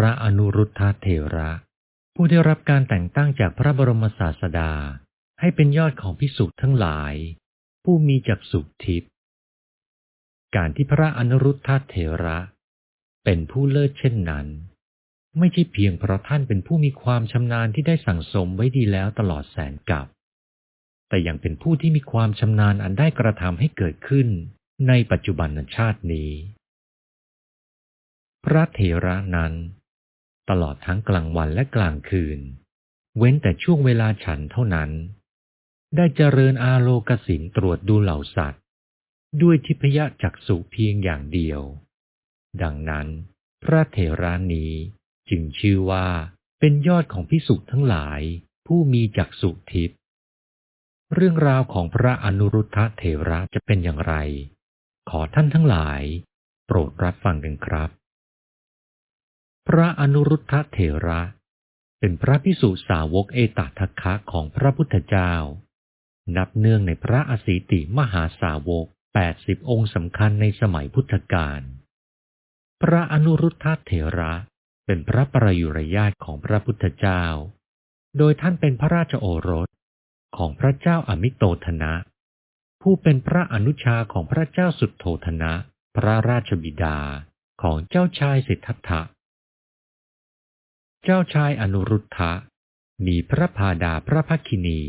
พระอนุรุทธเถระ ผู้ได้รับการแต่งตั้งจากพระบรมศาสดา ให้เป็นยอดของพิสุทั้งหลาย ผู้มีจักสุทิพย์การที่พระอนุรุทธเถระ เป็นผู้เลิศเช่นนั้น ไม่ใช่เพียงเพราะท่านเป็นผู้มีความชำนาญที่ได้สั่งสมไว้ดีแล้วตลอดแสนกับ แต่ยังเป็นผู้ที่มีความชำนาญอันได้กระทำให้เกิดขึ้นในปัจจุบันชาตินี้ พระเถระนั้น ตลอดทั้งกลางวันและกลางคืน เว้นแต่ช่วงเวลาฉันเท่านั้น ได้เจริญอาโลกสินตรวจดูเหล่าสัตว์ ด้วยทิพยจักษุเพียงอย่างเดียว ดังนั้น พระเถระนี้จึงชื่อว่าเป็นยอดของพิสุทั้งหลายผู้มีจักษุทิพย์เรื่องราวของพระอนุรุทธเถระจะเป็นอย่างไร ขอท่านทั้งหลาย โปรดรับฟังกันครับ พระอนุรุทธเถระ เป็นพระพิสุสาวกเอตทัคคะของพระพุทธเจ้า นับเนื่องในพระอสีติมหาสาวกแปดสิบองค์สำคัญในสมัยพุทธกาล พระอนุรุทธเถระเป็นพระประยุรญาติของพระพุทธเจ้า โดยท่านเป็นพระราชโอรสของพระเจ้าอมิโตธนะ ผู้เป็นพระอนุชาของพระเจ้าสุดโทธนะ พระราชบิดาของเจ้าชายสิทธัตถะ เจ้าชายอนุรุทธะ มีพระพาดาพระพักินี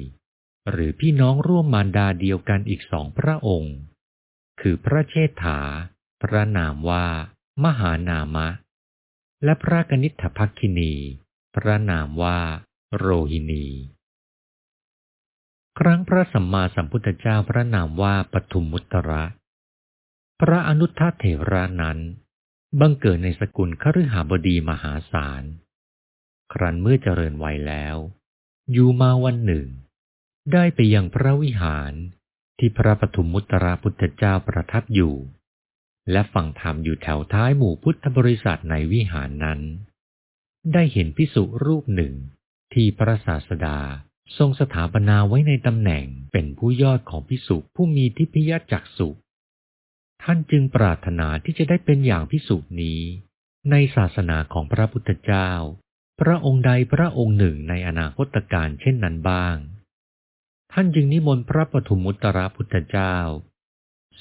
หรือพี่น้องร่วมมารดาเดียวกันอีกสองพระองค์ คือพระเชษฐา พระนามว่า มหานามะ และพระกนิษฐพักินี พระนามว่า โรหินี ครั้งพระสัมมาสัมพุทธเจ้าพระนามว่าปทุมมุตระ พระอนุทธเถระนั้นบังเกิดในสกุลคฤหบดีมหาศาล ครั้นเมื่อเจริญวัยแล้ว อยู่มาวันหนึ่ง ได้ไปยังพระวิหารที่พระปทุมมุตระพุทธเจ้าประทับอยู่ และฟังธรรมอยู่แถวท้ายหมู่พุทธบริษัทในวิหารนั้น ได้เห็นพิสุรูปหนึ่งที่พระศาสดาทรงสถาปนาไว้ในตำแหน่งเป็นผู้ยอดของพิสุผู้มีทิพยจักสุท่านจึงปรารถนาที่จะได้เป็นอย่างพิสุนี้ ในศาสนาของพระพุทธเจ้า พระองค์ใดพระองค์หนึ่งในอนาคตการเช่นนั้นบ้าง ท่านจึงนิมนต์พระปฐุมมุตระพุทธเจ้า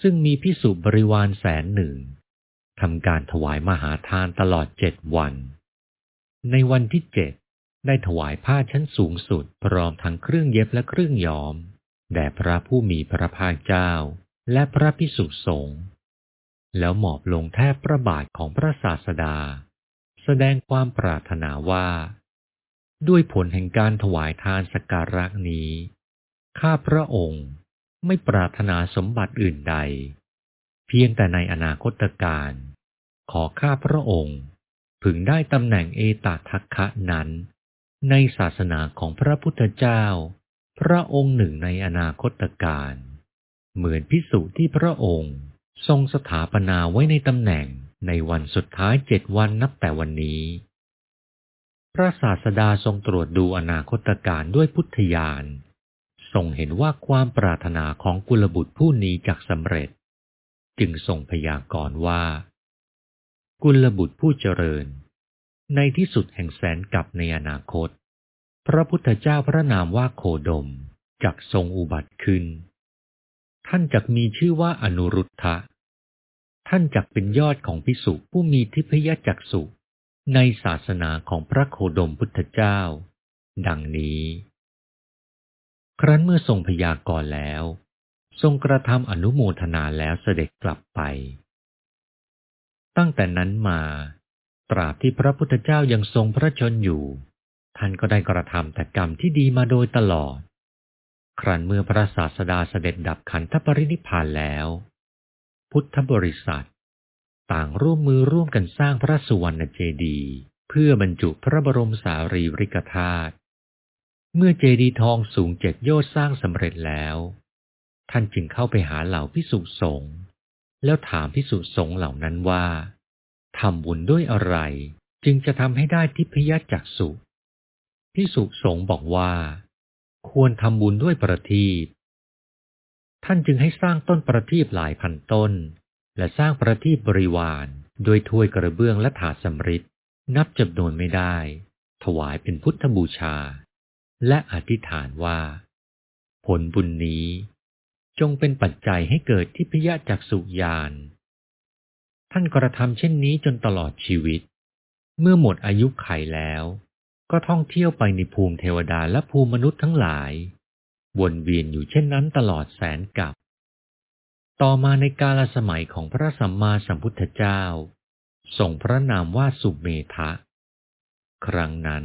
ซึ่งมีพิสุบริวารแสนหนึ่งทำการถวายมหาทานตลอดเจ็ดวัน ในวันที่เจ็ดได้ถวายผ้าชั้นสูงสุดพร้อมทั้งเครื่องเย็บและเครื่องย้อม แด่พระผู้มีพระภาคเจ้า และพระพิสุสงฆ์แล้วหมอบลงแทบพระบาทของพระศาสดา แสดงความปรารถนาว่า ด้วยผลแห่งการถวายทานสการะนี้ ข้าพระองค์ไม่ปรารถนาสมบัติอื่นใด เพียงแต่ในอนาคตการ ขอข้าพระองค์พึงได้ตำแหน่งเอตทัคคะนั้น ในศาสนาของพระพุทธเจ้า พระองค์หนึ่งในอนาคตการ เหมือนพิสูจน์ที่พระองค์ทรงสถาปนาไว้ในตำแหน่ง ในวันสุดท้ายเจ็ดวันนับแต่วันนี้ พระศาสดาทรงตรวจดูอนาคตการด้วยพุทธญาณทรงเห็นว่าความปรารถนาของกุลบุตรผู้นี้จักสำเร็จ จึงทรงพยากรณ์ว่า กุลบุตรผู้เจริญ ในที่สุดแห่งแสนกับในอนาคต พระพุทธเจ้าพระนามว่าโคดมจักทรงอุบัติขึ้น ท่านจักมีชื่อว่าอนุรุทธะ ท่านจักเป็นยอดของพิสุผู้มีทิพยจักสุในศาสนาของพระโคดมพุทธเจ้า ดังนี้ ครั้นเมื่อทรงพยากรณ์แล้ว ทรงกระทำอนุโมทนาแล้วเสด็จกลับไป ตั้งแต่นั้นมาตราบที่พระพุทธเจ้ายังทรงพระชนอยู่ ท่านก็ได้กระทำแต่กรรมที่ดีมาโดยตลอด ครั้นเมื่อพระศาสดาเสด็จดับขันธปรินิพพานแล้ว พุทธบริษัท ต่างร่วมมือร่วมกันสร้างพระสุวรรณเจดีย์เพื่อบรรจุพระบรมสารีริกธาตุเมื่อเจดีย์ทองสูงเจ็ดโยชน์สร้างสำเร็จแล้ว ท่านจึงเข้าไปหาเหล่าพิสุสงฆ์แล้วถามพิสุสงฆ์เหล่านั้นว่าทำบุญด้วยอะไร จึงจะทำให้ได้ทิพยจักสุพิสุสงฆ์บอกว่า ควรทำบุญด้วยประทีป ท่านจึงให้สร้างต้นประทีปหลายพันต้น และสร้างประทีปบริวารโดยถ้วยกระเบื้องและถาดสำริดนับจำนวนไม่ได้ ถวายเป็นพุทธบูชา และอธิษฐานว่า ผลบุญนี้ จงเป็นปัจจัยให้เกิดทิพยจักสุญาณท่านกระทำเช่นนี้จนตลอดชีวิต เมื่อหมดอายุไขแล้ว ก็ท่องเที่ยวไปในภูมิเทวดาและภูมิมนุษย์ทั้งหลาย วนเวียนอยู่เช่นนั้นตลอดแสนกับ ต่อมาในกาลสมัยของพระสัมมาสัมพุทธเจ้าทรงพระนามว่าสุเมธะครั้งนั้น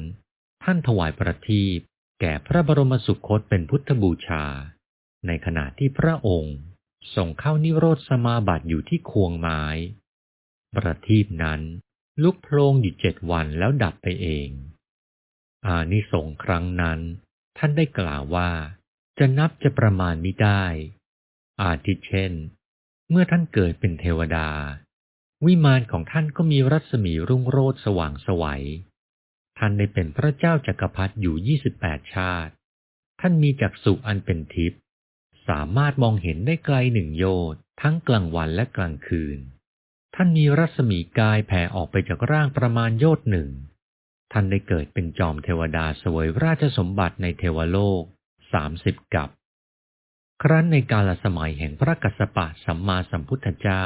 ท่านถวายประทีปแก่พระบรมสุคตเป็นพุทธบูชา ในขณะที่พระองค์ทรงเข้านิโรธสมาบัติอยู่ที่ควงไม้ ประทีปนั้นลุกโพลงอยู่เจ็ดวันแล้วดับไปเอง อานิสงครั้งนั้น ท่านได้กล่าวว่า จะนับจะประมาณไม่ได้ อาทิเช่น เมื่อท่านเกิดเป็นเทวดา วิมานของท่านก็มีรัศมีรุ่งโรจน์สว่างสวัย ท่านได้เป็นพระเจ้าจักรพรรดิอยู่ 28 ชาติ ท่านมีจักษุอันเป็นทิพย์ สามารถมองเห็นได้ไกลหนึ่งโยชน์ทั้งกลางวันและกลางคืน ท่านมีรัศมีกายแผ่ออกไปจากร่างประมาณโยชน์หนึ่ง ท่านได้เกิดเป็นจอมเทวดาสวยราชสมบัติในเทวโลก สามสิบกับ ครั้นในกาลสมัยแห่งพระกัสสปะสัมมาสัมพุทธเจ้า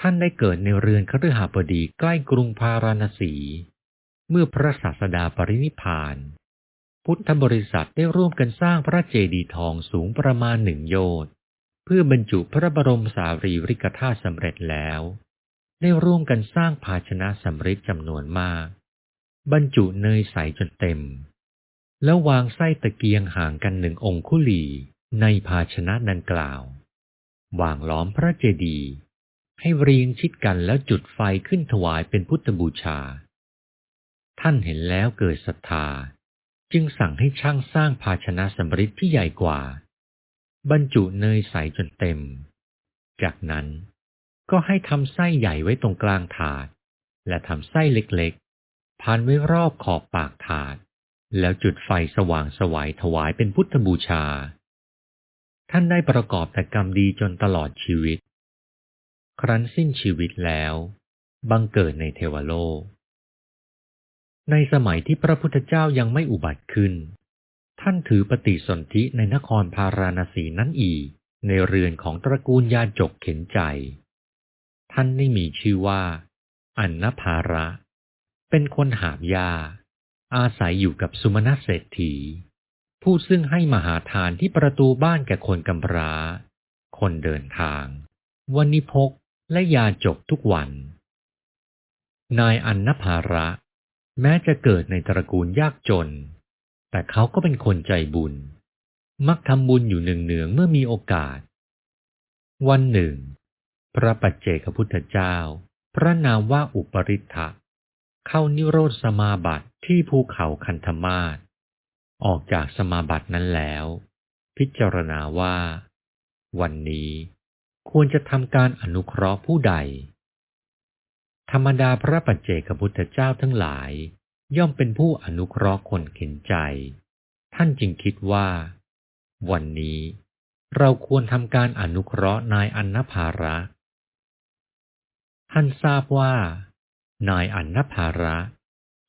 ท่านได้เกิดในเรือนคฤหบดีใกล้กรุงพาราณสี เมื่อพระศาสดาปรินิพาน พุทธบริษัทได้ร่วมกันสร้างพระเจดีย์ทองสูงประมาณหนึ่งโยชน์เพื่อบรรจุพระบรมสารีริกธาตุสำเร็จแล้ว ได้ร่วมกันสร้างภาชนะสำริดจำนวนมาก บรรจุเนยใสจนเต็ม แล้ววางไส้ตะเกียงห่างกันหนึ่งองคุลีในภาชนะดังกล่าว วางล้อมพระเจดีย์ให้เรียงชิดกันแล้วจุดไฟขึ้นถวายเป็นพุทธบูชา ท่านเห็นแล้วเกิดศรัทธา จึงสั่งให้ช่างสร้างภาชนะสำริดที่ใหญ่กว่า บรรจุเนยใสจนเต็ม จากนั้นก็ให้ทำไส้ใหญ่ไว้ตรงกลางถาด และทำไส้เล็กๆ พันไว้รอบขอบปากถาด แล้วจุดไฟสว่างสวัยถวายเป็นพุทธบูชา ท่านได้ประกอบแต่กรรมดีจนตลอดชีวิต ครั้นสิ้นชีวิตแล้ว บังเกิดในเทวโลก ในสมัยที่พระพุทธเจ้ายังไม่อุบัติขึ้น ท่านถือปฏิสนธิในนครพาราณสีนั้นอีก ในเรือนของตระกูลยาจกเข็นใจ ท่านได้มีชื่อว่า อันนภาระ เป็นคนหาบยา อาศัยอยู่กับสุมาณเศรษฐี ผู้ซึ่งให้มหาทานที่ประตูบ้านแก่คนกำพร้า คนเดินทาง วันนิพกและยาจกทุกวัน นายอันนภาระ แม้จะเกิดในตระกูลยากจน แต่เขาก็เป็นคนใจบุญ มักทำบุญอยู่เนืองๆเมื่อมีโอกาส วันหนึ่ง พระปัจเจกพุทธเจ้า พระนามว่าอุปริทธะ เข้านิโรธสมาบัติที่ภูเขาคันธมาศออกจากสมาบัตินั้นแล้ว พิจารณาว่า วันนี้ควรจะทำการอนุเคราะห์ผู้ใด ธรรมดาพระปัจเจกพุทธเจ้าทั้งหลาย ย่อมเป็นผู้อนุเคราะห์คนเข็นใจ ท่านจึงคิดว่า วันนี้เราควรทำการอนุเคราะห์นายอนนภาระ ท่านทราบว่า นายอันนภาระ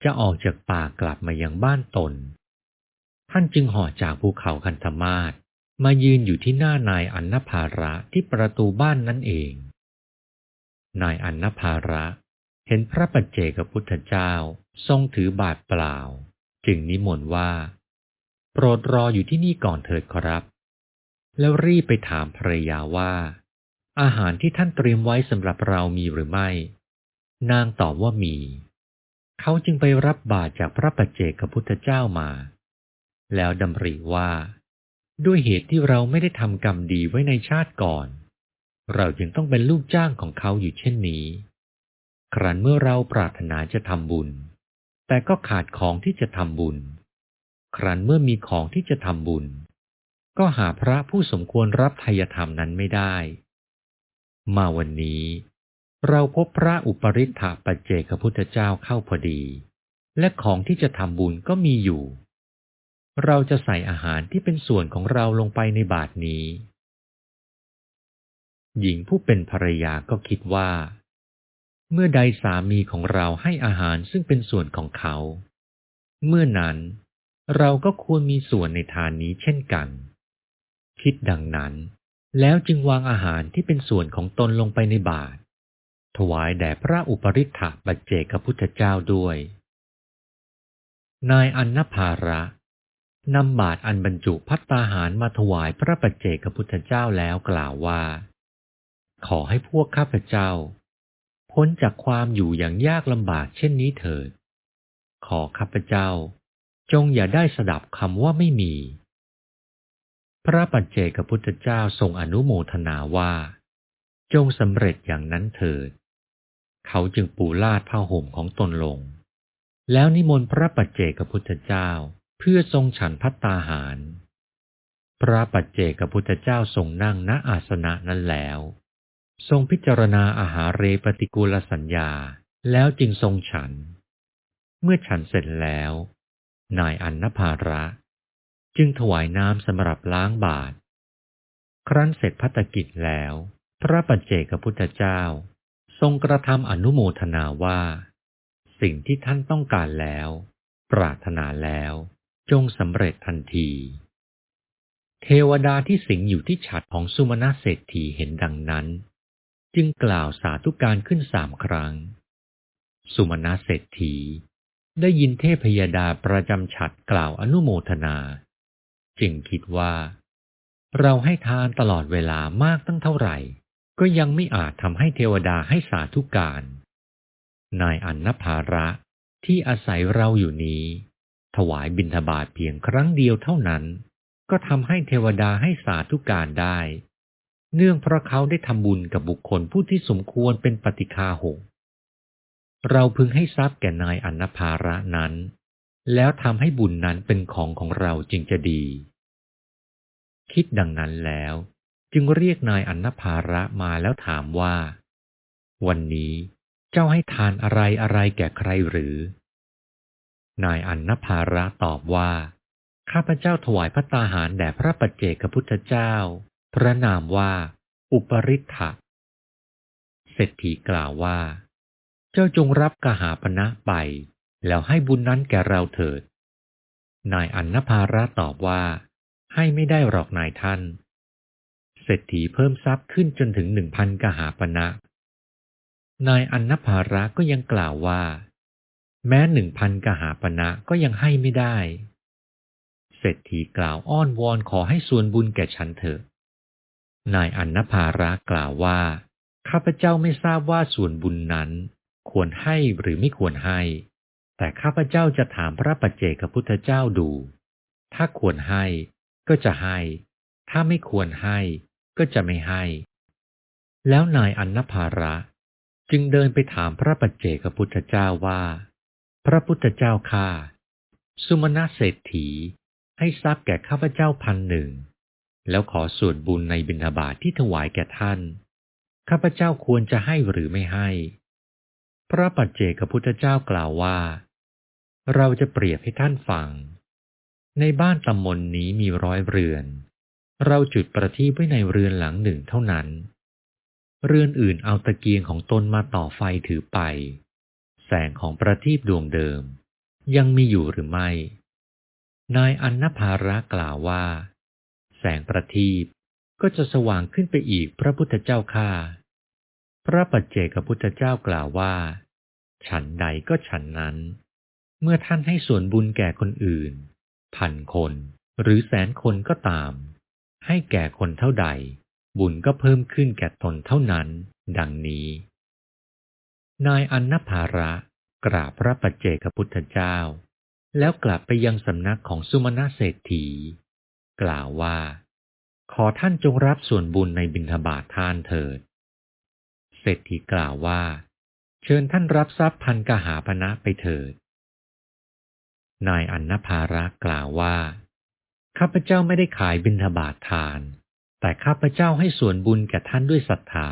จะออกจากป่ากลับมายังบ้านตน ท่านจึงห่อจากภูเขาคันธมาศมายืนอยู่ที่หน้านายอันนภาระที่ประตูบ้านนั่นเอง นายอันนภาระเห็นพระปัจเจกพุทธเจ้าทรงถือบาทเปล่า จึงนิมนต์ว่า โปรดรออยู่ที่นี่ก่อนเถิดครับ แล้วรีบไปถามภรรยาว่า อาหารที่ท่านเตรียมไว้สำหรับเรามีหรือไม่ นางตอบว่ามี เขาจึงไปรับบาตรจากพระปัจเจกพุทธเจ้ามา แล้วดำริว่า ด้วยเหตุที่เราไม่ได้ทำกรรมดีไว้ในชาติก่อน เราจึงต้องเป็นลูกจ้างของเขาอยู่เช่นนี้ ครั้นเมื่อเราปรารถนาจะทำบุญ แต่ก็ขาดของที่จะทำบุญ ครั้นเมื่อมีของที่จะทำบุญ ก็หาพระผู้สมควรรับทายธรรมนั้นไม่ได้ มาวันนี้ เราพบพระอุปริธาปัจเจกพุทธเจ้าเข้าพอดี และของที่จะทำบุญก็มีอยู่ เราจะใส่อาหารที่เป็นส่วนของเราลงไปในบาทนี้ หญิงผู้เป็นภรรยาก็คิดว่า เมื่อใดสามีของเราให้อาหารซึ่งเป็นส่วนของเขา เมื่อนั้นเราก็ควรมีส่วนในทานนี้เช่นกัน คิดดังนั้น แล้วจึงวางอาหารที่เป็นส่วนของตนลงไปในบาตร ถวายแด่พระอุปริทธะบัจเจกพุทธเจ้าด้วย นายอันนภาระนำบาตรอันบรรจุพัตตาหารมาถวายพระปัจเจกพุทธเจ้าแล้วกล่าวว่า ขอให้พวกข้าพเจ้า พ้นจากความอยู่อย่างยากลำบากเช่นนี้เถิด ขอข้าพเจ้า จงอย่าได้สดับคำว่าไม่มี พระปัจเจกพุทธเจ้าทรงอนุโมทนาว่า จงสำเร็จอย่างนั้นเถิด เขาจึงปูลาดผ้าห่มของตนลง แล้วนิมนต์พระปัจเจกพุทธเจ้าเพื่อทรงฉันพัตตาหาร พระปัจเจกพุทธเจ้าทรงนั่งณอาสนะนั้นแล้ว ทรงพิจารณาอาหารเรปฏิกูลสัญญาแล้วจึงทรงฉัน เมื่อฉันเสร็จแล้ว นายอันนภาระ จึงถวายน้ำสำหรับล้างบาตรครั้นเสร็จพัตกิจแล้ว พระปัจเจกพุทธเจ้า ทรงกระทำอนุโมทนาว่า สิ่งที่ท่านต้องการแล้ว ปรารถนาแล้ว จงสำเร็จทันที เทวดาที่สิงอยู่ที่ฉัดของสุมาณเศรษฐีเห็นดังนั้น จึงกล่าวสาธุการขึ้นสามครั้ง สุมาณเศรษฐีได้ยินเทพยดาประจำฉัดกล่าวอนุโมทนา จึงคิดว่า เราให้ทานตลอดเวลามากตั้งเท่าไหร่ ก็ยังไม่อาจทำให้เทวดาให้สาธุการ นายอันนภาระที่อาศัยเราอยู่นี้ ถวายบิณฑบาตเพียงครั้งเดียวเท่านั้น ก็ทำให้เทวดาให้สาธุการได้ เนื่องเพราะเขาได้ทำบุญกับบุคคลผู้ที่สมควรเป็นปฏิคาหงเราพึงให้ทรัพย์แก่นายอนภาระนั้น แล้วทำให้บุญนั้นเป็นของของเราจึงจะดี คิดดังนั้นแล้ว จึงเรียกนายอนภาระมาแล้วถามว่า วันนี้เจ้าให้ทานอะไรอะไรแก่ใครหรือ นายอันนภาระตอบว่า ข้าพเจ้าถวายพระตาหารแด่พระปัจเจกพุทธเจ้า พระนามว่า อุปริทธะเศรษฐีกล่าวว่า เจ้าจงรับกหาปณะไป แล้วให้บุญนั้นแก่เราเถิด นายอันนภาระตอบว่า ให้ไม่ได้หรอกนายท่าน เศรษฐีเพิ่มทรัพย์ขึ้นจนถึงหนึ่งพันกหาปณะนายอันนภาระก็ยังกล่าวว่า แม้หนึ่งพันกหาปณะก็ยังให้ไม่ได้ เศรษฐีกล่าวอ้อนวอนขอให้ส่วนบุญแก่ฉันเถอะ นายอันนภาระกล่าวว่า ข้าพเจ้าไม่ทราบว่าส่วนบุญนั้น ควรให้หรือไม่ควรให้ แต่ข้าพเจ้าจะถามพระปัจเจกพุทธเจ้าดู ถ้าควรให้ก็จะให้ ถ้าไม่ควรให้ ก็จะไม่ให้ แล้วนายอันนภาระจึงเดินไปถามพระปัจเจกพุทธเจ้าว่า พระพุทธเจ้าข้าสุมาณเศรษฐีให้ทรัพย์แก่ข้าพเจ้าพันหนึ่ง แล้วขอส่วนบุญในบิณฑบาตทที่ถวายแก่ท่าน ข้าพเจ้าควรจะให้หรือไม่ให้ พระปัจเจกพุทธเจ้ากล่าวว่า เราจะเปรียบให้ท่านฟัง ในบ้านตำมนนี้มีร้อยเรือน เราจุดประทีปไว้ในเรือนหลังหนึ่งเท่านั้น เรือนอื่นเอาตะเกียงของตนมาต่อไฟถือไป แสงของประทีปดวงเดิม ยังมีอยู่หรือไม่ นายอันนภาระกล่าวว่า แสงประทีปก็จะสว่างขึ้นไปอีกพระพุทธเจ้าข้าพระปัจเจกพุทธเจ้ากล่าวว่า ฉันใดก็ฉันนั้น เมื่อท่านให้ส่วนบุญแก่คนอื่น พันคนหรือแสนคนก็ตาม ให้แก่คนเท่าใด บุญก็เพิ่มขึ้นแก่ตนเท่านั้น ดังนี้ นายอนนภาระกราบพระปัจเจกพุทธเจ้า แล้วกลับไปยังสำนักของสุมาณเศรษฐี กล่าวว่า ขอท่านจงรับส่วนบุญในบิณฑบาตทานเถิด เศรษฐีกล่าวว่า เชิญท่านรับทรัพย์พันกหาพนะไปเถิด นายอนนภาระกล่าวว่า ข้าพเจ้าไม่ได้ขายบิณฑบาตทาน แต่ข้าพเจ้าให้ส่วนบุญแก่ท่านด้วยศรัทธา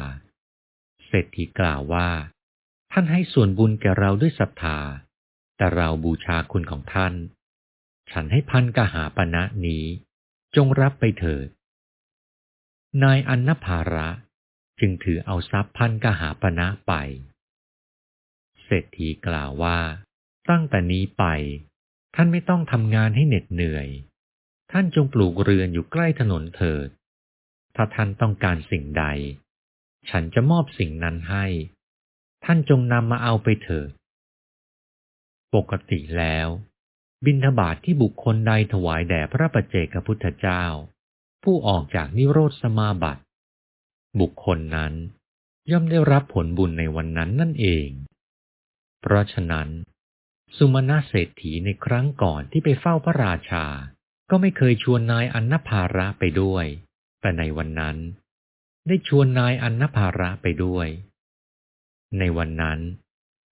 เศรษฐีกล่าวว่า ท่านให้ส่วนบุญแก่เราด้วยศรัทธา แต่เราบูชาคุณของท่าน ฉันให้พันกหาปณะนี้ จงรับไปเถิด นายอันนภาระจึงถือเอาทรัพย์พันกหาปณะไป เศรษฐีกล่าวว่า ตั้งแต่นี้ไป ท่านไม่ต้องทำงานให้เหน็ดเหนื่อย ท่านจงปลูกเรือนอยู่ใกล้ถนนเถิด ถ้าท่านต้องการสิ่งใด ฉันจะมอบสิ่งนั้นให้ ท่านจงนำมาเอาไปเถิด ปกติแล้ว บิณฑบาตทที่บุคคลใดถวายแด่พระประเจกพุทธเจ้า ผู้ออกจากนิโรธสมาบัติ บุคคลนั้นย่อมได้รับผลบุญในวันนั้นนั่นเอง เพราะฉะนั้น สุมาณะเศรษฐีในครั้งก่อนที่ไปเฝ้าพระราชา ก็ไม่เคยชวนนายอันนภาระไปด้วย แต่ในวันนั้น ได้ชวนนายอันนภาระไปด้วย ในวันนั้น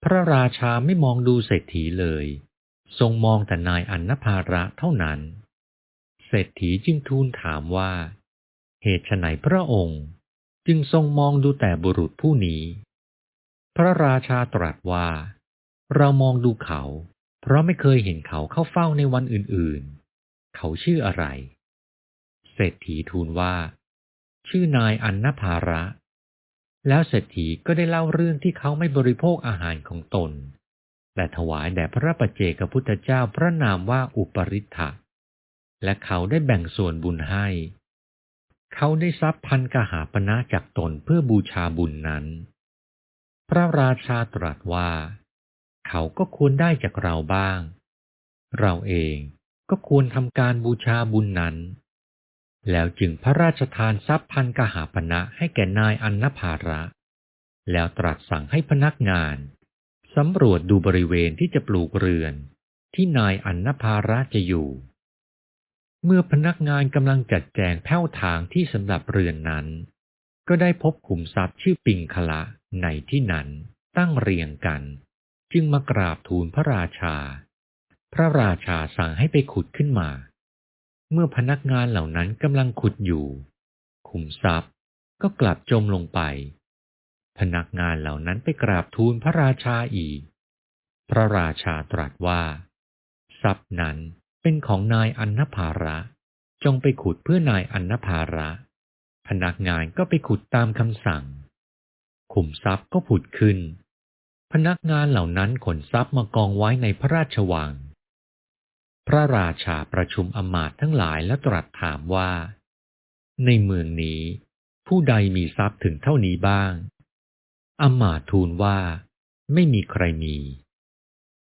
พระราชาไม่มองดูเศรษฐีเลย ทรงมองแต่นายอันนภาระเท่านั้น เศรษฐีจึงทูลถามว่า เหตุไฉนพระองค์ จึงทรงมองดูแต่บุรุษผู้นี้ พระราชาตรัสว่า เรามองดูเขา เพราะไม่เคยเห็นเขาเข้าเฝ้าในวันอื่นๆ เขาชื่ออะไร เศรษฐีทูลว่า ชื่อนายอันนภาระ แล้วเศรษฐีก็ได้เล่าเรื่องที่เขาไม่บริโภคอาหารของตน และถวายแด่พระประเจกพุทธเจ้าพระนามว่าอุปริทธะและเขาได้แบ่งส่วนบุญให้ เขาได้ทรัพย์พันกหาปณะจากตนเพื่อบูชาบุญนั้น พระราชาตรัสว่า เขาก็ควรได้จากเราบ้าง เราเอง ก็ควรทำการบูชาบุญนั้น แล้วจึงพระราชทานทรัพย์พันกหาปณะให้แก่นายอันนภาระ แล้วตรัสสั่งให้พนักงานสำรวจดูบริเวณที่จะปลูกเรือน ที่นายอันนภาระจะอยู่ เมื่อพนักงานกำลังจัดแจงแผ้วทางที่สำหรับเรือนนั้น ก็ได้พบขุมทรัพย์ชื่อปิงคละในที่นั้นตั้งเรียงกัน จึงมากราบทูลพระราชา พระราชาสั่งให้ไปขุดขึ้นมา เมื่อพนักงานเหล่านั้นกำลังขุดอยู่ ขุมทรัพย์ก็กลับจมลงไป พนักงานเหล่านั้นไปกราบทูลพระราชาอีก พระราชาตรัสว่า ทรัพย์นั้นเป็นของนายอันนภาระ จงไปขุดเพื่อนายอันนภาระ พนักงานก็ไปขุดตามคำสั่ง ขุมทรัพย์ก็ผุดขึ้น พนักงานเหล่านั้นขนทรัพย์มากองไว้ในพระราชวัง พระราชาประชุมอมาตย์ทั้งหลายและตรัสถามว่า ในเมืองนี้ ผู้ใดมีทรัพย์ถึงเท่านี้บ้าง อมาตย์ทูลว่า ไม่มีใครมี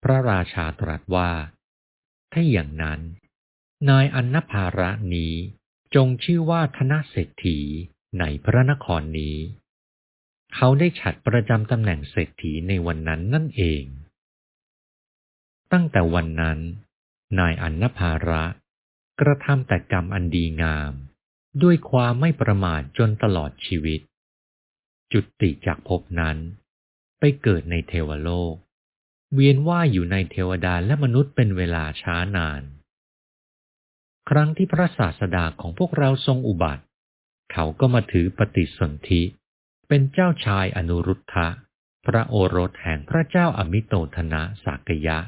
พระราชาตรัสว่า ถ้าอย่างนั้น นายอนนภาระนี้ จงชื่อว่าธนเศรษฐีในพระนครนี้ เขาได้ฉัดประจำตำแหน่งเศรษฐีในวันนั้นนั่นเอง ตั้งแต่วันนั้น นายอันนภาระ กระทำแต่กรรมอันดีงาม ด้วยความไม่ประมาทจนตลอดชีวิต จุติจากภพนั้น ไปเกิดในเทวโลก เวียนว่ายอยู่ในเทวดาและมนุษย์เป็นเวลาช้านาน ครั้งที่พระศาสดาของพวกเราทรงอุบัติ เขาก็มาถือปฏิสนธิเป็นเจ้าชายอนุรุทธะ พระโอรสแห่งพระเจ้าอมิโตธนะสากยะ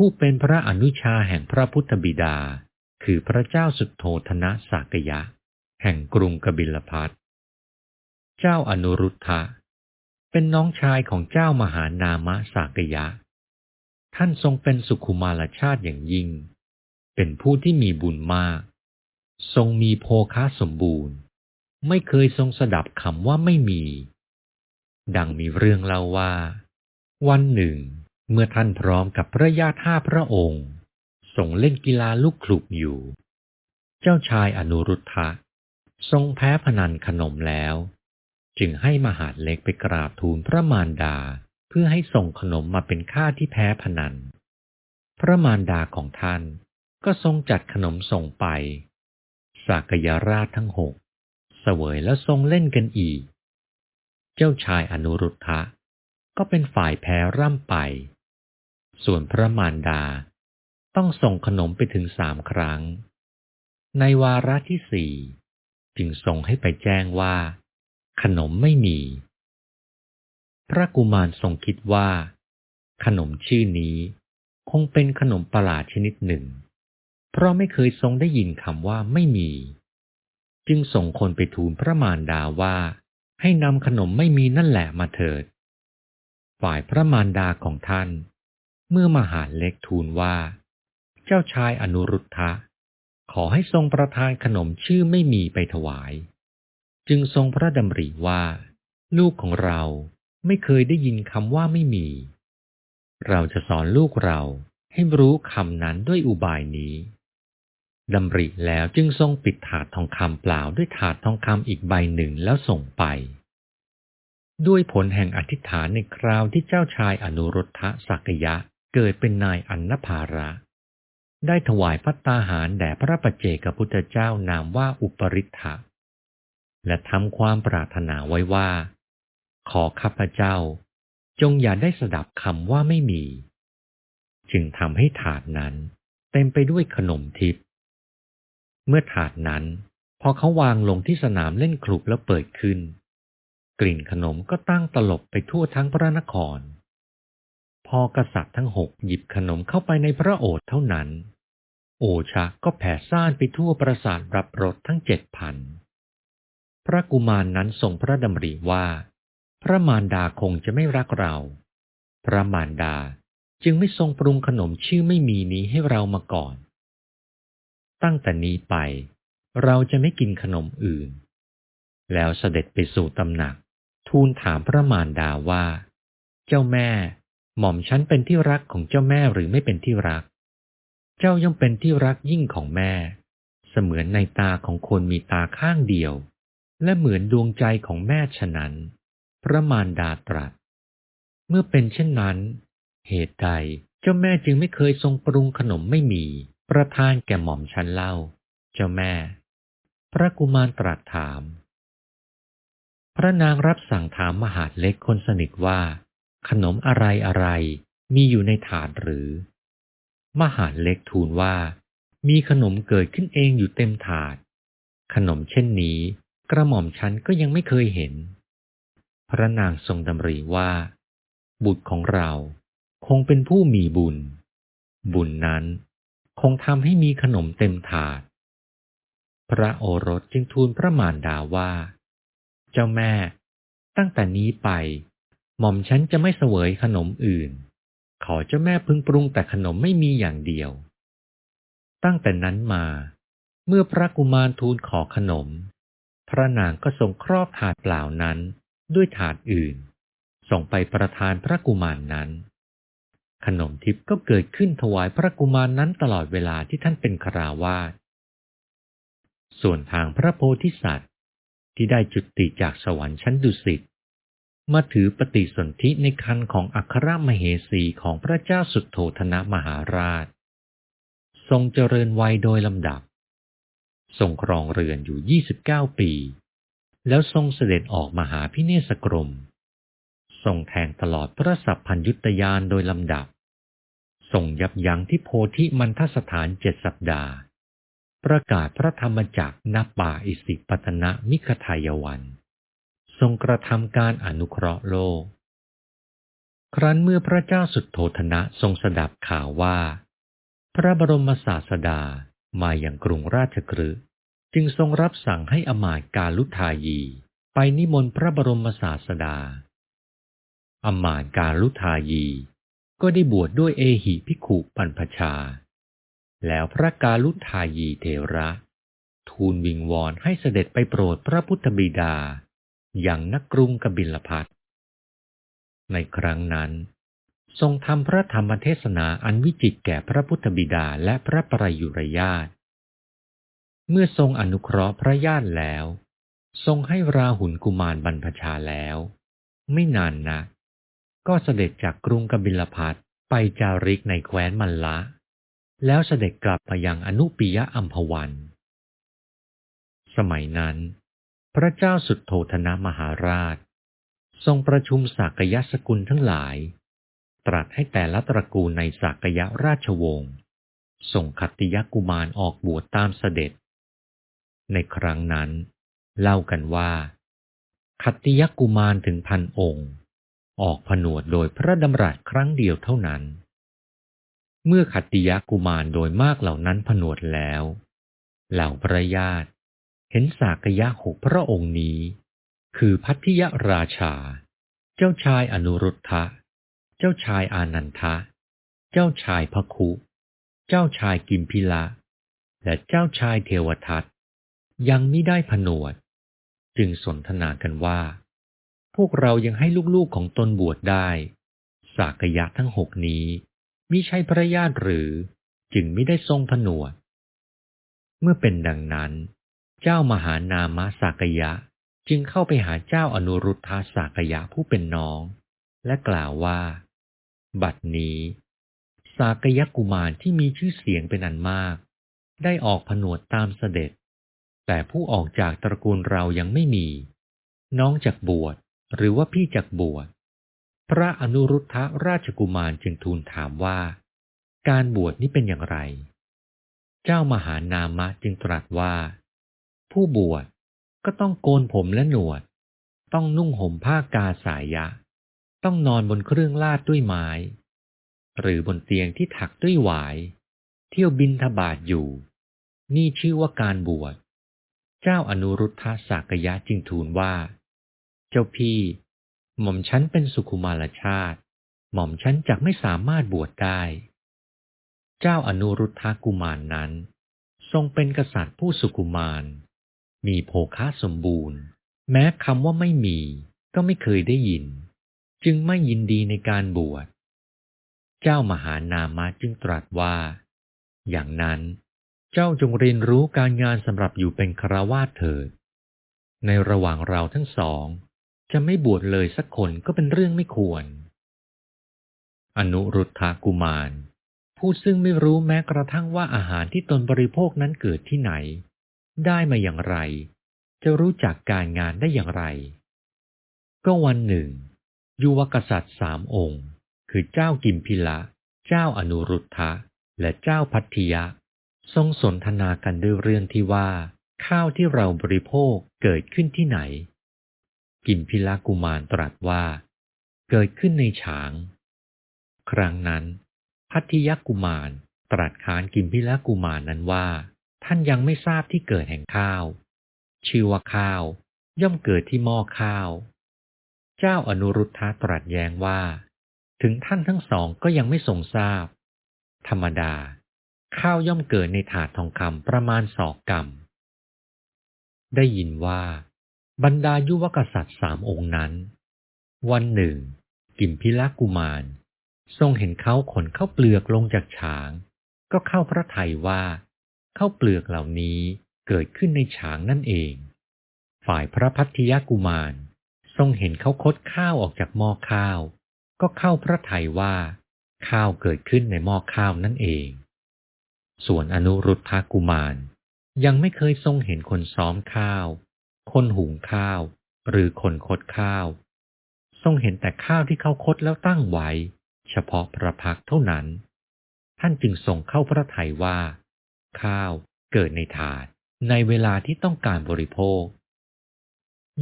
ผู้เป็นพระอนุชาแห่งพระพุทธบิดา คือพระเจ้าสุโธธนะสากยะ แห่งกรุงกบิลพัทเจ้าอนุรุทธะ เป็นน้องชายของเจ้ามหานามะสากยะ ท่านทรงเป็นสุขุมารชาติอย่างยิ่ง เป็นผู้ที่มีบุญมาก ทรงมีโภคาสมบูรณ์ ไม่เคยทรงสดับคำว่าไม่มี ดังมีเรื่องเล่าว่า วันหนึ่ง เมื่อท่านพร้อมกับพระญาติห้าพระองค์ทรงเล่นกีฬาลูกคลุกอยู่ เจ้าชายอนุรุทธะทรงแพ้พนันขนมแล้ว จึงให้มหาดเล็กไปกราบทูลพระมารดาเพื่อให้ส่งขนมมาเป็นค่าที่แพ้พนัน พระมารดาของท่านก็ทรงจัดขนมส่งไป สากยราชทั้งหกเสวยแล้วทรงเล่นกันอีก เจ้าชายอนุรุทธะก็เป็นฝ่ายแพ้ร่ำไป ส่วนพระมารดาต้องส่งขนมไปถึงสามครั้ง ในวาระที่สี่จึงส่งให้ไปแจ้งว่า ขนมไม่มี พระกุมารทรงคิดว่า ขนมชื่อนี้คงเป็นขนมประหลาดชนิดหนึ่ง เพราะไม่เคยทรงได้ยินคำว่าไม่มี จึงส่งคนไปทูลพระมารดาว่า ให้นำขนมไม่มีนั่นแหละมาเถิด ฝ่ายพระมารดาของท่าน เมื่อมหาเล็กทูลว่า เจ้าชายอนุรุทธะ ขอให้ทรงประทานขนมชื่อไม่มีไปถวาย จึงทรงพระดำริว่า ลูกของเราไม่เคยได้ยินคำว่าไม่มี เราจะสอนลูกเราให้รู้คำนั้นด้วยอุบายนี้ดำริแล้วจึงทรงปิดถาดทองคำเปล่าด้วยถาดทองคำอีกใบหนึ่งแล้วส่งไป ด้วยผลแห่งอธิษฐานในคราวที่เจ้าชายอนุรุทธะสักยะ เกิดเป็นนายอันนภาระ ได้ถวายพัตตาหารแด่พระปัจเจกพุทธเจ้านามว่าอุปริทธะและทำความปรารถนาไว้ว่า ขอข้าพเจ้า จงอย่าได้สดับคำว่าไม่มี จึงทำให้ถาดนั้น เต็มไปด้วยขนมทิพย์เมื่อถาดนั้น พอเขาวางลงที่สนามเล่นคลุกแล้วเปิดขึ้น กลิ่นขนมก็ตั้งตลบไปทั่วทั้งพระนคร พอกษัตริย์ทั้งหกหยิบขนมเข้าไปในพระโอษฐ์เท่านั้น โอชาก็แผ่ซ่านไปทั่วปราสาทรับรสทั้งเจ็ดพัน พระกุมารนนั้นทรงพระดำริว่า พระมารดาคงจะไม่รักเรา พระมารดาจึงไม่ทรงปรุงขนมชื่อไม่มีนี้ให้เรามาก่อน ตั้งแต่นี้ไป เราจะไม่กินขนมอื่น แล้วเสด็จไปสู่ตำหนัก ทูลถามพระมารดาว่า เจ้าแม่ หม่อมฉันเป็นที่รักของเจ้าแม่หรือไม่เป็นที่รัก เจ้าย่อมเป็นที่รักยิ่งของแม่ เสมือนในตาของคนมีตาข้างเดียว และเหมือนดวงใจของแม่ฉะนั้น พระมารดาตรัส เมื่อเป็นเช่นนั้น เหตุใดเจ้าแม่จึงไม่เคยทรงปรุงขนมไม่มี ประทานแก่หม่อมฉันเล่า เจ้าแม่ พระกุมารตรัสถาม พระนางรับสั่งถามมหาเล็กคนสนิทว่า ขนมอะไรอะไรมีอยู่ในถาดหรือ มหาดเล็กทูลว่า มีขนมเกิดขึ้นเองอยู่เต็มถาด ขนมเช่นนี้ กระหม่อมฉันก็ยังไม่เคยเห็น พระนางทรงดำริว่า บุตรของเราคงเป็นผู้มีบุญ บุญนั้นคงทำให้มีขนมเต็มถาด พระโอรสจึงทูลพระมารดาว่า เจ้าแม่ตั้งแต่นี้ไป หม่อมฉันจะไม่เสวยขนมอื่น ขอเจ้าแม่พึงปรุงแต่ขนมไม่มีอย่างเดียว ตั้งแต่นั้นมา เมื่อพระกุมารทูลขอขนม พระนางก็ส่งครอบถาดเปล่านั้นด้วยถาดอื่น ส่งไปประทานพระกุมารนนั้น ขนมทิพย์ก็เกิดขึ้นถวายพระกุมารนนั้นตลอดเวลาที่ท่านเป็นคราวาสส่วนทางพระโพธิสัตว์ที่ได้จุติจากสวรรค์ชั้นดุสิต มาถือปฏิสนธิในคันของอัครมเหสีของพระเจ้าสุดโทธนะมหาราช ทรงเจริญวัยโดยลำดับ ทรงครองเรือนอยู่ 29 ปี แล้วทรงเสด็จออกมหาพิเนศกรม ทรงแทงตลอดพระสัพพัญยุตยานโดยลำดับ ทรงยับยั้งที่โพธิมันทสถานเจ็ดสัปดาห์ ประกาศพระธรรมจักรณป่าอิสิปตนะมิขทายวัน ทรงกระทำการอนุเคราะห์โลก ครั้นเมื่อพระเจ้าสุดโทธนะทรงสดับข่าวว่า พระบรมศาสดามาอย่างกรุงราชกฤห์จึงทรงรับสั่งให้อมาตกาลุทายี ไปนิมนต์พระบรมศาสดา อมาตการลุทายี ก็ได้บวชดด้วยเอหิพิขุปันพชา แล้วพระกาลุทายีเทระ ทูลวิงวอนให้เสด็จไปโปรดพระพุทธบิดา อย่างนักกรุงกบิลพัทในครั้งนั้น ทรงทำพระธรรมเทศนาอันวิจิตแก่พระพุทธบิดาและพระปรยุรญาตเมื่อทรงอนุเคราะห์พระญาติแล้ว ทรงให้ราหุลกุมารบรรพชาแล้ว ไม่นานนะักก็เสด็จจากกรุงกบิลพัทไปจาริกในแคว้นมัลละ แล้วเสด็จกลับไปยังอนุปิยะอัมพวัน สมัยนั้น พระเจ้าสุดโทธนะมหาราช ทรงประชุมสากยสกุลทั้งหลาย ตรัสให้แต่ละตระกูลในสากยราชวงศ์ส่งขัตติยกุมารออกบวชตามเสด็จ ในครั้งนั้น เล่ากันว่า ขัตติยกุมารถึงพันองค์ ออกผนวดโดยพระดำรัสครั้งเดียวเท่านั้น เมื่อขัตติยกุมารโดยมากเหล่านั้นผนวดแล้ว เหล่าพระญาติ เห็นสากยะหกพระองค์นี้ คือพัทธิยราชา เจ้าชายอนุรุทธะ เจ้าชายอานันทะ เจ้าชายพคุ เจ้าชายกิมพิละ และเจ้าชายเทวทัตยังไม่ได้ผนวด จึงสนทนากันว่า พวกเรายังให้ลูกๆของตนบวชได้สากยะทั้งหกนี้มิใช่พระญาติหรือจึงไม่ได้ทรงผนวด เมื่อเป็นดังนั้น เจ้ามหานามสากยะ จึงเข้าไปหาเจ้าอนุรุทธาสากยะผู้เป็นน้อง และกล่าวว่า บัดนี้ สากยะกุมารที่มีชื่อเสียงเป็นอันมาก ได้ออกผนวดตามเสด็จ แต่ผู้ออกจากตระกูลเรายังไม่มี น้องจากบวชหรือว่าพี่จากบวชพระอนุรุทธราชกุมารจึงทูลถามว่า การบวชนี้เป็นอย่างไร เจ้ามหานามะจึงตรัสว่า ผู้บวชก็ต้องโกนผมและหนวด ต้องนุ่งห่มผ้ากาสายะ ต้องนอนบนเครื่องลาดด้วยไม้ หรือบนเตียงที่ถักด้วยหวาย เที่ยวบินทบาทอยู่ นี่ชื่อว่าการบวช เจ้าอนุรุทธาสากยะจึงทูลว่า เจ้าพี่ หม่อมฉันเป็นสุขุมารชาติ หม่อมฉันจักไม่สามารถบวชได้ เจ้าอนุรุทธากุมารนนั้น ทรงเป็นกษัตริย์ผู้สุขุมาร มีโภคะสมบูรณ์ แม้คำว่าไม่มีก็ไม่เคยได้ยิน จึงไม่ยินดีในการบวช เจ้ามหานามะจึงตรัสว่า อย่างนั้นเจ้าจงเรียนรู้การงานสำหรับอยู่เป็นคราวาสเถิด ในระหว่างเราทั้งสอง จะไม่บวชเลยสักคนก็เป็นเรื่องไม่ควร อนุรุทธากุมารผู้ซึ่งไม่รู้แม้กระทั่งว่าอาหารที่ตนบริโภคนั้นเกิดที่ไหน ได้มาอย่างไร จะรู้จักการงานได้อย่างไร ก็วันหนึ่ง ยุวกษัตริย์สามองค์ คือเจ้ากิมพิละ เจ้าอนุรุทธะ และเจ้าพัทธิยะ ทรงสนทนากันด้วยเรื่องที่ว่า ข้าวที่เราบริโภคเกิดขึ้นที่ไหน กิมพิละกุมารตรัสว่า เกิดขึ้นในฉาง ครั้งนั้น พัทธิยกุมารตรัสค้านกิมพิละกุมารนั้นว่า ท่านยังไม่ทราบที่เกิดแห่งข้าว ชื่อว่าข้าว ย่อมเกิดที่หม้อข้าว เจ้าอนุรุทธะตรัสแย้งว่า ถึงท่านทั้งสองก็ยังไม่ทรงทราบ ธรรมดา ข้าวย่อมเกิดในถาดทองคำประมาณสอกกรรมได้ยินว่า บรรดายุวกษัตริย์สามองค์นั้น วันหนึ่ง กิมพิลกุมาร ทรงเห็นเขาขนเข้าเปลือกลงจากฉาง ก็เข้าพระทัยว่า ข้าวเปลือกเหล่านี้เกิดขึ้นในฉางนั่นเอง ฝ่ายพระพัทยกุมาร ทรงเห็นเขาคดข้าวออกจากหม้อข้าว ก็เข้าพระทัยว่า ข้าวเกิดขึ้นในหม้อข้าวนั่นเอง ส่วนอนุรุทธากุมาร ยังไม่เคยทรงเห็นคนซ้อมข้าว คนหุงข้าว หรือคนคดข้าว ทรงเห็นแต่ข้าวที่เขาคดแล้วตั้งไว้ เฉพาะพระพักเท่านั้น ท่านจึงทรงเข้าพระทัยว่า ข้าวเกิดในถาดในเวลาที่ต้องการบริโภค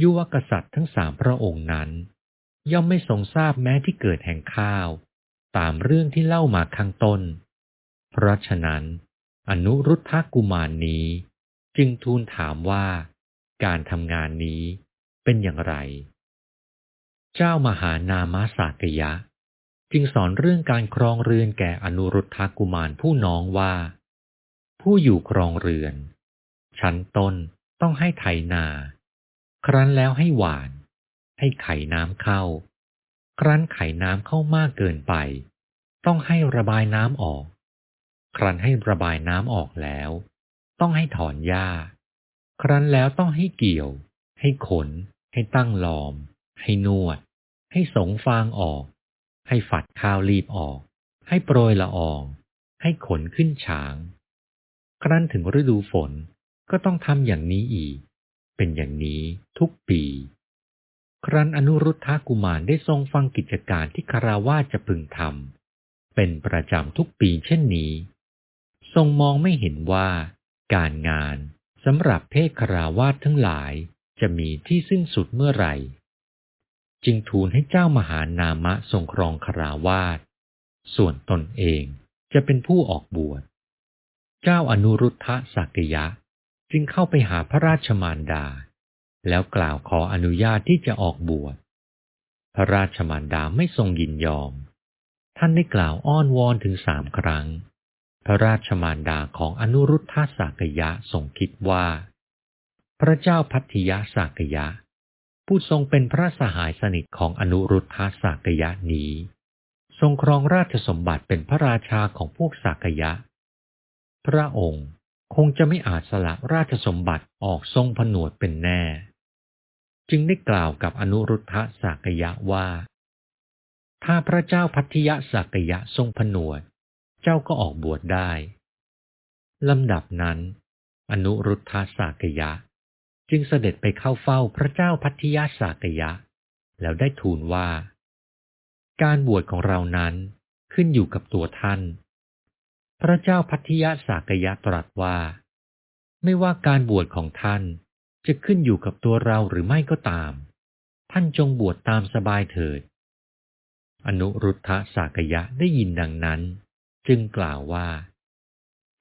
ยุวกษัตริย์ทั้งสามพระองค์นั้น ย่อมไม่ทรงทราบแม้ที่เกิดแห่งข้าว ตามเรื่องที่เล่ามาข้างต้น เพราะฉะนั้น อนุรุทธกุมารนนี้ จึงทูลถามว่าการทำงานนี้เป็นอย่างไร เจ้ามหานามาสากยะ จึงสอนเรื่องการครองเรือนแก่อนุรุทธกุมารผู้น้องว่า ผู้อยู่ครองเรือน ชั้นต้นต้องให้ไถนา ครั้นแล้วให้หวาน ให้ไข่น้ำเข้า ครั้นไข่น้ำเข้ามากเกินไป ต้องให้ระบายน้ำออก ครั้นให้ระบายน้ำออกแล้ว ต้องให้ถอนหญ้า ครั้นแล้วต้องให้เกี่ยว ให้ขน ให้ตั้งลอม ให้นวด ให้สงฟางออก ให้ฝัดข้าวรีบออก ให้โปรยละออง ให้ขนขึ้นฉาง ครั้นถึงฤดูฝนก็ต้องทำอย่างนี้อีก เป็นอย่างนี้ทุกปี ครั้นอนุรุทธากุมารได้ทรงฟังกิจการที่คาราวาจะพึงทำเป็นประจำทุกปีเช่นนี้ ทรงมองไม่เห็นว่าการงานสำหรับเพศคาราวาสทั้งหลายจะมีที่สิ้นสุดเมื่อไหร่ จึงทูลให้เจ้ามหานามะทรงครองคาราวาสส่วนตนเองจะเป็นผู้ออกบวช เจ้าอนุรุทธะสักยะ จึงเข้าไปหาพระราชมารดา แล้วกล่าวขออนุญาตที่จะออกบวช พระราชมารดาไม่ทรงยินยอม ท่านได้กล่าวอ้อนวอนถึงสามครั้ง พระราชมารดาของอนุรุทธาสากยะทรงคิดว่า พระเจ้าพัทยาสากยะ ผู้ทรงเป็นพระสหายสนิทของอนุรุทธาสากยะนี้ ทรงครองราชสมบัติเป็นพระราชาของพวกสากยะ พระองค์คงจะไม่อาจสละราชสมบัติออกทรงผนวดเป็นแน่ จึงได้กล่าวกับอนุรุทธะสากยะว่า ถ้าพระเจ้าพัทยสากยะทรงผนวด เจ้าก็ออกบวชได้ลำดับนั้น อนุรุทธะสากยะ จึงเสด็จไปเข้าเฝ้าพระเจ้าพัทยสากยะ แล้วได้ทูลว่า การบวชของเรานั้นขึ้นอยู่กับตัวท่าน พระเจ้าพัทยสากยะตรัสว่า ไม่ว่าการบวชของท่านจะขึ้นอยู่กับตัวเราหรือไม่ก็ตาม ท่านจงบวชตามสบายเถิด อนุรุทธะสากยะได้ยินดังนั้น จึงกล่าวว่า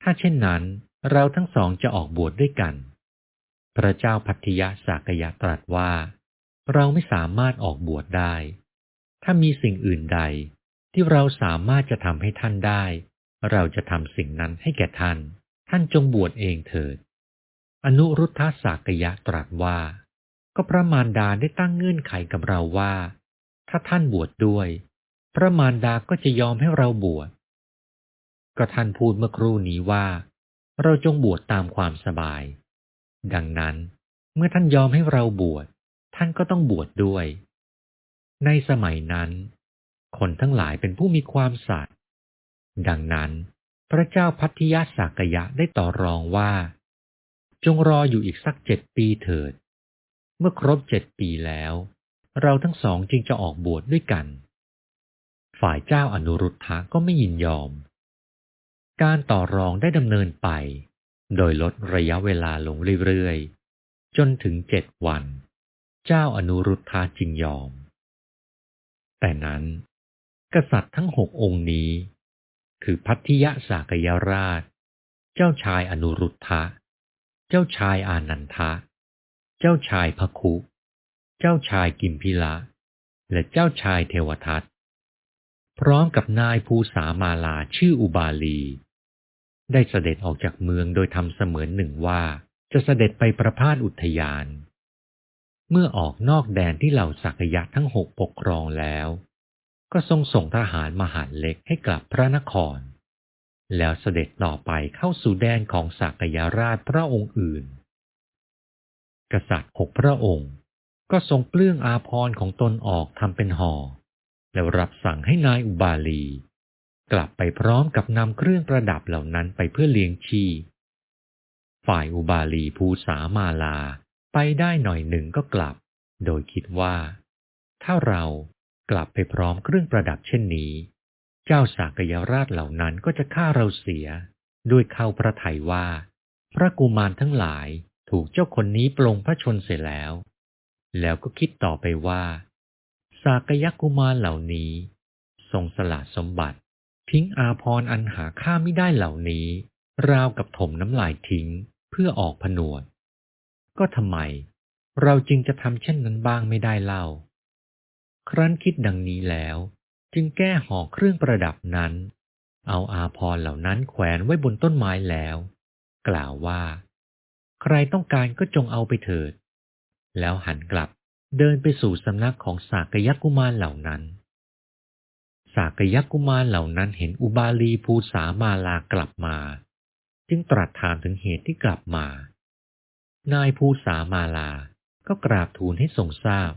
ถ้าเช่นนั้นเราทั้งสองจะออกบวชด้วยกัน พระเจ้าพัทยสากยะตรัสว่า เราไม่สามารถออกบวชได้ ถ้ามีสิ่งอื่นใดที่เราสามารถจะทำให้ท่านได้ เราจะทำสิ่งนั้นให้แก่ท่าน ท่านจงบวชเองเถิด อนุรุทธาสากยะตรัสว่า ก็พระมารดาได้ตั้งเงื่อนไขกับเราว่า ถ้าท่านบวชดด้วย พระมารดาก็จะยอมให้เราบวช ก็ท่านพูดเมื่อครู่นี้ว่า เราจงบวชตามความสบาย ดังนั้น เมื่อท่านยอมให้เราบวช ท่านก็ต้องบวชดด้วย ในสมัยนั้น คนทั้งหลายเป็นผู้มีความสัตย์ ดังนั้น พระเจ้าพัทยาสากยะได้ต่อรองว่า จงรออยู่อีกสักเจ็ดปีเถิด เมื่อครบเจ็ดปีแล้ว เราทั้งสองจึงจะออกบวชดด้วยกัน ฝ่ายเจ้าอนุรุทธะก็ไม่ยินยอม การต่อรองได้ดำเนินไป โดยลดระยะเวลาลงเรื่อยๆ จนถึงเจ็ดวัน เจ้าอนุรุทธะจึงยอม แต่นั้น กษัตริย์ทั้งหกองค์นี้ คือพัทยสากยราช เจ้าชายอนุรุทธะ เจ้าชายอานันทะ เจ้าชายพคุ เจ้าชายกิมพิละ และเจ้าชายเทวทัต พร้อมกับนายภูสามาลาชื่ออุบาลี ได้เสด็จออกจากเมืองโดยทำเสมือนหนึ่งว่าจะเสด็จไปประพาสอุทยาน เมื่อออกนอกแดนที่เหล่าสักยะทั้งหกปกครองแล้ว ก็ทรงส่งทหารมหาเล็กให้กลับพระนคร แล้วเสด็จต่อไปเข้าสู่แดนของสักยราชพระองค์อื่น กษัตริย์หกพระองค์ ก็ทรงเปลื้องอาพรของตนออกทำเป็นห่อแล้วรับสั่งให้นายอุบาลี กลับไปพร้อมกับนำเครื่องประดับเหล่านั้นไปเพื่อเลี้ยงชีพฝ่ายอุบาลีภูสามาลาไปได้หน่อยหนึ่งก็กลับ โดยคิดว่า ถ้าเรา กลับไปพร้อมเครื่องประดับเช่นนี้ เจ้าสากยราชเหล่านั้นก็จะฆ่าเราเสีย ด้วยเข้าพระทัยว่า พระกุมารทั้งหลายถูกเจ้าคนนี้ปลงพระชนเสร็จแล้ว แล้วก็คิดต่อไปว่า สากยกุมารเหล่านี้ ทรงสละสมบัติ ทิ้งอาพรอันหาค่าไม่ได้เหล่านี้ ราวกับถมน้ำลายทิ้งเพื่อออกผนวด ก็ทำไม เราจึงจะทำเช่นนั้นบ้างไม่ได้เล่า ครั้นคิดดังนี้แล้ว จึงแก้ห่อเครื่องประดับนั้น เอาอาพรเหล่านั้นแขวนไว้บนต้นไม้แล้ว กล่าวว่า ใครต้องการก็จงเอาไปเถิด แล้วหันกลับเดินไปสู่สำนักของสากยักุมารเหล่านั้น สากยักุมารเหล่านั้นเห็นอุบาลีภูสามาลากลับมา จึงตรัสถามถึงเหตุที่กลับมา นายภูสามาลาก็กราบทูลให้ทรงทราบ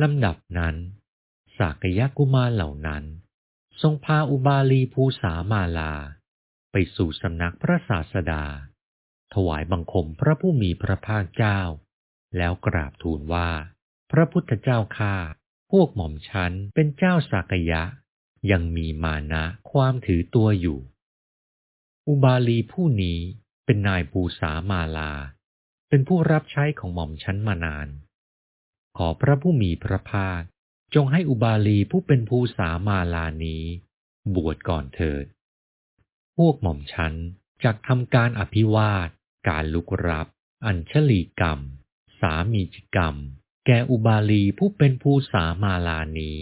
ลำดับนั้น สากยกุมารเหล่านั้น ทรงพาอุบาลีภูสามาลา ไปสู่สำนักพระศาสดา ถวายบังคมพระผู้มีพระภาคเจ้า แล้วกราบทูลว่า พระพุทธเจ้าข้าพวกหม่อมฉันเป็นเจ้าสากยะ ยังมีมานะความถือตัวอยู่ อุบาลีผู้นี้เป็นนายภูสามาลา เป็นผู้รับใช้ของหม่อมฉันมานาน ขอพระผู้มีพระภาค จงให้อุบาลีผู้เป็นภูสามาลานี้ บวชก่อนเถิด พวกหม่อมฉันจากทำการอภิวาท การลุกรับ อัญชลีกรรม สามีจิกรรม แก่อุบาลีผู้เป็นภูสามาลานี้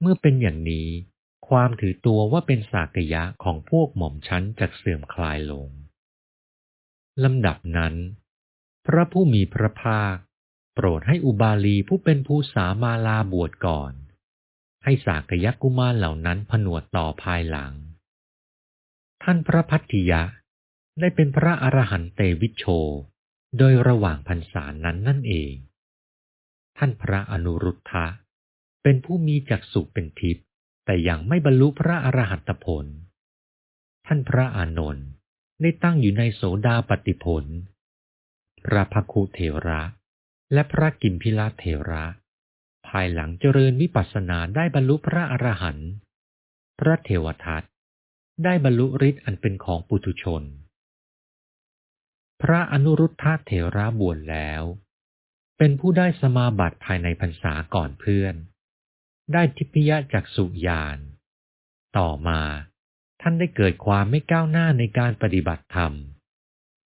เมื่อเป็นอย่างนี้ ความถือตัวว่าเป็นสากยะของพวกหม่อมชั้นจากเสื่อมคลายลงลำดับนั้น พระผู้มีพระภาค โปรดให้อุบาลีผู้เป็นภูษามาลาบวชก่อน ให้สากยกุมารเหล่านั้นผนวดต่อภายหลัง ท่านพระพัทธิยะได้เป็นพระอรหันเตวิชโช โดยระหว่างพรรษานั้นนั่นเอง ท่านพระอนุรุทธะ เป็นผู้มีจักษุเป็นทิพย์แต่ยังไม่บรรลุพระอรหัตผล ท่านพระอานนท์ได้ตั้งอยู่ในโสดาปติผล พระภคุเถระ และพระกิมพิลาเถระ ภายหลังเจริญวิปัสสนาได้บรรลุพระอรหันต์พระเทวทัตได้บรรลุฤทธิ์อันเป็นของปุถุชน พระอนุรุทธะเถระบวชแล้ว เป็นผู้ได้สมาบัติภายในพรรษาก่อนเพื่อน ได้ทิพยจักสุญาณต่อมาท่านได้เกิดความไม่ก้าวหน้าในการปฏิบัติธรรม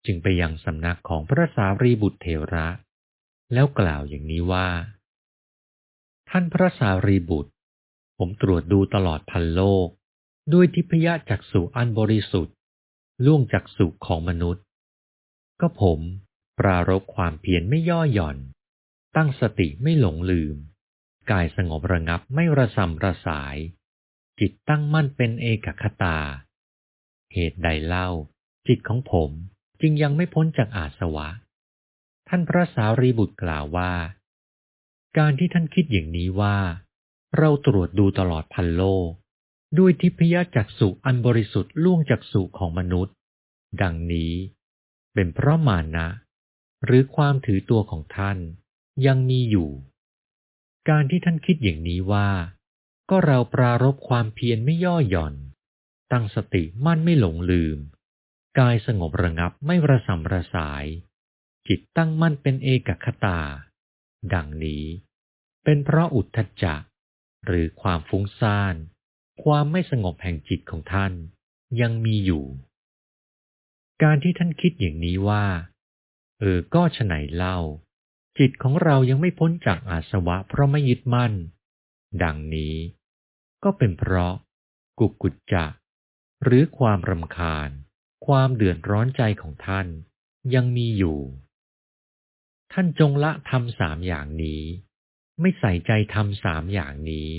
จึงไปยังสำนักของพระสารีบุตรเถระ แล้วกล่าวอย่างนี้ว่า ท่านพระสารีบุตร ผมตรวจดูตลอดพันโลก ด้วยทิพยจักสุอันบริสุทธิ์ ล่วงจักสุของมนุษย์ ก็ผมปรารบความเพียรไม่ย่อหย่อน ตั้งสติไม่หลงลืม กายสงบระงับไม่ระสำระสาย จิตตั้งมั่นเป็นเอกคตา เหตุใดเล่า จิตของผมจึงยังไม่พ้นจากอาสวะ ท่านพระสารีบุตรกล่าวว่า การที่ท่านคิดอย่างนี้ว่า เราตรวจดูตลอดพันโลก ด้วยทิพยจักสุอันบริสุทธิ์ล่วงจักสุของมนุษย์ ดังนี้ เป็นเพราะมานะ หรือความถือตัวของท่านยังมีอยู่ การที่ท่านคิดอย่างนี้ว่า ก็เราปรารบความเพียรไม่ย่อหย่อน ตั้งสติมั่นไม่หลงลืม กายสงบระงับไม่ระสำระสาย จิตตั้งมั่นเป็นเอกคตา ดังนี้ เป็นเพราะอุทธจจะหรือความฟุ้งซ่าน ความไม่สงบแห่งจิตของท่านยังมีอยู่ การที่ท่านคิดอย่างนี้ว่า เออ ก็ฉไหนเล่า จิตของเรายังไม่พ้นจากอาสวะเพราะไม่ยึดมั่น ดังนี้ ก็เป็นเพราะกุกุจจะหรือความรำคาญ ความเดือดร้อนใจของท่านยังมีอยู่ ท่านจงละทำสามอย่างนี้ ไม่ใส่ใจทำสามอย่างนี้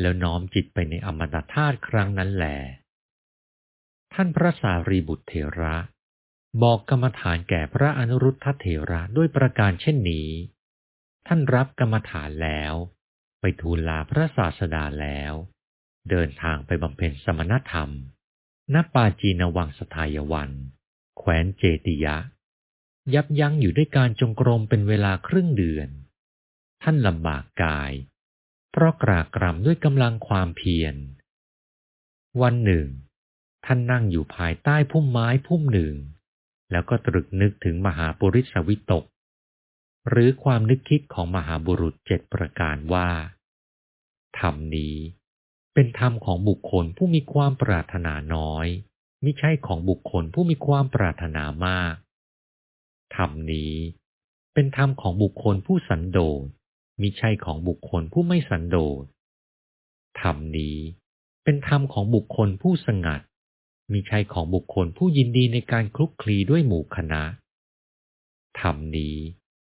แล้วน้อมจิตไปในอมตะธาตุครั้งนั้นแหลท่านพระสารีบุตรเถระ บอกกรรมฐานแก่พระอนุรุทธเถระด้วยประการเช่นนี้ ท่านรับกรรมฐานแล้ว ไปทูลลาพระศาสดาแล้ว เดินทางไปบำเพ็ญสมณธรรมณปาจีนวังสทายวันแคว้นเจติยะ ยับยั้งอยู่ด้วยการจงกรมเป็นเวลาครึ่งเดือน ท่านลำบากกาย เพราะกรากรำด้วยกำลังความเพียร วันหนึ่ง ท่านนั่งอยู่ภายใต้พุ่มไม้พุ่มหนึ่ง แล้วก็ตรึกนึกถึงมหาปุริสวิตก หรือความนึกคิดของมหาบุรุษเจ็ดประการว่า ธรรมนี้เป็นธรรมของบุคคลผู้มีความปรารถนาน้อยไม่ใช่ของบุคคลผู้มีความปรารถนามาก ธรรมนี้ เป็นธรรมของบุคคลผู้สันโดษมิใช่ของบุคคลผู้ไม่สันโดษธรรมนี้ เป็นธรรมของบุคคลผู้สงัดมิใช่ของบุคคลผู้ยินดีในการคลุกคลีด้วยหมู่คณะธรรมนี้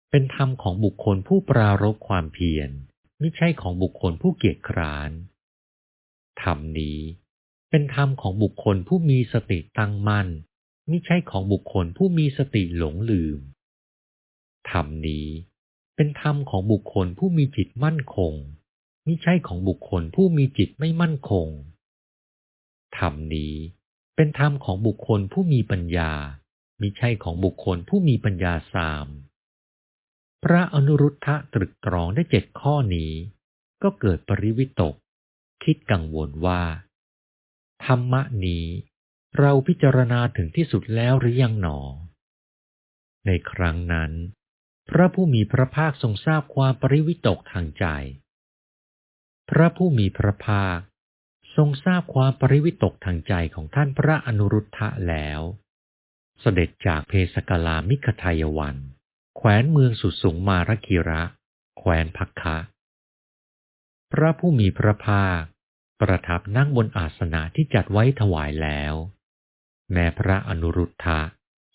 เป็นธรรมของบุคคลผู้ปรารบความเพียรมิใช่ของบุคคลผู้เกียจคร้านธรรมนี้ เป็นธรรมของบุคคลผู้มีสติตั้งมั่น มิใช่ของบุคคลผู้มีสติหลงลืม ธรรมนี้เป็นธรรมของบุคคลผู้มีจิตมั่นคง มิใช่ของบุคคลผู้มีจิตไม่มั่นคง ธรรมนี้เป็นธรรมของบุคคลผู้มีปัญญา มิใช่ของบุคคลผู้มีปัญญาสาม พระอนุรุทธะตรึกตรองได้เจ็ดข้อนี้ ก็เกิดปริวิตก คิดกังวลว่า ธรรมะนี้ เราพิจารณาถึงที่สุดแล้วหรือยังหนอ ในครั้งนั้น พระผู้มีพระภาคทรงทราบความปริวิตกทางใจ พระผู้มีพระภาคทรงทราบความปริวิตกทางใจของท่านพระอนุรุทธะแล้ว เสด็จจากเพสกลามิขทายวัน แขวนเมืองสุดสูงมารคิระ แขวนพักคะ พระผู้มีพระภาคประทับนั่งบนอาสนะที่จัดไว้ถวายแล้ว แม้พระอนุรุทธะ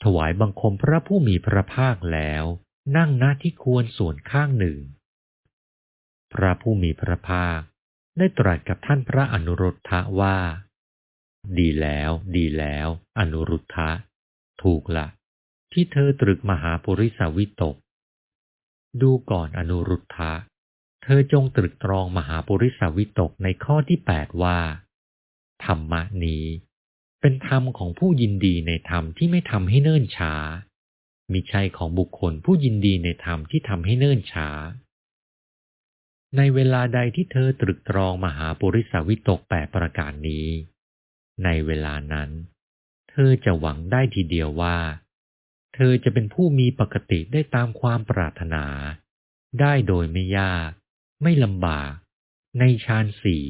ถวายบังคมพระผู้มีพระภาคแล้ว นั่งหน้าที่ควรส่วนข้างหนึ่ง พระผู้มีพระภาคได้ตรัสกับท่านพระอนุรุทธะว่า ดีแล้ว ดีแล้ว อนุรุทธะถูกละ ที่เธอตรึกมหาปุริสวิตก ดูก่อนอนุรุทธะเธอจงตรึกตรองมหาปุริสวิตกในข้อที่แปดว่า ธรรมะนี้ เป็นธรรมของผู้ยินดีในธรรมที่ไม่ทำให้เนิ่นช้า มิใช่ของบุคคลผู้ยินดีในธรรมที่ทำให้เนิ่นช้า ในเวลาใดที่เธอตรึกตรองมหาปุริสวิตกแปดประการนี้ ในเวลานั้น เธอจะหวังได้ทีเดียวว่า เธอจะเป็นผู้มีปกติได้ตามความปรารถนา ได้โดยไม่ยาก ไม่ลำบาก ในฌานสี่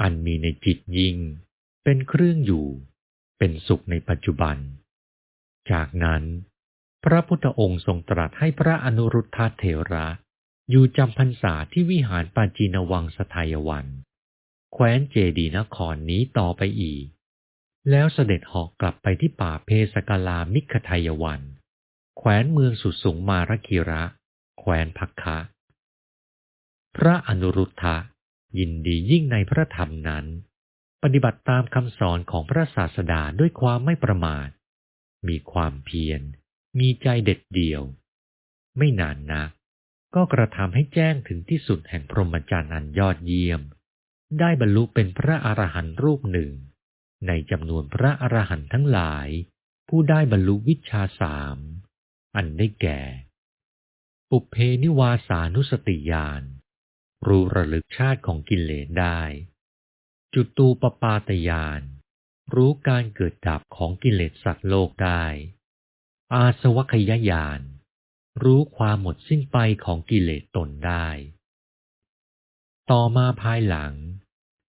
อันมีในจิตยิ่ง เป็นเครื่องอยู่ เป็นสุขในปัจจุบัน จากนั้น พระพุทธองค์ทรงตรัสให้พระอนุรุทธเถระ อยู่จำพรรษาที่วิหารปาจีนวังสทายวัน แคว้นเจดีนครนี้ต่อไปอีก แล้วเสด็จหอกกลับไปที่ป่าเพสกลามิขทายวัน แคว้นเมืองสุดสูงมารคิระ แคว้นพักคะพระอนุรุทธะยินดียิ่งในพระธรรมนั้น ปฏิบัติตามคำสอนของพระศาสดาด้วยความไม่ประมาท มีความเพียร มีใจเด็ดเดี่ยว ไม่นานนัก ก็กระทำให้แจ้งถึงที่สุดแห่งพรหมจรรย์อันยอดเยี่ยม ได้บรรลุเป็นพระอรหันต์รูปหนึ่ง ในจำนวนพระอรหันต์ทั้งหลาย ผู้ได้บรรลุวิชาสาม อันได้แก่ ปุเพนิวาสานุสติญาณรู้ระลึกชาติของกิเลสได้ จุตูปปาตญาณรู้การเกิดดับของกิเลสสัตว์โลกได้ อาสวัคยญาณรู้ความหมดสิ้นไปของกิเลสตนได้ ต่อมาภายหลัง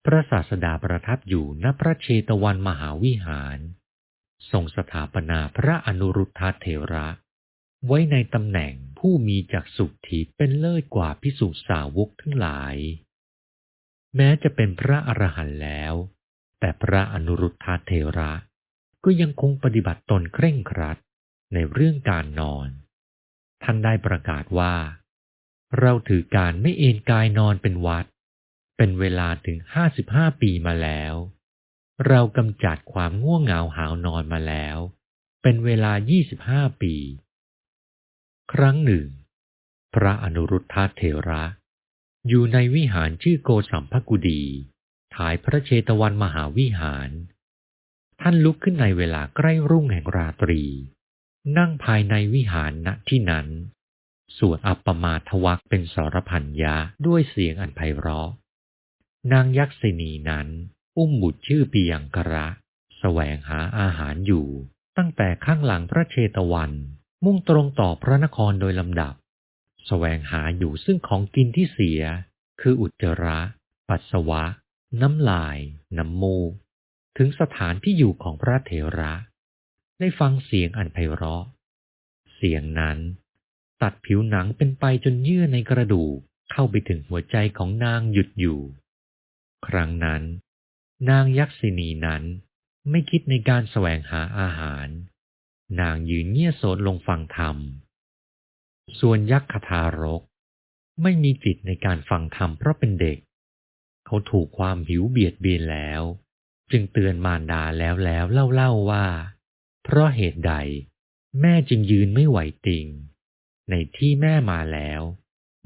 พระศาสดาประทับอยู่ณพระเชตวันมหาวิหาร ทรงสถาปนาพระอนุรุทธเถระ ไว้ในตำแหน่งผู้มีจักสุทิเป็นเลิศกว่าพิสุสาวกทั้งหลาย แม้จะเป็นพระอรหันต์แล้ว แต่พระอนุรุทธาเถระ ก็ยังคงปฏิบัติตนเคร่งครัดในเรื่องการนอน ท่านได้ประกาศว่า เราถือการไม่เอนกายนอนเป็นวัด เป็นเวลาถึงห้าสิบห้าปีมาแล้ว เรากำจัดความง่วงเหงาหาวนอนมาแล้ว เป็นเวลายี่สิบห้าปี ครั้งหนึ่ง พระอนุรุทธาเถระ อยู่ในวิหารชื่อโกสัมภกุดี ถ่ายพระเชตวันมหาวิหาร ท่านลุกขึ้นในเวลาใกล้รุ่งแห่งราตรี นั่งภายในวิหารณที่นั้น สวดอัปปมาทวักเป็นสรพันยะด้วยเสียงอันไพเราะ นางยักษินีนั้น อุ้มบุตรชื่อปียังกระสแสวงหาอาหารอยู่ ตั้งแต่ข้างหลังพระเชตวัน มุ่งตรงต่อพระนครโดยลำดับ แสวงหาอยู่ซึ่งของกินที่เสีย คืออุจจาระ ปัสสาวะ น้ำลาย น้ำมูก ถึงสถานที่อยู่ของพระเถระ ได้ฟังเสียงอันไพเราะ เสียงนั้น ตัดผิวหนังเป็นไปจนเยื่อในกระดูกเข้าไปถึงหัวใจของนางหยุดอยู่ ครั้งนั้น นางยักษินีนั้นไม่คิดในการแสวงหาอาหาร นางยืนเงียโสดลงฟังธรรม ส่วนยักษ์คทารก ไม่มีจิตในการฟังธรรมเพราะเป็นเด็ก เขาถูกความหิวเบียดเบียนแล้ว จึงเตือนมารดาแล้วแล้วเล่าเล่าว่า เพราะเหตุใด แม่จึงยืนไม่ไหวติง ในที่แม่มาแล้ว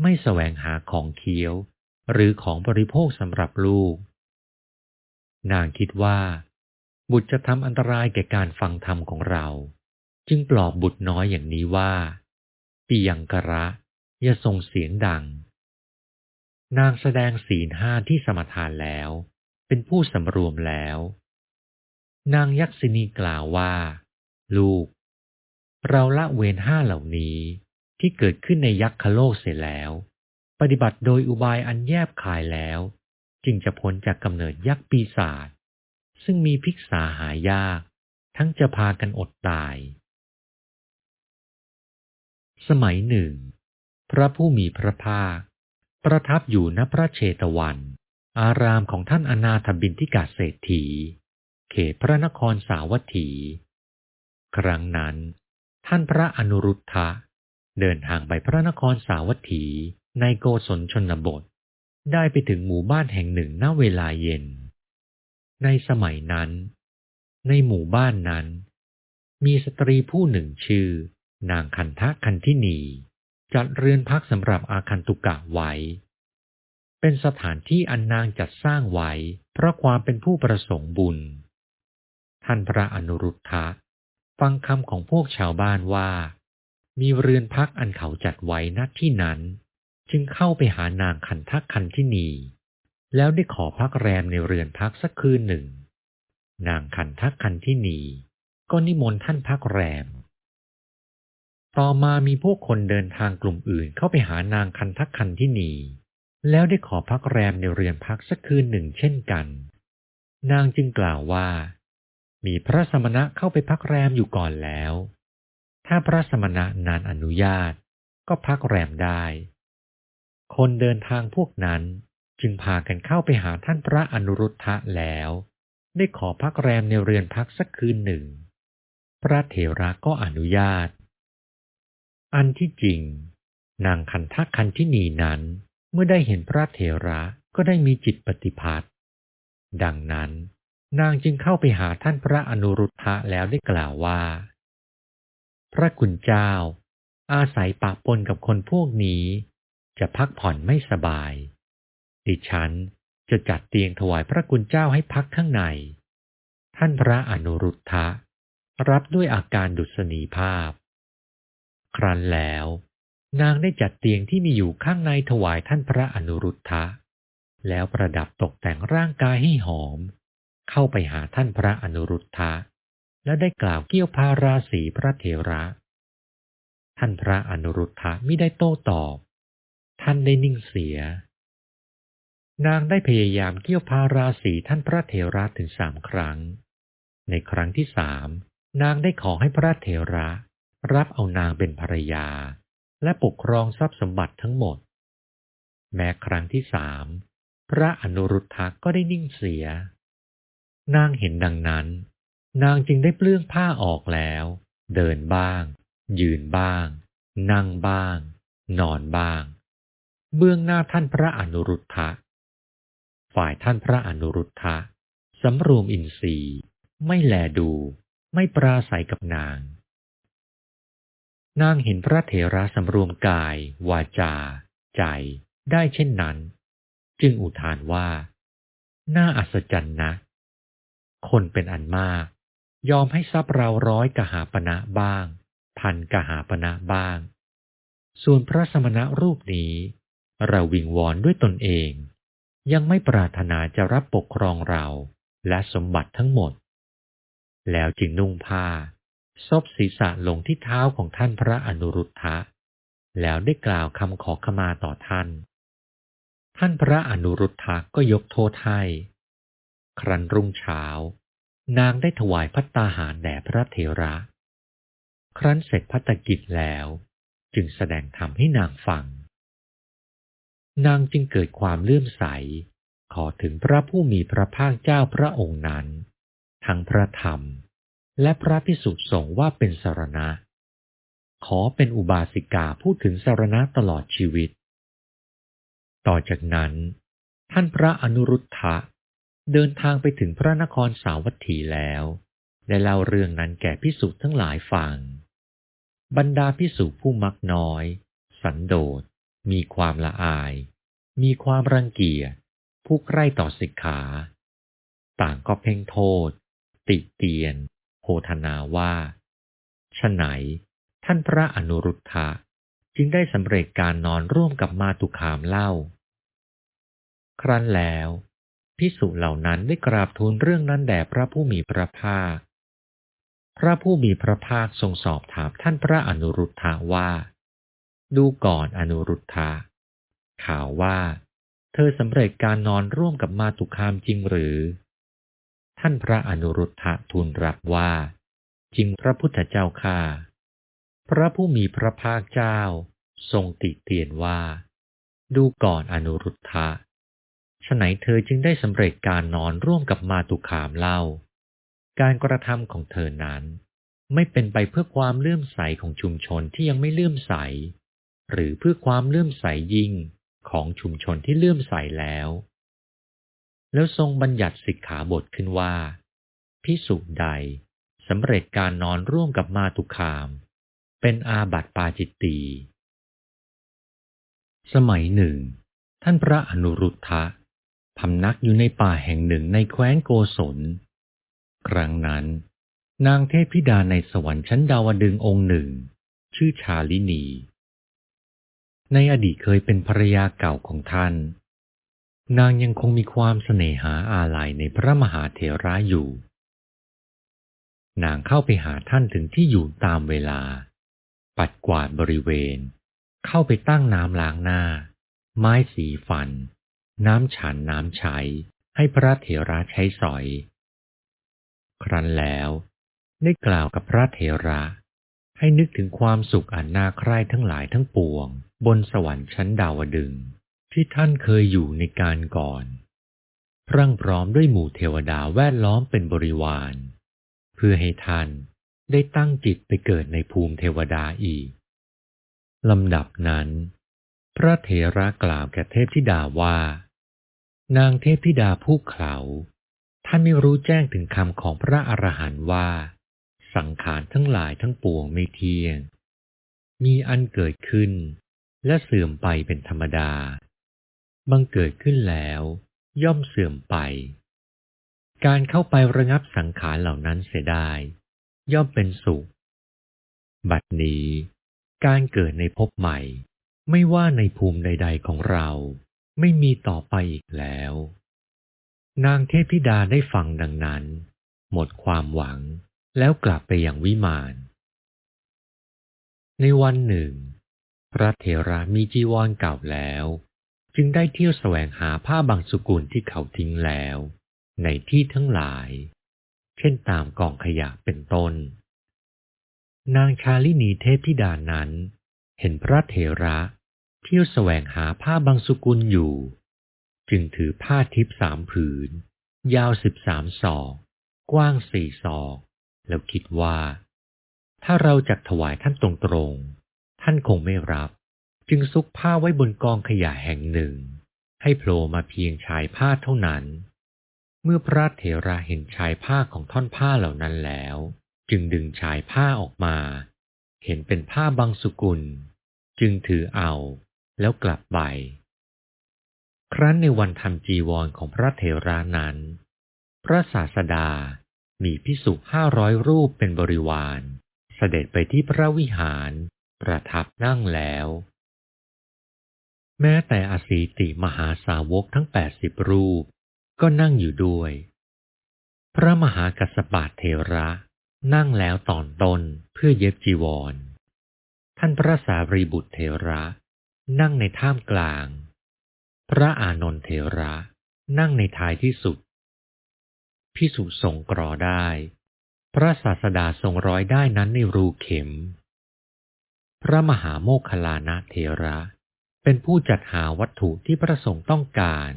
ไม่แสวงหาของเคี้ยว หรือของบริโภคสำหรับลูก นางคิดว่า บุตรจะทำอันตรายแก่การฟังธรรมของเรา จึงปลอบบุตรน้อยอย่างนี้ว่า ปียังกระอย่าส่งเสียงดัง นางแสดงศีลห้าที่สมทานแล้ว เป็นผู้สำรวมแล้ว นางยักษินีกล่าวว่า ลูก เราละเวนห้าเหล่านี้ที่เกิดขึ้นในยักษ์คโลกเสร็จแล้ว ปฏิบัติโดยอุบายอันแยบขายแล้ว จึงจะพ้นจากกำเนิดยักษ์ปีศาจซึ่งมีพิกษาหายาก ทั้งจะพากันอดตาย สมัยหนึ่ง พระผู้มีพระภาค ประทับอยู่ณพระเชตวัน อารามของท่านอนาถบินทิกาเศรษฐี เขตพระนครสาวัตถี ครั้งนั้น ท่านพระอนุรุทธะ เดินทางไปพระนครสาวัตถีในโกศลชนบท ได้ไปถึงหมู่บ้านแห่งหนึ่งณเวลาเย็น ในสมัยนั้น ในหมู่บ้านนั้น มีสตรีผู้หนึ่งชื่อ นางคันทะคันทินีจัดเรือนพักสำหรับอาคันตุกะไว้ เป็นสถานที่อันนางจัดสร้างไว้ เพราะความเป็นผู้ประสงค์บุญ ท่านพระอนุรุทธะ ฟังคำของพวกชาวบ้านว่า มีเรือนพักอันเขาจัดไว้ณที่นั้น จึงเข้าไปหานางคันทักคันทินี แล้วได้ขอพักแรมในเรือนพักสักคืนหนึ่ง นางคันทักคันทินี ก็นิมนต์ท่านพักแรม ต่อมามีพวกคนเดินทางกลุ่มอื่นเข้าไปหานางคันทักคันทินีแล้วได้ขอพักแรมในเรือนพักสักคืนหนึ่งเช่นกัน นางจึงกล่าวว่า มีพระสมณะเข้าไปพักแรมอยู่ก่อนแล้ว ถ้าพระสมณะนั้นอนุญาตก็พักแรมได้ คนเดินทางพวกนั้นจึงพากันเข้าไปหาท่านพระอนุรุทธะแล้ว ได้ขอพักแรมในเรือนพักสักคืนหนึ่ง พระเถระก็อนุญาต อันที่จริง นางคันทักคันที่นีนั้น เมื่อได้เห็นพระเถระก็ได้มีจิตปฏิพัทธ์ดังนั้น นางจึงเข้าไปหาท่านพระอนุรุทธะแล้วได้กล่าวว่า พระคุณเจ้า อาศัยปะปนกับคนพวกนี้ จะพักผ่อนไม่สบาย ดิฉันจะจัดเตียงถวายพระคุณเจ้าให้พักข้างใน ท่านพระอนุรุทธะ รับด้วยอาการดุษณีภาพ ครั้นแล้ว นางได้จัดเตียงที่มีอยู่ข้างในถวายท่านพระอนุรุทธะ แล้วประดับตกแต่งร่างกายให้หอม เข้าไปหาท่านพระอนุรุทธะ และได้กล่าวเกี่ยวพาราศีพระเถระ ท่านพระอนุรุทธะไม่ได้โต้ตอบ ท่านได้นิ่งเสีย นางได้พยายามเกี่ยวพาราศีท่านพระเถระถึงสามครั้ง ในครั้งที่สามนางได้ขอให้พระเถระ รับเอานางเป็นภรรยา และปกครองทรัพย์สมบัติทั้งหมด แม้ครั้งที่สามพระอนุรุทธะก็ได้นิ่งเสีย นางเห็นดังนั้น นางจึงได้เปลื้องผ้าออกแล้ว เดินบ้าง ยืนบ้าง นั่งบ้าง นอนบ้าง เบื้องหน้าท่านพระอนุรุทธะ ฝ่ายท่านพระอนุรุทธะสำรวมอินทรีย์ ไม่แลดู ไม่ปราศัยกับนาง นางเห็นพระเถระสำรวมกาย วาจา ใจ ได้เช่นนั้น จึงอุทานว่า น่าอัศจรรย์นะ คนเป็นอันมาก ยอมให้ทรัพย์เราร้อยกหาปณะบ้าง พันกหาปณะบ้าง ส่วนพระสมณะรูปนี้ เราวิงวอนด้วยตนเอง ยังไม่ปรารถนาจะรับปกครองเราและสมบัติทั้งหมด แล้วจึงนุ่งผ้า ซบศีรษะลงที่เท้าของท่านพระอนุรุทธะ แล้วได้กล่าวคำขอขมาต่อท่าน ท่านพระอนุรุทธะก็ยกโทษให้ครั้นรุ่งเช้า นางได้ถวายพัตตาหารแด่พระเถระ ครั้นเสร็จพัตกิจแล้ว จึงแสดงธรรมให้นางฟัง นางจึงเกิดความเลื่อมใส ขอถึงพระผู้มีพระภาคเจ้าพระองค์นั้น ทั้งพระธรรม และพระพิสุทธิสงฆ์ว่าเป็นสารณะ ขอเป็นอุบาสิกาพูดถึงสารณะตลอดชีวิต ต่อจากนั้น ท่านพระอนุรุทธะเดินทางไปถึงพระนครสาวัตถีแล้ว ได้เล่าเรื่องนั้นแก่พิสุทั้งหลายฟัง บรรดาพิสุผู้มักน้อย สันโดษ มีความละอาย มีความรังเกียจ ผู้ใกล้ต่อสิกขา ต่างก็เพ่งโทษ ติเตียน โพธนาว่าฉไหน ท่านพระอนุรุทธะจึงได้สำเร็จการนอนร่วมกับมาตุคามเล่า ครั้นแล้วพิสุเหล่านั้นได้กราบทูลเรื่องนั้นแด่พระผู้มีพระภาค พระผู้มีพระภาคทรงสอบถามท่านพระอนุรุทธะว่า ดูก่อนอนุรุทธะข่าวว่า เธอสำเร็จการนอนร่วมกับมาตุคามจริงหรือ ท่านพระอนุรุทธะทูลรับว่า จริงพระพุทธเจ้าค่าพระผู้มีพระภาคเจ้า ทรงติเตียนว่า ดูก่อนอนุรุทธะฉไหนเธอจึงได้สำเร็จการนอนร่วมกับมาตุขามเล่า การกระทำของเธอนั้นไม่เป็นไปเพื่อความเลื่อมใสของชุมชนที่ยังไม่เลื่อมใส หรือเพื่อความเลื่อมใสยิ่งของชุมชนที่เลื่อมใสแล้ว แล้วทรงบัญญัติสิกขาบทขึ้นว่าพิสุใดสำเร็จการนอนร่วมกับมาตุคาม เป็นอาบัติปาจิตตี สมัยหนึ่ง ท่านพระอนุรุทธะพำนักอยู่ในป่าแห่งหนึ่งในแคว้นโกศล ครั้งนั้น นางเทพธิดาในสวรรค์ชั้นดาวดึงองค์หนึ่ง ชื่อชาลินี ในอดีตเคยเป็นภรรยาเก่าของท่าน นางยังคงมีความเสน่หาอาลัยในพระมหาเถระอยู่ นางเข้าไปหาท่านถึงที่อยู่ตามเวลา ปัดกวาดบริเวณ เข้าไปตั้งน้ำล้างหน้า ไม้สีฟัน น้ำฉันน้ำใช้ ให้พระเถระใช้สอย ครั้นแล้วได้กล่าวกับพระเถระ ให้นึกถึงความสุขอันน่าใคร่ทั้งหลายทั้งปวง บนสวรรค์ชั้นดาวดึง ที่ท่านเคยอยู่ในการก่อน พรั่งพร้อมด้วยหมู่เทวดาแวดล้อมเป็นบริวาร เพื่อให้ท่านได้ตั้งจิตไปเกิดในภูมิเทวดาอีกลำดับนั้น พระเถระกล่าวแก่เทพธิดาว่า นางเทพธิดาผู้เขาท่านไม่รู้แจ้งถึงคำของพระอรหันต์ว่า สังขารทั้งหลายทั้งปวงไม่เที่ยง มีอันเกิดขึ้นและเสื่อมไปเป็นธรรมดา บังเกิดขึ้นแล้ว ย่อมเสื่อมไป การเข้าไประงับสังขารเหล่านั้นเสียได้ ย่อมเป็นสุข บัดนี้ การเกิดในภพใหม่ ไม่ว่าในภูมิใด ๆของเรา ไม่มีต่อไปอีกแล้ว นางเทพธิดาได้ฟังดังนั้น หมดความหวังแล้วกลับไปอยังวิมานในวันหนึ่ง พระเถระมีจีวรเก่าแล้ว จึงได้เที่ยวแสวงหาผ้าบางสกุลที่เขาทิ้งแล้ว ในที่ทั้งหลาย เช่นตามกองขยะเป็นต้น นางชาลินีเทพธิดานั้น เห็นพระเถระ เที่ยวแสวงหาผ้าบางสกุลอยู่ จึงถือผ้าทิพสามผืน ยาวสิบสามศอก กว้างสี่ศอก แล้วคิดว่า ถ้าเราจักถวายท่านตรงๆท่านคงไม่รับ จึงซุกผ้าไว้บนกองขยะแห่งหนึ่ง ให้โผล่มาเพียงชายผ้าเท่านั้น เมื่อพระเถระเห็นชายผ้าของท่อนผ้าเหล่านั้นแล้ว จึงดึงชายผ้าออกมา เห็นเป็นผ้าบางสุกุล จึงถือเอาแล้วกลับไป ครั้นในวันทำจีวรของพระเถระนั้น พระศาสดามีพิสุห้าร้อยรูปเป็นบริวาร เสด็จไปที่พระวิหาร ประทับนั่งแล้ว แม้แต่อสีติมหาสาวกทั้งแปดสิบรูป ก็นั่งอยู่ด้วย พระมหากัสปะเทระนั่งแล้วตอนตนเพื่อเย็บจีวร ท่านพระสารีบุตรเทระ นั่งในท่ามกลาง พระอานนทเทระนั่งในท้ายที่สุด พิสุทรงกรอได้ พระศาสดาทรงร้อยได้นั้นในรูเข็ม พระมหาโมคคลานะเทระ เป็นผู้จัดหาวัตถุที่พระสงฆ์ต้องการ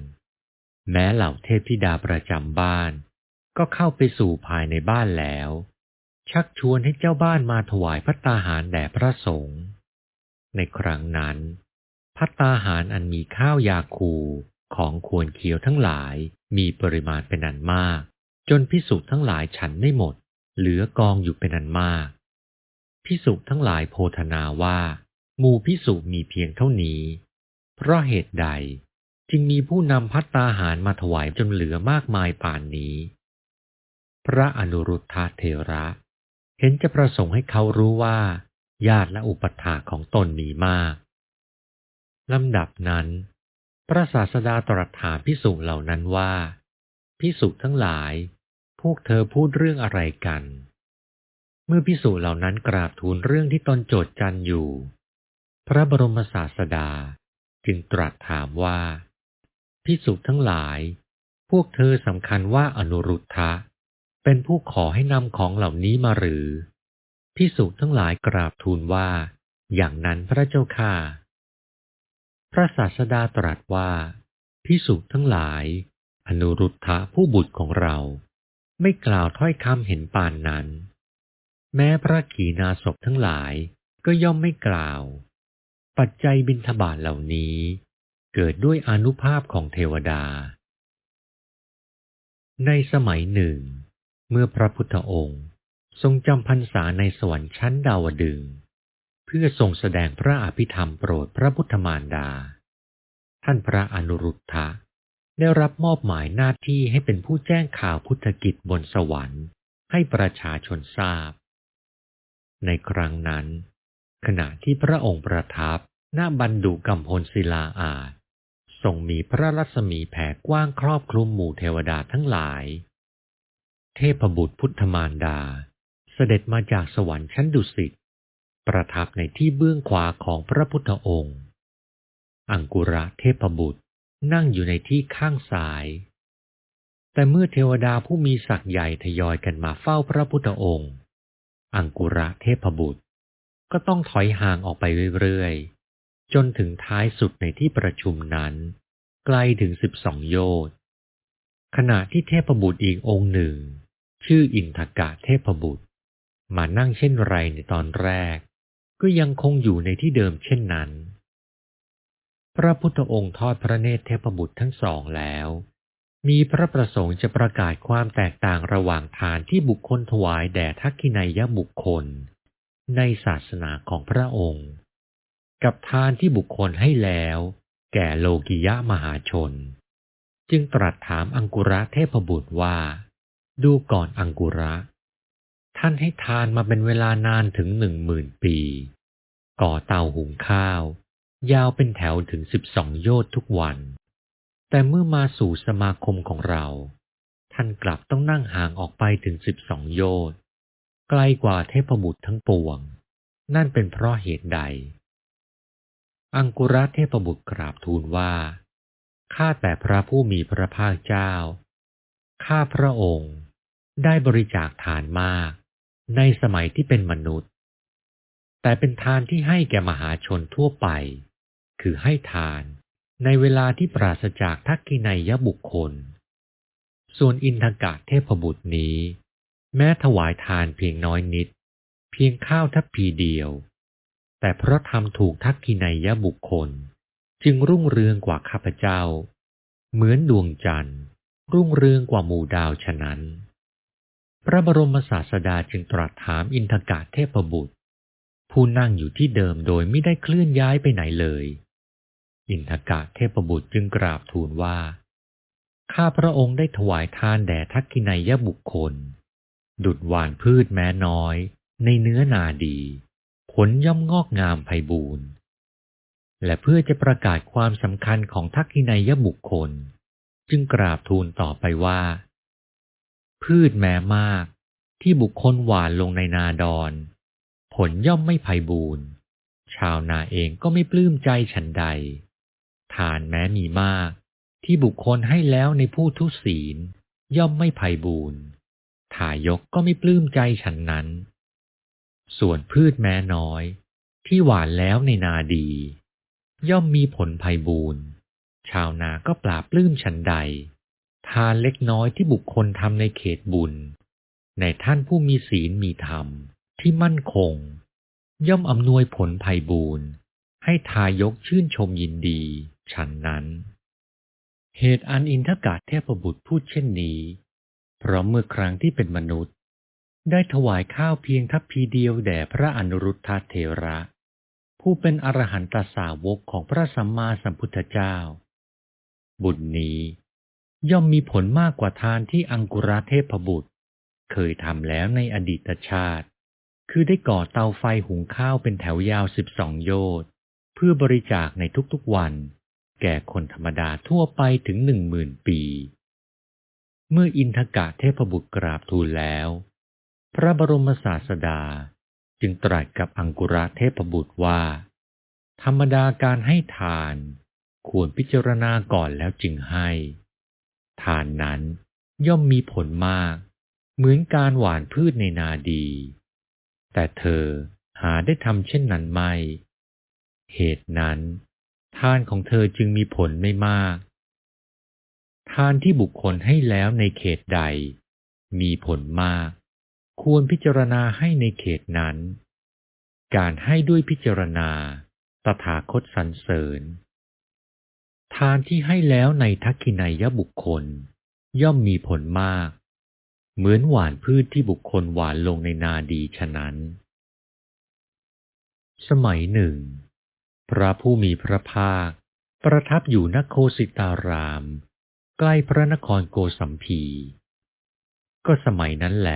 แม้เหล่าเทพธิดาประจำบ้าน ก็เข้าไปสู่ภายในบ้านแล้ว ชักชวนให้เจ้าบ้านมาถวายพัตตาหารแด่พระสงฆ์ในครั้งนั้นพัตตาหารอันมีข้าวยาคูของควรเคี้ยวทั้งหลายมีปริมาณเป็นอันมาก จนพิสุทั้งหลายฉันไม่หมด เหลือกองอยู่เป็นอันมากพิสุทั้งหลายโพธนาว่า หมู่พิสุมีเพียงเท่านี้ เพราะเหตุใดจึงมีผู้นำพัตตาหารมาถวายจนเหลือมากมายป่านนี้ พระอนุรุทธาเทระ เห็นจะประสงค์ให้เขารู้ว่า ญาติและอุปถาของตนมีมากลำดับนั้น พระศาสดาตรัสถามพิสุเหล่านั้นว่า พิสุทั้งหลาย พวกเธอพูดเรื่องอะไรกัน เมื่อพิสุเหล่านั้นกราบทูลเรื่องที่ตนโจทย์จันอยู่ พระบรมศาสดาจึงตรัสถามว่าพิสุทั้งหลาย พวกเธอสำคัญว่าอนุรุทธะ เป็นผู้ขอให้นำของเหล่านี้มาหรือพิสุทั้งหลายกราบทูลว่า อย่างนั้นพระเจ้าค่าพระศาสดาตรัสว่าพิสุทั้งหลาย อนุรุทธะผู้บุตรของเรา ไม่กล่าวถ้อยคำเห็นปานนั้น แม้พระขีณาสพทั้งหลายก็ย่อมไม่กล่าว ปัจจัยบิณฑบาตเหล่านี้ เกิดด้วยอนุภาพของเทวดา ในสมัยหนึ่ง เมื่อพระพุทธองค์ทรงจำพรรษาในสวรรค์ชั้นดาวดึง เพื่อทรงแสดงพระอภิธรรมโปรดพระพุทธมารดา ท่านพระอนุรุทธะได้รับมอบหมายหน้าที่ให้เป็นผู้แจ้งข่าวพุทธกิจบนสวรรค์ให้ประชาชนทราบ ในครั้งนั้น ขณะที่พระองค์ประทับหน้าบันดุกัมพลศิลาอาจทรงมีพระรัศมีแผ่กว้างครอบคลุมหมู่เทวดาทั้งหลาย เทพบุตรพุทธมารดา เสด็จมาจากสวรรค์ชั้นดุสิตประทับในที่เบื้องขวาของพระพุทธองค์ อังกุระเทพบุตรนั่งอยู่ในที่ข้างซ้าย แต่เมื่อเทวดาผู้มีศักย์ใหญ่ทยอยกันมาเฝ้าพระพุทธองค์ อังกุระเทพบุตร ก็ต้องถอยห่างออกไปเรื่อยๆ จนถึงท้ายสุดในที่ประชุมนั้น ไกลถึงสิบสองโยชน์ขณะที่เทพบุตรอีกองค์หนึ่ง ชื่ออินทกะเทพบุตร มานั่งเช่นไรในตอนแรก ก็ยังคงอยู่ในที่เดิมเช่นนั้น พระพุทธองค์ทอดพระเนตรเทพบุตรทั้งสองแล้ว มีพระประสงค์จะประกาศความแตกต่างระหว่างทานที่บุคคลถวายแด่ทักขินายบุคคล ในศาสนาของพระองค์ กับทานที่บุคคลให้แล้ว แก่โลกิยะมหาชน จึงตรัสถามอังกุระเทพบุตรว่า ดูก่อนอังกุระ ท่านให้ทานมาเป็นเวลานานถึงหนึ่งหมื่นปี ก่อเตาหุงข้าว ยาวเป็นแถวถึงสิบสองโยชน์ทุกวัน แต่เมื่อมาสู่สมาคมของเรา ท่านกลับต้องนั่งห่างออกไปถึงสิบสองโยชน์ ไกลกว่าเทพบุตรทั้งปวง นั่นเป็นเพราะเหตุใด อังกุระเทพบุตรกราบทูลว่า ข้าแต่พระผู้มีพระภาคเจ้า ข้าพระองค์ได้บริจาคทานมาก ในสมัยที่เป็นมนุษย์ แต่เป็นทานที่ให้แก่มหาชนทั่วไป คือให้ทานในเวลาที่ปราศจากทักกินัยยบุคคล ส่วนอินทกะเทพบุตรนี้ แม้ถวายทานเพียงน้อยนิด เพียงข้าวทัพพีเดียว แต่เพราะทำถูกทักกินัยยบุคคล จึงรุ่งเรืองกว่าข้าพเจ้า เหมือนดวงจันทร์ รุ่งเรืองกว่าหมู่ดาวฉะนั้น พระบรมศาสดาจึงตรัสถามอินทกะเทพบุตร ผู้นั่งอยู่ที่เดิมโดยไม่ได้เคลื่อนย้ายไปไหนเลย อินทกะเทพบุตรจึงกราบทูลว่าข้าพระองค์ได้ถวายทานแด่ทักขินายบุคคล ดุดหวานพืชแม้น้อย ในเนื้อนาดี ผลย่อมงอกงามไพบูรณ์และเพื่อจะประกาศความสำคัญของทักขินายบุคคล จึงกราบทูลต่อไปว่า พืชแม้มาก ที่บุคคลหวานลงในนาดอน ผลย่อมไม่ไพบูรณ์ชาวนาเองก็ไม่ปลื้มใจฉันใด ทานแม้มีมาก ที่บุคคลให้แล้วในผู้ทุศีล ย่อมไม่ไพบูรณ์ ถายกก็ไม่ปลื้มใจฉันนั้น ส่วนพืชแม้น้อย ที่หวานแล้วในนาดี ย่อมมีผลไพ่บูรณ์ชาวนาก็ปราบปลื้มฉันใด ทานเล็กน้อยที่บุคคลทำในเขตบุญ ในท่านผู้มีศีลมีธรรมที่มั่นคง ย่อมอำนวยผลไพ่บูรณ์ให้ทายกชื่นชมยินดี ฉันนั้น เหตุอันอินทกาเทพบุตรพูดเช่นนี้ เพราะเมื่อครั้งที่เป็นมนุษย์ ได้ถวายข้าวเพียงทัพพีเดียวแด่พระอนุรุทธเถระ ผู้เป็นอรหันตสาวกของพระสัมมาสัมพุทธเจ้า บุญนี้ย่อมมีผลมากกว่าทานที่อังกุระเทพบุตร เคยทำแล้วในอดีตชาติ คือได้ก่อเตาไฟหุงข้าวเป็นแถวยาวสิบสองโยชน์เพื่อบริจาคในทุกๆวัน แก่คนธรรมดาทั่วไปถึงหนึ่งหมื่นปี เมื่ออินทกะเทพบุตรกราบทูลแล้ว พระบรมศาสดาจึงตรัสกับอังกุระเทพบุตรว่า ธรรมดาการให้ทานควรพิจารณาก่อนแล้วจึงให้ ทานนั้นย่อมมีผลมาก เหมือนการหว่านพืชในนาดี แต่เธอหาได้ทำเช่นนั้นไม่ เหตุนั้น ทานของเธอจึงมีผลไม่มาก ทานที่บุคคลให้แล้วในเขตใด มีผลมาก ควรพิจารณาให้ในเขตนั้น การให้ด้วยพิจารณา ตถาคตสรรเสริญ ทานที่ให้แล้วในทักขินายบุคคล ย่อมมีผลมาก เหมือนหวานพืชที่บุคคลหวานลงในนาดีฉะนั้น สมัยหนึ่ง พระผู้มีพระภาค ประทับอยู่นโคสิตาราม ใกล้พระนครโกสัมพี ก็สมัยนั้นแหล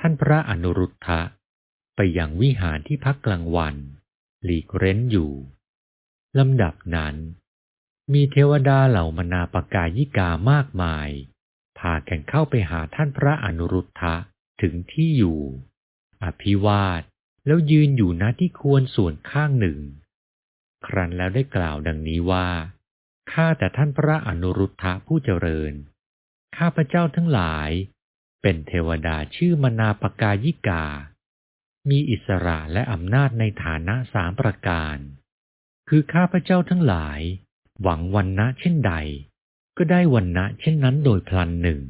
ท่านพระอนุรุทธะไปยังวิหารที่พักกลางวัน หลีกเร้นอยู่ลำดับนั้น มีเทวดาเหล่ามนาปกายิกามากมาย พากันเข้าไปหาท่านพระอนุรุทธะถึงที่อยู่ อภิวาทแล้วยืนอยู่ณที่ควรส่วนข้างหนึ่ง ครั้นแล้วได้กล่าวดังนี้ว่า ข้าแต่ท่านพระอนุรุทธะผู้เจริญ ข้าพระเจ้าทั้งหลาย เป็นเทวดาชื่อมนาปกายิกา มีอิสระและอำนาจในฐานะสามประการ คือข้าพระเจ้าทั้งหลาย หวังวันนะเช่นใด ก็ได้วันนะเช่นนั้นโดยพลันหนึ่ง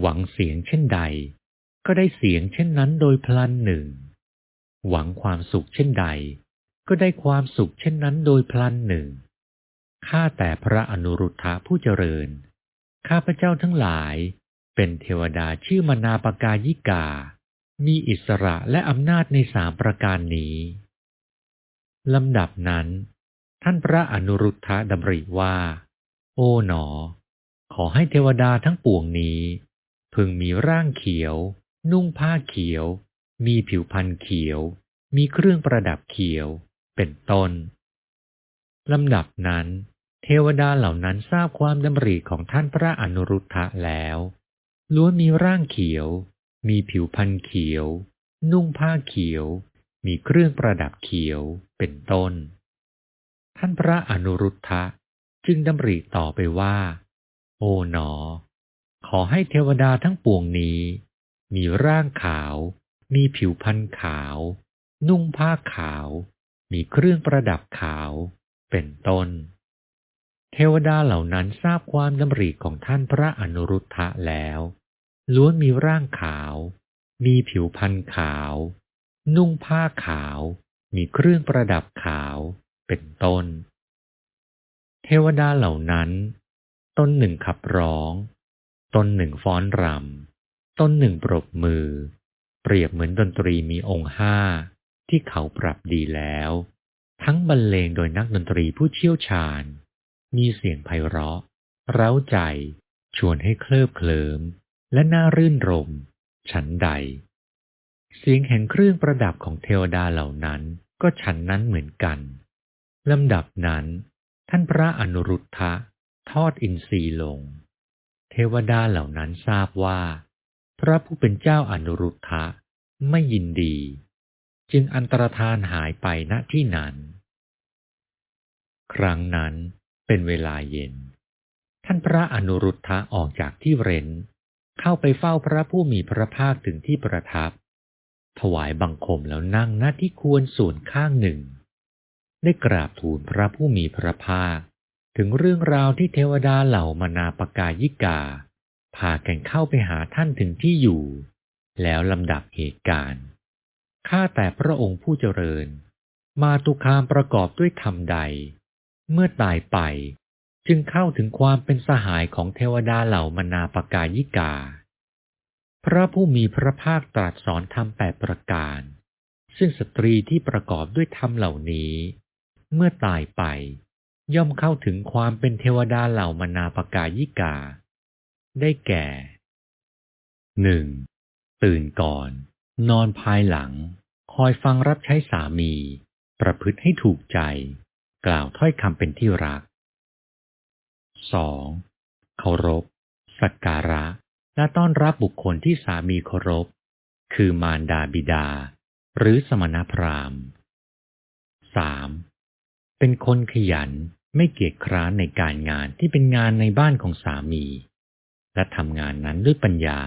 หวังเสียงเช่นใด ก็ได้เสียงเช่นนั้นโดยพลันหนึ่ง หวังความสุขเช่นใด ก็ได้ความสุขเช่นนั้นโดยพลันหนึ่ง ข้าแต่พระอนุรุทธะผู้เจริญ ข้าพระเจ้าทั้งหลาย เป็นเทวดาชื่อมนาปกายิกา มีอิสระและอำนาจในสามประการนี้ลำดับนั้น ท่านพระอนุรุทธะดำริว่า โอ๋หนอ ขอให้เทวดาทั้งปวงนี้ พึงมีร่างเขียว นุ่งผ้าเขียว มีผิวพรรณเขียว มีเครื่องประดับเขียว เป็นต้นลำดับนั้น เทวดาเหล่านั้นทราบความดำริของท่านพระอนุรุทธะแล้ว ล้วนมีร่างเขียว มีผิวพรรณเขียว นุ่งผ้าเขียว มีเครื่องประดับเขียวเป็นต้น ท่านพระอนุรุทธะจึงดำริต่อไปว่า โอ๋หนอ ขอให้เทวดาทั้งปวงนี้ มีร่างขาว มีผิวพรรณขาว นุ่งผ้าขาว มีเครื่องประดับขาว เป็นต้น เทวดาเหล่านั้นทราบความดำริของท่านพระอนุรุทธะแล้ว ล้วนมีร่างขาว มีผิวพรรณขาว นุ่งผ้าขาว มีเครื่องประดับขาว เป็นต้น เทวดาเหล่านั้น ต้นหนึ่งขับร้อง ต้นหนึ่งฟ้อนรำ ต้นหนึ่งปรบมือ เปรียบเหมือนดนตรีมีองค์ห้าที่เขาปรับดีแล้ว ทั้งบรรเลงโดยนักดนตรีผู้เชี่ยวชาญ มีเสียงไพเราะ เร้าใจ ชวนให้เคลิบเคลิมและน่ารื่นรม ฉันใด เสียงแห่งเครื่องประดับของเทวดาเหล่านั้นก็ฉันนั้นเหมือนกันลำดับนั้น ท่านพระอนุรุทธะทอดอินทรีย์ลง เทวดาเหล่านั้นทราบว่า พระผู้เป็นเจ้าอนุรุทธะไม่ยินดี จึงอันตรธานหายไปณที่นั้น ครั้งนั้น เป็นเวลาเย็น ท่านพระอนุรุทธะออกจากที่เร้น เข้าไปเฝ้าพระผู้มีพระภาคถึงที่ประทับ ถวายบังคมแล้วนั่งหน้าที่ควรส่วนข้างหนึ่ง ได้กราบทูลพระผู้มีพระภาค ถึงเรื่องราวที่เทวดาเหล่ามนาปกายิกาพากันเข้าไปหาท่านถึงที่อยู่ แล้วลำดับเหตุการณ์ข้าแต่พระองค์ผู้เจริญ มาตุคามประกอบด้วยธรรมใด เมื่อตายไป จึงเข้าถึงความเป็นสหายของเทวดาเหล่ามนาปกายิกา พระผู้มีพระภาคตรัสสอนธรรมแปดประการ ซึ่งสตรีที่ประกอบด้วยธรรมเหล่านี้ เมื่อตายไป ย่อมเข้าถึงความเป็นเทวดาเหล่ามนาปกายิกา ได้แก่หนึ่งตื่นก่อน นอนภายหลัง คอยฟังรับใช้สามี ประพฤติให้ถูกใจ กล่าวถ้อยคำเป็นที่รัก 2. เคารพ สักการะ และต้อนรับบุคคลที่สามีเคารพ คือมารดาบิดา หรือสมณพราหมณ์ 3. เป็นคนขยันไม่เกียจคร้านในการงานที่เป็นงานในบ้านของสามี และทำงานนั้นด้วยปัญญา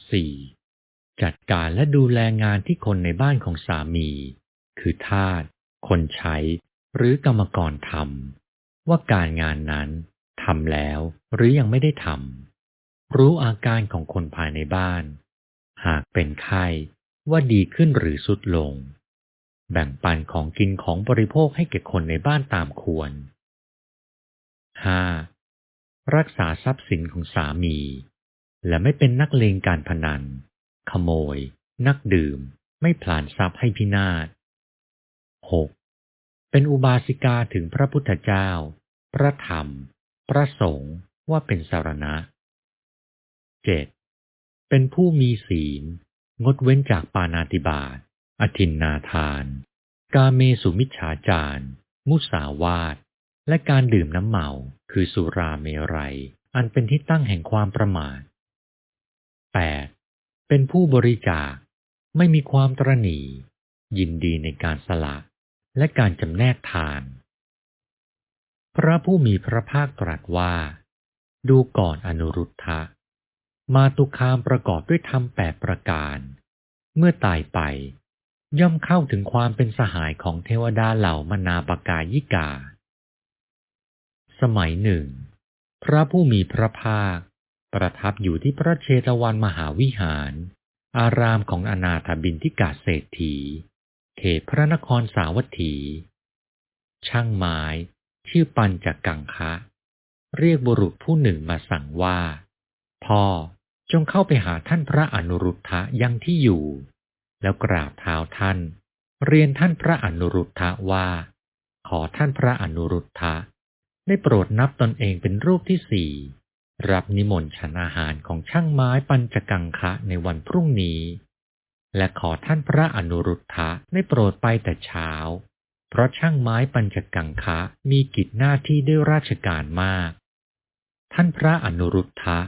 4. จัดการและดูแลงานที่คนในบ้านของสามี คือทาส คนใช้หรือกรรมกรทำว่าการงานนั้นทำแล้วหรือยังไม่ได้ทำรู้อาการของคนภายในบ้าน หากเป็นไข้ว่าดีขึ้นหรือสุดลง แบ่งปันของกินของบริโภคให้แก่คนในบ้านตามควร 5. รักษาทรัพย์สินของสามี และไม่เป็นนักเลงการพนัน ขโมย นักดื่ม ไม่ผลานทรัพย์ให้พินาศ 6. เป็นอุบาสิกาถึงพระพุทธเจ้า พระธรรม พระสงฆ์ว่าเป็นสารณะ 7. เป็นผู้มีศีล งดเว้นจากปานาติบาตอธินนาทาน กาเมสุมิจฉาจาร มุสาวาท และการดื่มน้ำเมา คือสุราเมรัย อันเป็นที่ตั้งแห่งความประมาท 8. เป็นผู้บริจาค ไม่มีความตรณี ยินดีในการสละ และการจำแนกทาน พระผู้มีพระภาคตรัสว่า ดูก่อนอนุรุทธะ มาตุคามประกอบด้วยธรรมแปดประการ เมื่อตายไป ย่อมเข้าถึงความเป็นสหายของเทวดาเหล่ามนาปกายิกา สมัยหนึ่ง พระผู้มีพระภาค ประทับอยู่ที่พระเชตวันมหาวิหาร อารามของอนาถบินทิกาเศรษฐี เขตพระนครสาวัตถี ช่างไม้ชื่อปัญจกังคะ เรียกบุรุษผู้หนึ่งมาสั่งว่า พ่อจงเข้าไปหาท่านพระอนุรุทธะยังที่อยู่ แล้วกราบเท้าท่าน เรียนท่านพระอนุรุทธะว่า ขอท่านพระอนุรุทธะได้โปรดนับตนเองเป็นรูปที่สี่รับนิมนต์ฉันอาหารของช่างไม้ปัญจกังคะในวันพรุ่งนี้ และขอท่านพระอนุรุทธะได้โปรดไปแต่เช้า เพราะช่างไม้ปัญจกังคะมีกิจหน้าที่ด้วยราชการมาก ท่านพระอนุรุทธะ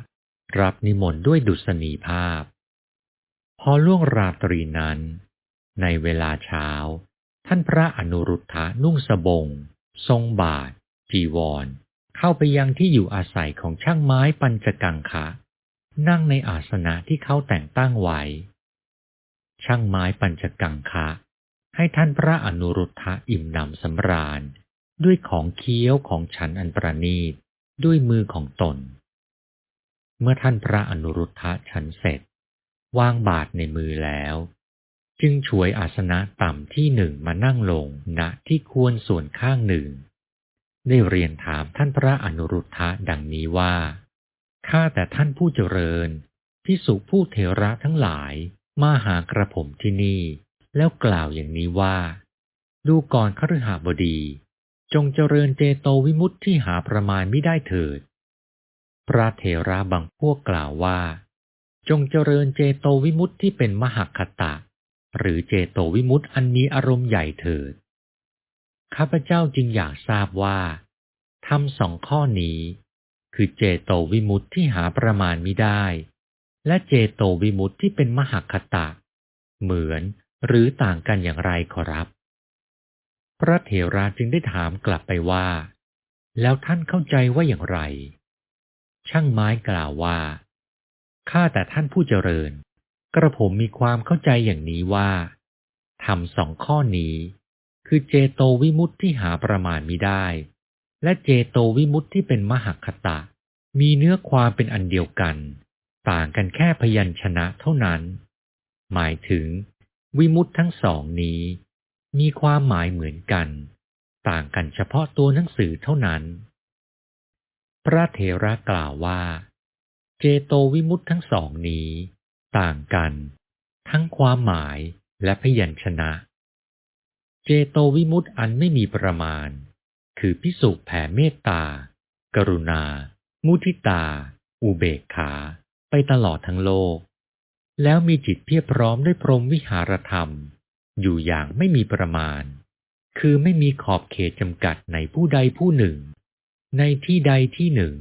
รับนิมนต์ด้วยดุษณีภาพ พอล่วงราตรีนั้น ในเวลาเช้า ท่านพระอนุรุทธะนุ่งสบง ทรงบาท จีวร เข้าไปยังที่อยู่อาศัยของช่างไม้ปัญจกังคะ นั่งในอาสนะที่เขาแต่งตั้งไว้ ช่างไม้ปัญจกังคะ ให้ท่านพระอนุรุทธะอิ่มหนำสำราญ ด้วยของเคี้ยวของฉันอันประณีต ด้วยมือของตน เมื่อท่านพระอนุรุทธะฉันเสร็จ วางบาทในมือแล้ว จึงช่วยอาสนะต่ำที่หนึ่งมานั่งลงณที่ควรส่วนข้างหนึ่ง ได้เรียนถามท่านพระอนุรุทธะดังนี้ว่าข้าแต่ท่านผู้เจริญพิสุผู้เทระทั้งหลาย มาหากระผมที่นี่ แล้วกล่าวอย่างนี้ว่า ดูก่อนคฤหบดี จงเจริญเจโตวิมุตติที่หาประมาณไม่ได้เถิด พระเทระบางพวกกล่าวว่า จงเจริญเจโตวิมุตติที่เป็นมหคตะ หรือเจโตวิมุตติอันมีอารมณ์ใหญ่เถิด ข้าพเจ้าจึงอยากทราบว่าทำสองข้อนี้ คือเจโตวิมุตติที่หาประมาณไม่ได้ และเจโตวิมุตติที่เป็นมหคตะ เหมือนหรือต่างกันอย่างไรขอรับ พระเถระจึงได้ถามกลับไปว่า แล้วท่านเข้าใจว่าอย่างไร ช่างไม้กล่าวว่า ข้าแต่ท่านผู้เจริญ กระผมมีความเข้าใจอย่างนี้ว่าทำสองข้อนี้ คือเจโตวิมุตติที่หาประมาณมิได้ และเจโตวิมุตติที่เป็นมหคตะ มีเนื้อความเป็นอันเดียวกัน ต่างกันแค่พยัญชนะเท่านั้น หมายถึง วิมุตติทั้งสองนี้ มีความหมายเหมือนกัน ต่างกันเฉพาะตัวหนังสือเท่านั้น พระเถระกล่าวว่า เจโตวิมุตติทั้งสองนี้ ต่างกัน ทั้งความหมายและพยัญชนะ เจโตวิมุตติอันไม่มีประมาณ คือพิสุแผ่เมตตา กรุณา มุทิตา อุเบกขา ไปตลอดทั้งโลก แล้วมีจิตเพียบพร้อมด้วยพรหมวิหารธรรม อยู่อย่างไม่มีประมาณ คือไม่มีขอบเขตจำกัดในผู้ใดผู้หนึ่ง ในที่ใดที่หนึ่ง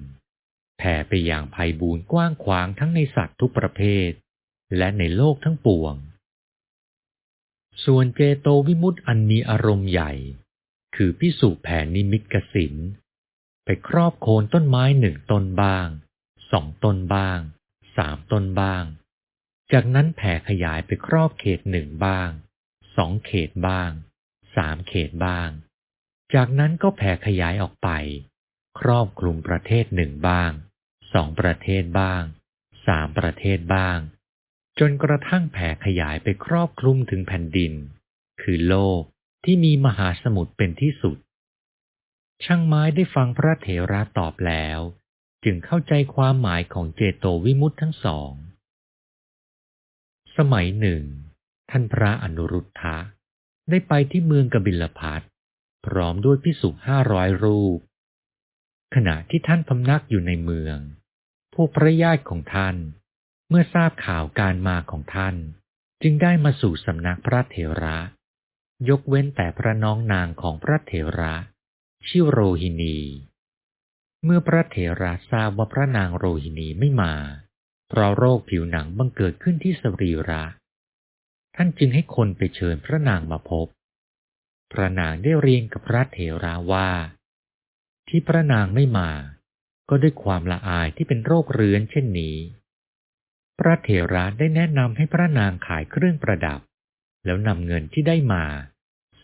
แผ่ไปอย่างไพบูรกว้างขวางทั้งในสัตว์ทุกประเภท และในโลกทั้งปวง ส่วนเจโตวิมุตติอันมีอารมณ์ใหญ่ คือพิสุแผ่นิมิตกสินไปครอบโคนต้นไม้หนึ่งต้นบ้าง สองต้นบ้าง สามต้นบ้าง จากนั้นแผ่ขยายไปครอบเขตหนึ่งบ้าง สองเขตบ้าง สามเขตบ้าง จากนั้นก็แผ่ขยายออกไป ครอบคลุมประเทศหนึ่งบ้าง สองประเทศบ้าง สามประเทศบ้าง จนกระทั่งแผ่ขยายไปครอบคลุมถึงแผ่นดิน คือโลกที่มีมหาสมุทรเป็นที่สุด ช่างไม้ได้ฟังพระเถระตอบแล้ว จึงเข้าใจความหมายของเจโตวิมุตทั้งสอง สมัยหนึ่ง ท่านพระอนุรุทธะได้ไปที่เมืองกบิลพัทพร้อมด้วยพิสุห้าร้อยรูป ขณะที่ท่านพำนักอยู่ในเมือง พวกพระญาติของท่าน เมื่อทราบข่าวการมาของท่าน จึงได้มาสู่สำนักพระเถระ ยกเว้นแต่พระน้องนางของพระเถระ ชื่อโรหินี เมื่อพระเถระทราบว่าพระนางโรหินีไม่มา เพราะโรคผิวหนังบังเกิดขึ้นที่สรีระ ท่านจึงให้คนไปเชิญพระนางมาพบ พระนางได้เรียนกับพระเถระว่า ที่พระนางไม่มา ก็ด้วยความละอายที่เป็นโรคเรื้อนเช่นนี้ พระเถระได้แนะนำให้พระนางขายเครื่องประดับ แล้วนำเงินที่ได้มา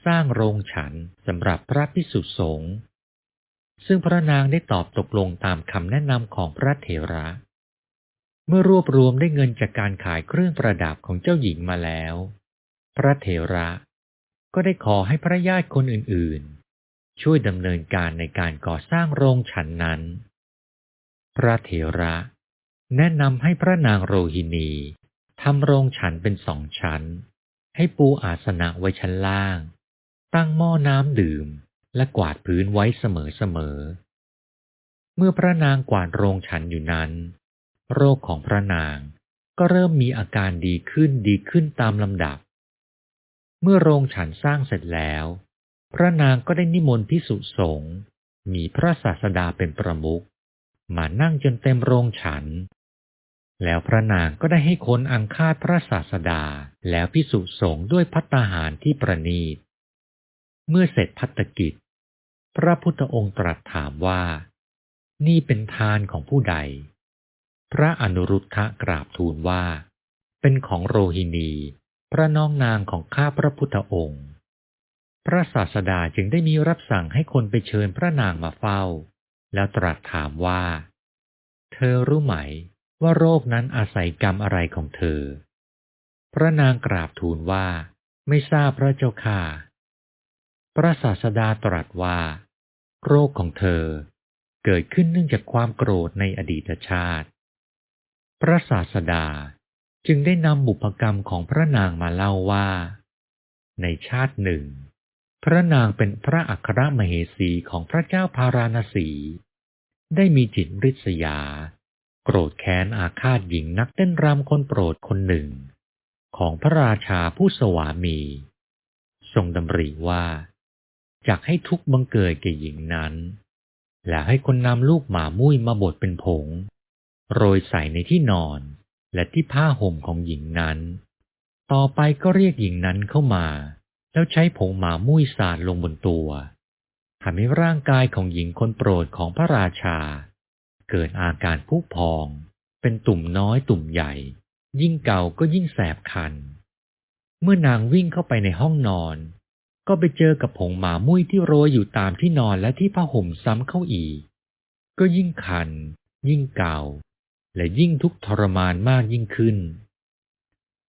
สร้างโรงฉันสำหรับพระพิสุสงฆ์ ซึ่งพระนางได้ตอบตกลงตามคำแนะนำของพระเถระ เมื่อรวบรวมได้เงินจากการขายเครื่องประดับของเจ้าหญิงมาแล้ว พระเถระก็ได้ขอให้พระญาติคนอื่นๆ ช่วยดำเนินการในการก่อสร้างโรงฉันนั้น พระเถระแนะนำให้พระนางโรหินีทำโรงฉันเป็นสองชั้น ให้ปูอาสนะไว้ชั้นล่าง ตั้งหม้อน้ำดื่ม และกวาดพื้นไว้เสมอๆเมื่อพระนางกวาดโรงฉันอยู่นั้น โรคของพระนางก็เริ่มมีอาการดีขึ้นดีขึ้นตามลำดับ เมื่อโรงฉันสร้างเสร็จแล้ว พระนางก็ได้นิมนต์พิสุสงฆ์มีพระศาสดาเป็นประมุขมานั่งจนเต็มโรงฉัน แล้วพระนางก็ได้ให้คนอังคาดพระศาสดาแล้วพิสุสงฆ์ด้วยพัตตาหารที่ประนีต เมื่อเสร็จพัตกิจ พระพุทธองค์ตรัสถามว่า นี่เป็นทานของผู้ใด พระอนุรุทธะกราบทูลว่า เป็นของโรหินี พระน้องนางของข้าพระพุทธองค์ พระศาสดาจึงได้มีรับสั่งให้คนไปเชิญพระนางมาเฝ้า แล้วตรัสถามว่า เธอรู้ไหมว่าโรคนั้นอาศัยกรรมอะไรของเธอ พระนางกราบทูลว่า ไม่ทราบพระเจ้าค่ะ พระศาสดาตรัสว่า โรคของเธอ เกิดขึ้นเนื่องจากความโกรธในอดีตชาติ พระศาสดาจึงได้นำบุพกรรมของพระนางมาเล่าว่า ในชาติหนึ่ง พระนางเป็นพระอัครมเหสีของพระเจ้าพาราณสี ได้มีจิตริษยา โกรธแค้นอาฆาตหญิงนักเต้นรำคนโปรดคนหนึ่ง ของพระราชาผู้สวามี ทรงดำริว่า จากให้ทุกบังเกิดแก่หญิงนั้น และให้คนนำลูกหมามุ้ยมาบดเป็นผง โรยใส่ในที่นอน และที่ผ้าห่มของหญิงนั้น ต่อไปก็เรียกหญิงนั้นเข้ามา แล้วใช้ผงหมามุ้ยสาดลงบนตัวทำให้ร่างกายของหญิงคนโปรดของพระราชา เกิดอาการพุพอง เป็นตุ่มน้อยตุ่มใหญ่ ยิ่งเก่าก็ยิ่งแสบคัน เมื่อนางวิ่งเข้าไปในห้องนอน ก็ไปเจอกับผงหมามุ้ยที่โรยอยู่ตามที่นอนและที่ผ้าห่มซ้ำเข้าอีก ก็ยิ่งคัน ยิ่งเก่า และยิ่งทุกทรมานมากยิ่งขึ้น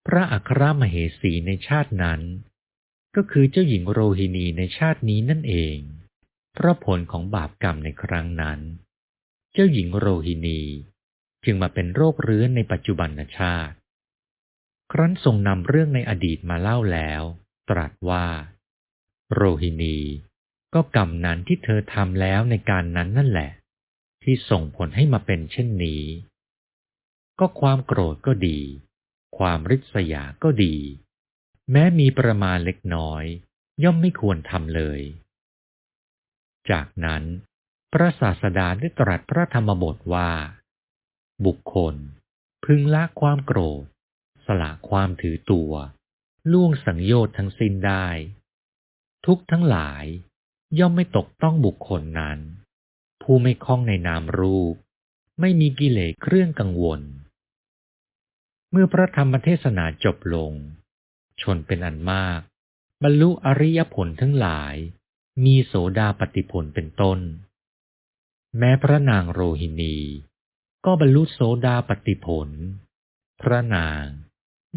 พระอัครมเหสีในชาตินั้น ก็คือเจ้าหญิงโรฮินีในชาตินี้นั่นเอง เพราะผลของบาปกรรมในครั้งนั้น เจ้าหญิงโรฮินีจึงมาเป็นโรคเรื้อนในปัจจุบันชาติ ครั้นทรงนำเรื่องในอดีตมาเล่าแล้ว ตรัสว่า โรฮินีก็กรรมนั้นที่เธอทำแล้วในการนั้นนั่นแหละ ที่ส่งผลให้มาเป็นเช่นนี้ ก็ความโกรธก็ดี ความริษยาก็ดี แม้มีประมาณเล็กน้อย ย่อมไม่ควรทำเลย จากนั้น พระศาสดาได้ตรัสพระธรรมบทว่า บุคคล พึงละความโกรธ สละความถือตัว ล่วงสังโยชน์ทั้งสิ้นได้ ทุกทั้งหลายย่อมไม่ตกต้องบุคคลนั้น ผู้ไม่คล้องในนามรูป ไม่มีกิเลสเครื่องกังวล เมื่อพระธรรมเทศนาจบลง ชนเป็นอันมาก บรรลุอริยผลทั้งหลาย มีโสดาปฏิผลเป็นต้น แม้พระนางโรหินี ก็บรรลุโสดาปฏิผล พระนาง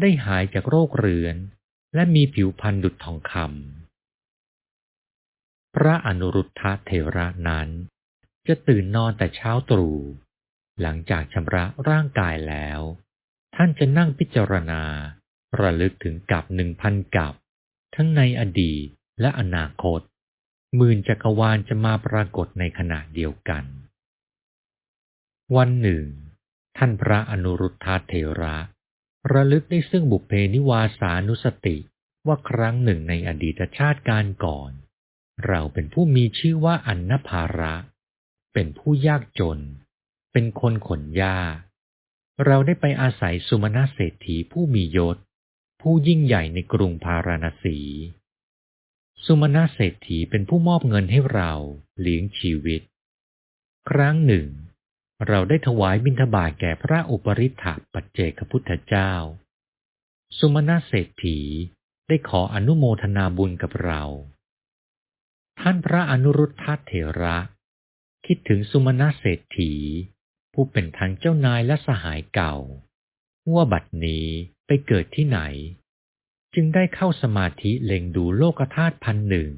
ได้หายจากโรคเรื้อนและมีผิวพรรณดุจทองคำ พระอนุรุทธะเทระนั้น จะตื่นนอนแต่เช้าตรู่ หลังจากชำระร่างกายแล้ว ท่านจะนั่งพิจารณา ระลึกถึงกับหนึ่งพันกับ ทั้งในอดีตและอนาคตหมื่นจักรวาลจะมาปรากฏในขณะเดียวกัน วันหนึ่ง ท่านพระอนุรุทธาเถระ ระลึกได้ซึ่งบุพเพนิวาสานุสติว่าครั้งหนึ่งในอดีตชาติการก่อน เราเป็นผู้มีชื่อว่าอันนภาระ เป็นผู้ยากจน เป็นคนขนหญ้าเราได้ไปอาศัยสุมาณเศรษฐีผู้มียศ ผู้ยิ่งใหญ่ในกรุงพาราณสี สุมาณเศรษฐีเป็นผู้มอบเงินให้เราเลี้ยงชีวิต ครั้งหนึ่ง เราได้ถวายบิณฑบาตแก่พระอุปริถะปัจเจกพุทธเจ้า สุมาณเศรษฐีได้ขออนุโมทนาบุญกับเรา ท่านพระอนุรุทธะเถระ คิดถึงสุมาณเศรษฐี ผู้เป็นทั้งเจ้านายและสหายเก่า ว่าบัดนี้ไปเกิดที่ไหน จึงได้เข้าสมาธิเล็งดูโลกธาตุพันหนึ่ง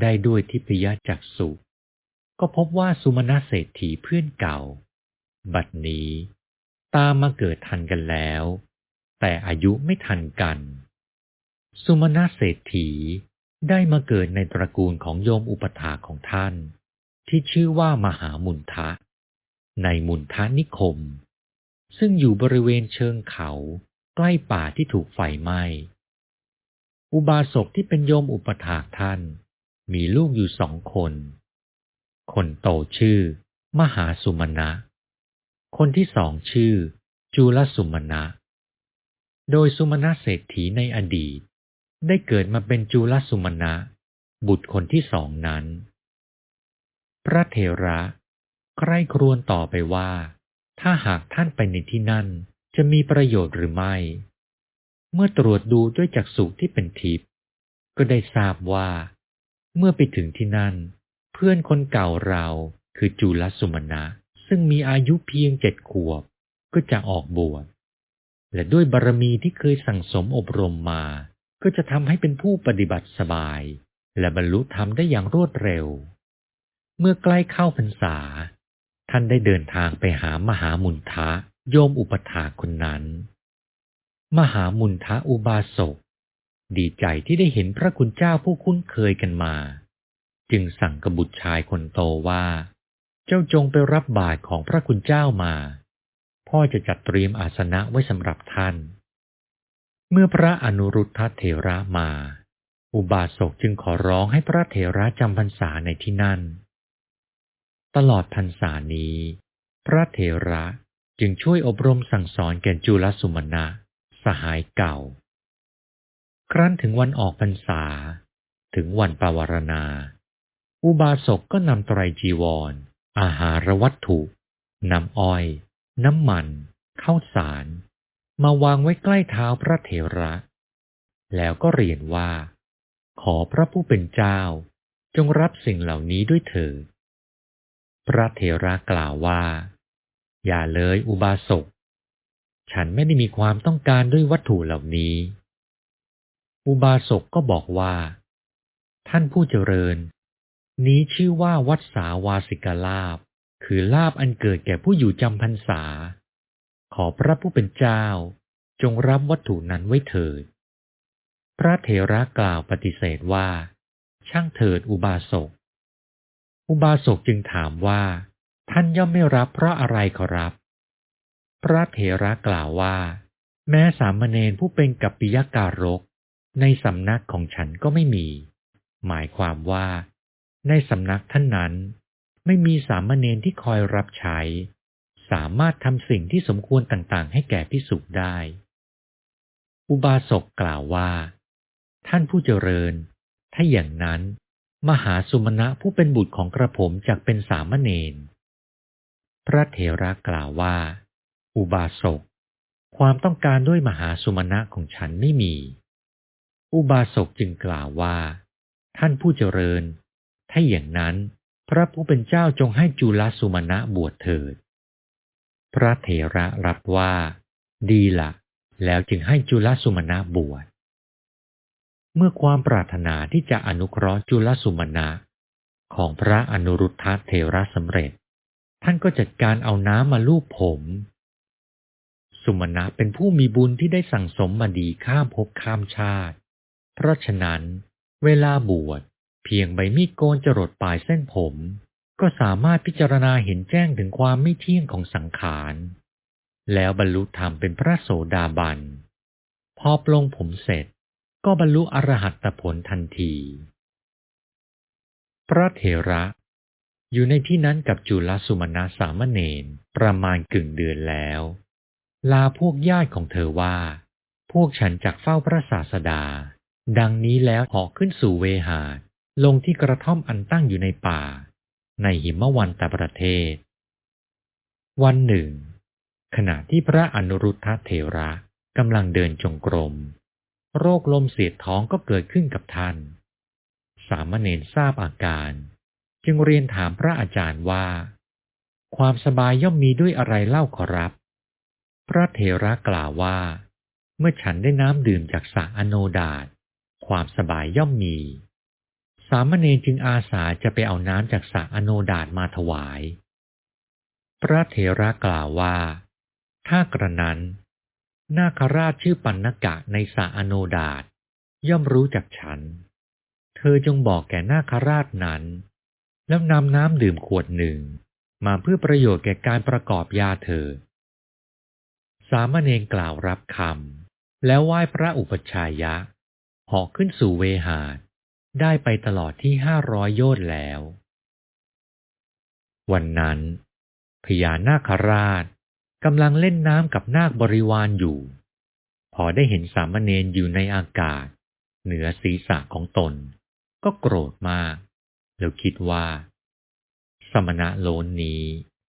ได้ด้วยทิพยจักสุก็พบว่าสุมาณเศรษฐีเพื่อนเก่า บัดนี้ ตามมาเกิดทันกันแล้ว แต่อายุไม่ทันกัน สุมาณเศรษฐี ได้มาเกิดในตระกูลของโยมอุปถาของท่าน ที่ชื่อว่ามหามุนทะ ในมุนทะนิคม ซึ่งอยู่บริเวณเชิงเขาใกล้ป่าที่ถูกไฟไหม้อุบาสกที่เป็นโยมอุปถาท่าน มีลูกอยู่สองคน คนโตชื่อ มหาสุมาณะ คนที่สองชื่อ จุลสุมาณะ โดยสุมาณะเศรษฐีในอดีต ได้เกิดมาเป็นจุลสุมาณะ บุตรคนที่สองนั้น พระเถระใคร่ครวญต่อไปว่า ถ้าหากท่านไปในที่นั่นจะมีประโยชน์หรือไม่ เมื่อตรวจดูด้วยจักษุที่เป็นทิพย์ก็ได้ทราบว่า เมื่อไปถึงที่นั่น เพื่อนคนเก่าเราคือจุลสุมณะซึ่งมีอายุเพียงเจ็ดขวบก็จะออกบวชและด้วยบารมีที่เคยสั่งสมอบรมมา ก็จะทำให้เป็นผู้ปฏิบัติสบาย และบรรลุธรรมได้อย่างรวดเร็ว เมื่อใกล้เข้าพรรษา ท่านได้เดินทางไปหามหามุนทะโยมอุปถาคนนั้น มหามุนทะอุบาสกดีใจที่ได้เห็นพระคุณเจ้าผู้คุ้นเคยกันมา จึงสั่งกบุตรชายคนโตว่า เจ้าจงไปรับบาตรของพระคุณเจ้ามา พ่อจะจัดเตรียมอาสนะไว้สำหรับท่าน เมื่อพระอนุรุทธเถระมา อุบาสกจึงขอร้องให้พระเถระจำพรรษาในที่นั่น ตลอดพรรษานี้ พระเถระจึงช่วยอบรมสั่งสอนแก่จุลสุมณะสหายเก่า ครั้นถึงวันออกพรรษา ถึงวันปวารณา อุบาสกก็นำไตรจีวร อาหารวัตถุ น้ำอ้อย น้ำมัน ข้าวสาร มาวางไว้ใกล้เท้าพระเถระ แล้วก็เรียนว่า ขอพระผู้เป็นเจ้า จงรับสิ่งเหล่านี้ด้วยเถิดพระเถระกล่าวว่า อย่าเลยอุบาสก ฉันไม่ได้มีความต้องการด้วยวัตถุเหล่านี้ อุบาสกก็บอกว่า ท่านผู้เจริญ นี้ชื่อว่าวัดสาวาสิกลาบ คือลาบอันเกิดแก่ผู้อยู่จำพรรษา ขอพระผู้เป็นเจ้า จงรับวัตถุนั้นไว้เถิด พระเถระกล่าวปฏิเสธว่า ช่างเถิดอุบาสก อุบาสกจึงถามว่า ท่านย่อมไม่รับเพราะอะไรขอรับ พระเถระกล่าวว่า แม้สามเณรผู้เป็นกัปปิยการก ในสำนักของฉันก็ไม่มี หมายความว่า ในสำนักท่านนั้น ไม่มีสามเณรที่คอยรับใช้ สามารถทำสิ่งที่สมควรต่างๆ ให้แก่พิสุได้ อุบาสกกล่าวว่า ท่านผู้เจริญ ถ้าอย่างนั้น มหาสุมาณะผู้เป็นบุตรของกระผมจะเป็นสามเณรพระเถระกล่าวว่า อุบาสก ความต้องการด้วยมหาสุมาณะของฉันไม่มี อุบาสกจึงกล่าวว่า ท่านผู้เจริญ ถ้าอย่างนั้น พระผู้เป็นเจ้าจงให้จุลสุมาณะบวชเถิด พระเถระรับว่า ดีละแล้วจึงให้จุลสุมาณะบวช เมื่อความปรารถนาที่จะอนุเคราะห์จุลสุมาณะของพระอนุรุทธะเถระสำเร็จ ท่านก็จัดการเอาน้ำมาลูบผม สุมาณะเป็นผู้มีบุญที่ได้สั่งสมมาดีข้ามภพข้ามชาติ เพราะฉะนั้น เวลาบวชเพียงใบมีดโกนจรดปลายเส้นผม ก็สามารถพิจารณาเห็นแจ้งถึงความไม่เที่ยงของสังขาร แล้วบรรลุธรรมเป็นพระโสดาบัน พอปลงผมเสร็จก็บรรลุอรหัตผลทันที พระเถระอยู่ในที่นั้นกับจุลสุมาณสามเณรประมาณกึ่งเดือนแล้ว ลาพวกญาติของเธอว่า พวกฉันจากเฝ้าพระศาสดา ดังนี้แล้วออขึ้นสู่เวหาลงที่กระท่อมอันตั้งอยู่ในป่า ในหิมวันตประเทศ วันหนึ่ง ขณะที่พระอนุรุทธเถระกำลังเดินจงกรม โรคลมเสียดท้องก็เกิดขึ้นกับท่าน สามเณรทราบอาการ จึงเรียนถามพระอาจารย์ว่า ความสบายย่อมมีด้วยอะไรเล่าขอรับ พระเถระกล่าวว่า เมื่อฉันได้น้ำดื่มจากสระอโนดาตความสบายย่อมมี สามเณรจึงอาสาจะไปเอาน้ำจากสระอโนดาตมาถวาย พระเถระกล่าวว่า ถ้ากระนั้น นาคราชชื่อปันนกะในสระอโนดาตย่อมรู้จักฉัน เธอจงบอกแก่นาคราชนั้น แล้วนำน้ำดื่มขวดหนึ่ง มาเพื่อประโยชน์แก่การประกอบยาเธอ สามเณรกล่าวรับคำแล้วไหว้พระอุปชายยะหอกขึ้นสู่เวหาด ได้ไปตลอดที่ห้าร้อยโยชน์แล้ว วันนั้น พญานาคราชกำลังเล่นน้ำกับนาคบริวารอยู่ พอได้เห็นสามเณรอยู่ในอากาศ เหนือศีรษะของตน ก็โกรธมาก แล้วคิดว่า สมณะโลนนี้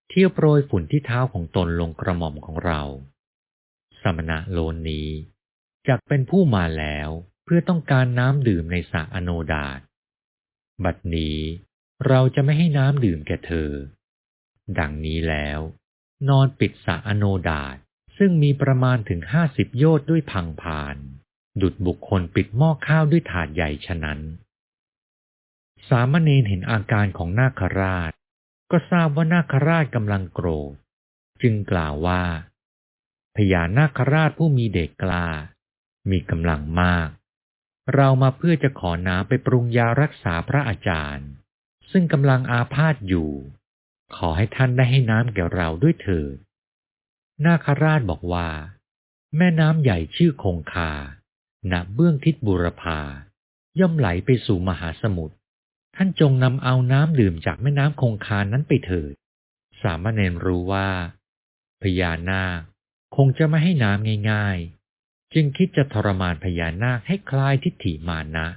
เที่ยวโปรยฝุ่นที่เท้าของตนลงกระหม่อมของเรา สมณะโลนนี้จักเป็นผู้มาแล้ว เพื่อต้องการน้ำดื่มในสระอโนดาตบัดนี้เราจะไม่ให้น้ำดื่มแก่เธอ ดังนี้แล้ว นอนปิดสระอโนดาตซึ่งมีประมาณถึงห้าสิบโยชน์ด้วยพังพาน ดุดบุคคลปิดหม้อข้าวด้วยถาดใหญ่ฉะนั้น สามเณรเห็นอาการของนาคราช ก็ทราบว่านาคราชกำลังโกรธ จึงกล่าวว่า พญานาคราชผู้มีเด็กกล้า มีกำลังมาก เรามาเพื่อจะขอน้ำไปปรุงยารักษาพระอาจารย์ ซึ่งกำลังอาพาธอยู่ ขอให้ท่านได้ให้น้ำแก่เราด้วยเถิด นาคราชบอกว่า แม่น้ำใหญ่ชื่อคงคา ณ เบื้องทิศบุรพา ย่อมไหลไปสู่มหาสมุทร ท่านจงนำเอาน้ำดื่มจากแม่น้ำคงคานั้นไปเถิด สามเณรรู้ว่า พญานาคคงจะไม่ให้น้ำง่าย จึงคิดจะทรมานพญานาคให้คลายทิฏฐิมานะ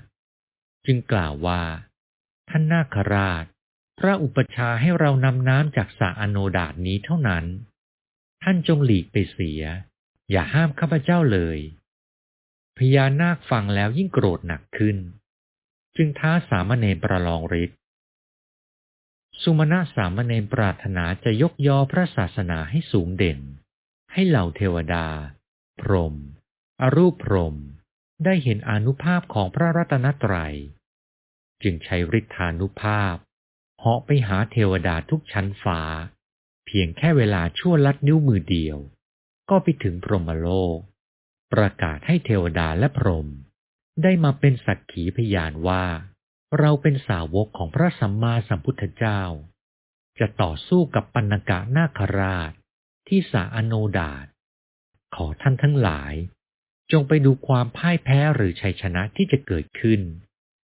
จึงกล่าวว่า ท่านนาคราช พระอุปชาให้เรานำน้ำจากสระอโนดาตนี้เท่านั้น ท่านจงหลีกไปเสีย อย่าห้ามข้าพเจ้าเลย พญานาคฟังแล้วยิ่งโกรธหนักขึ้น จึงท้าสามเณรประลองฤทธิ์สุมาณะสามเณรปรารถนาจะยกยอพระศาสนาให้สูงเด่น ให้เหล่าเทวดา พรหม อรูปพรมได้เห็นอนุภาพของพระรัตนตรัย จึงใช้ฤทธานุภาพเหาะไปหาเทวดาทุกชั้นฟ้า เพียงแค่เวลาชั่วลัดนิ้วมือเดียว ก็ไปถึงพรหมโลก ประกาศให้เทวดาและพรหมได้มาเป็นสักขีพยานว่า เราเป็นสาวกของพระสัมมาสัมพุทธเจ้า จะต่อสู้กับปัณกะนาคราชที่สาอโนดาตขอท่านทั้งหลาย จงไปดูความพ่ายแพ้หรือชัยชนะที่จะเกิดขึ้น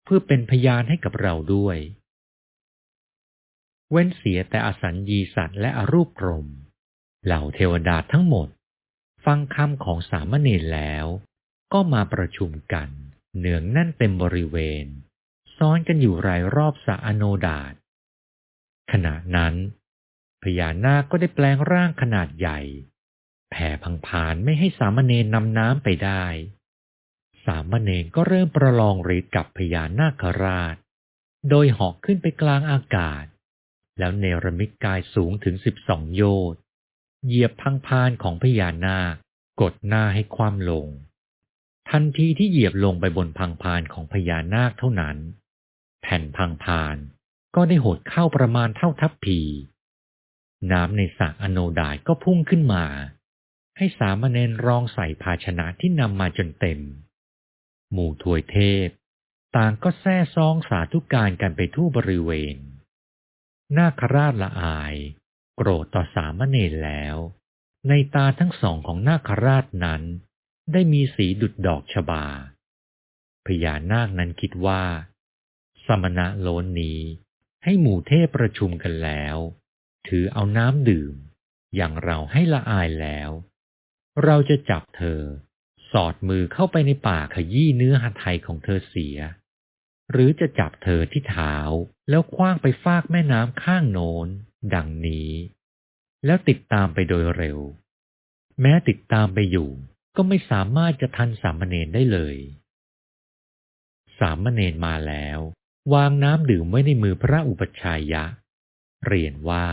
เพื่อเป็นพยานให้กับเราด้วย เว้นเสียแต่อสัญญีสัตว์และอรูปกรม เหล่าเทวดาทั้งหมด ฟังคำของสามเณรแล้ว ก็มาประชุมกันเนืองแน่นเต็มบริเวณ ซ้อนกันอยู่รายรอบสะอโนดาตขณะนั้นพญานาคก็ได้แปลงร่างขนาดใหญ่ แผ่พังพานไม่ให้สามเณรนำน้ำไปได้ สามเณรก็เริ่มประลองฤทธิ์กับพญานาคราช โดยหาะขึ้นไปกลางอากาศ แล้วเนรมิตกายสูงถึงสิบสองโยชน์เหยียบพังพานของพญานาคกดหน้าให้คว่ำลง ทันทีที่เหยียบลงไปบนพังพานของพญานาคเท่านั้น แผ่นพังพานก็ได้หดเข้าประมาณเท่าทัพพี น้ำในสระอโนดายก็พุ่งขึ้นมา ให้สามเณรรองใส่ภาชนะที่นำมาจนเต็ม หมู่ถวยเทพ ต่างก็แซ่ซองสาธุการกันไปทั่วบริเวณ นาคราชละอาย โกรธต่อสามเณรแล้ว ในตาทั้งสองของนาคราชนั้น ได้มีสีดุดดอกชบา พญานาคนั้นคิดว่า สมณะโลนนี้ให้หมู่เทพประชุมกันแล้ว ถือเอาน้ำดื่ม อย่างเราให้ละอายแล้ว เราจะจับเธอ สอดมือเข้าไปในป่าขยี้เนื้อหัตถยของเธอเสีย หรือจะจับเธอที่เท้าแล้วคว้างไปฟากแม่น้ำข้างโน้น ดังนี้ แล้วติดตามไปโดยเร็ว แม้ติดตามไปอยู่ ก็ไม่สามารถจะทันสามเณรได้เลย สามเณรมาแล้ว วางน้ำดื่มไว้ในมือพระอุปชฌายะ เรียนว่า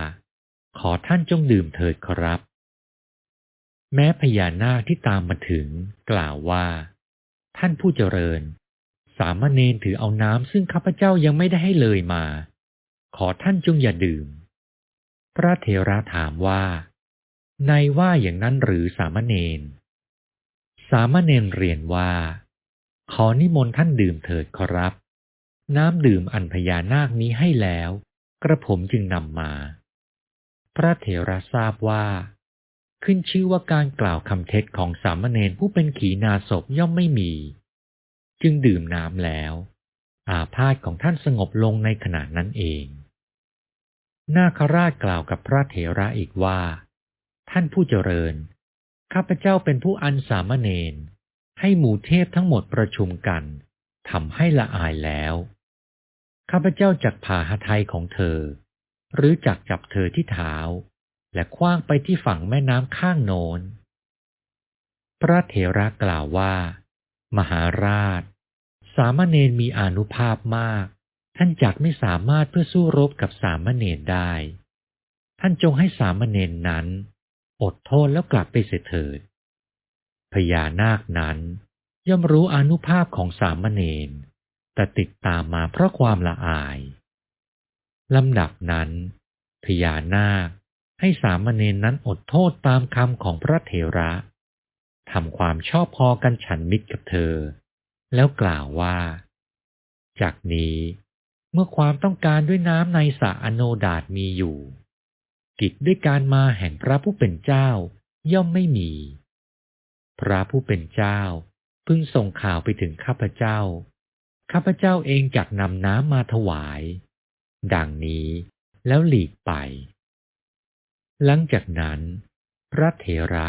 ขอท่านจงดื่มเถิดครับ แม้พญานาคที่ตามมาถึงกล่าวว่า ท่านผู้เจริญ สามเณรถือเอาน้ำซึ่งข้าพเจ้ายังไม่ได้ให้เลยมา ขอท่านจงอย่าดื่ม พระเถระถามว่า ในว่าอย่างนั้นหรือสามเณร สามเณรเรียนว่า ขอนิมนต์ท่านดื่มเถิดครับ น้ำดื่มอันพญานาคนี้ให้แล้ว กระผมจึงนำมา พระเถระทราบว่า ขึ้นชื่อว่าการกล่าวคำเท็จของสามเณรผู้เป็นขีณาศพย่อมไม่มี จึงดื่มน้ำแล้ว อาพาธของท่านสงบลงในขณะนั้นเอง นาคราชกล่าวกับพระเถระอีกว่า ท่านผู้เจริญ ข้าพเจ้าเป็นผู้อันสามเณรให้หมู่เทพทั้งหมดประชุมกันทำให้ละอายแล้ว ข้าพเจ้าจักผ่าหทัยของเธอ หรือจักจับเธอที่เท้า และคว้างไปที่ฝั่งแม่น้ำข้างโน้น พระเถระกล่าวว่า มหาราช สามเณรมีอนุภาพมาก ท่านจักไม่สามารถเพื่อสู้รบกับสามเณรได้ ท่านจงให้สามเณรนั้น อดโทษแล้วกลับไปเสียเถิด พญานาคนั้น ย่อมรู้อนุภาพของสามเณรแต่ติดตามมาเพราะความละอายลำดับนั้นพญานาค ให้สามเณรนั้นอดโทษตามคำของพระเถระทำความชอบพอกันฉันมิตรกับเธอ แล้วกล่าวว่า จากนี้เมื่อความต้องการด้วยน้ำในสระอโนดาตมีอยู่ กิจด้วยการมาแห่งพระผู้เป็นเจ้าย่อมไม่มี พระผู้เป็นเจ้าพึงส่งข่าวไปถึงข้าพเจ้า ข้าพเจ้าเองจักนำน้ำมาถวาย ดังนี้แล้วหลีกไป หลังจากนั้น พระเถระ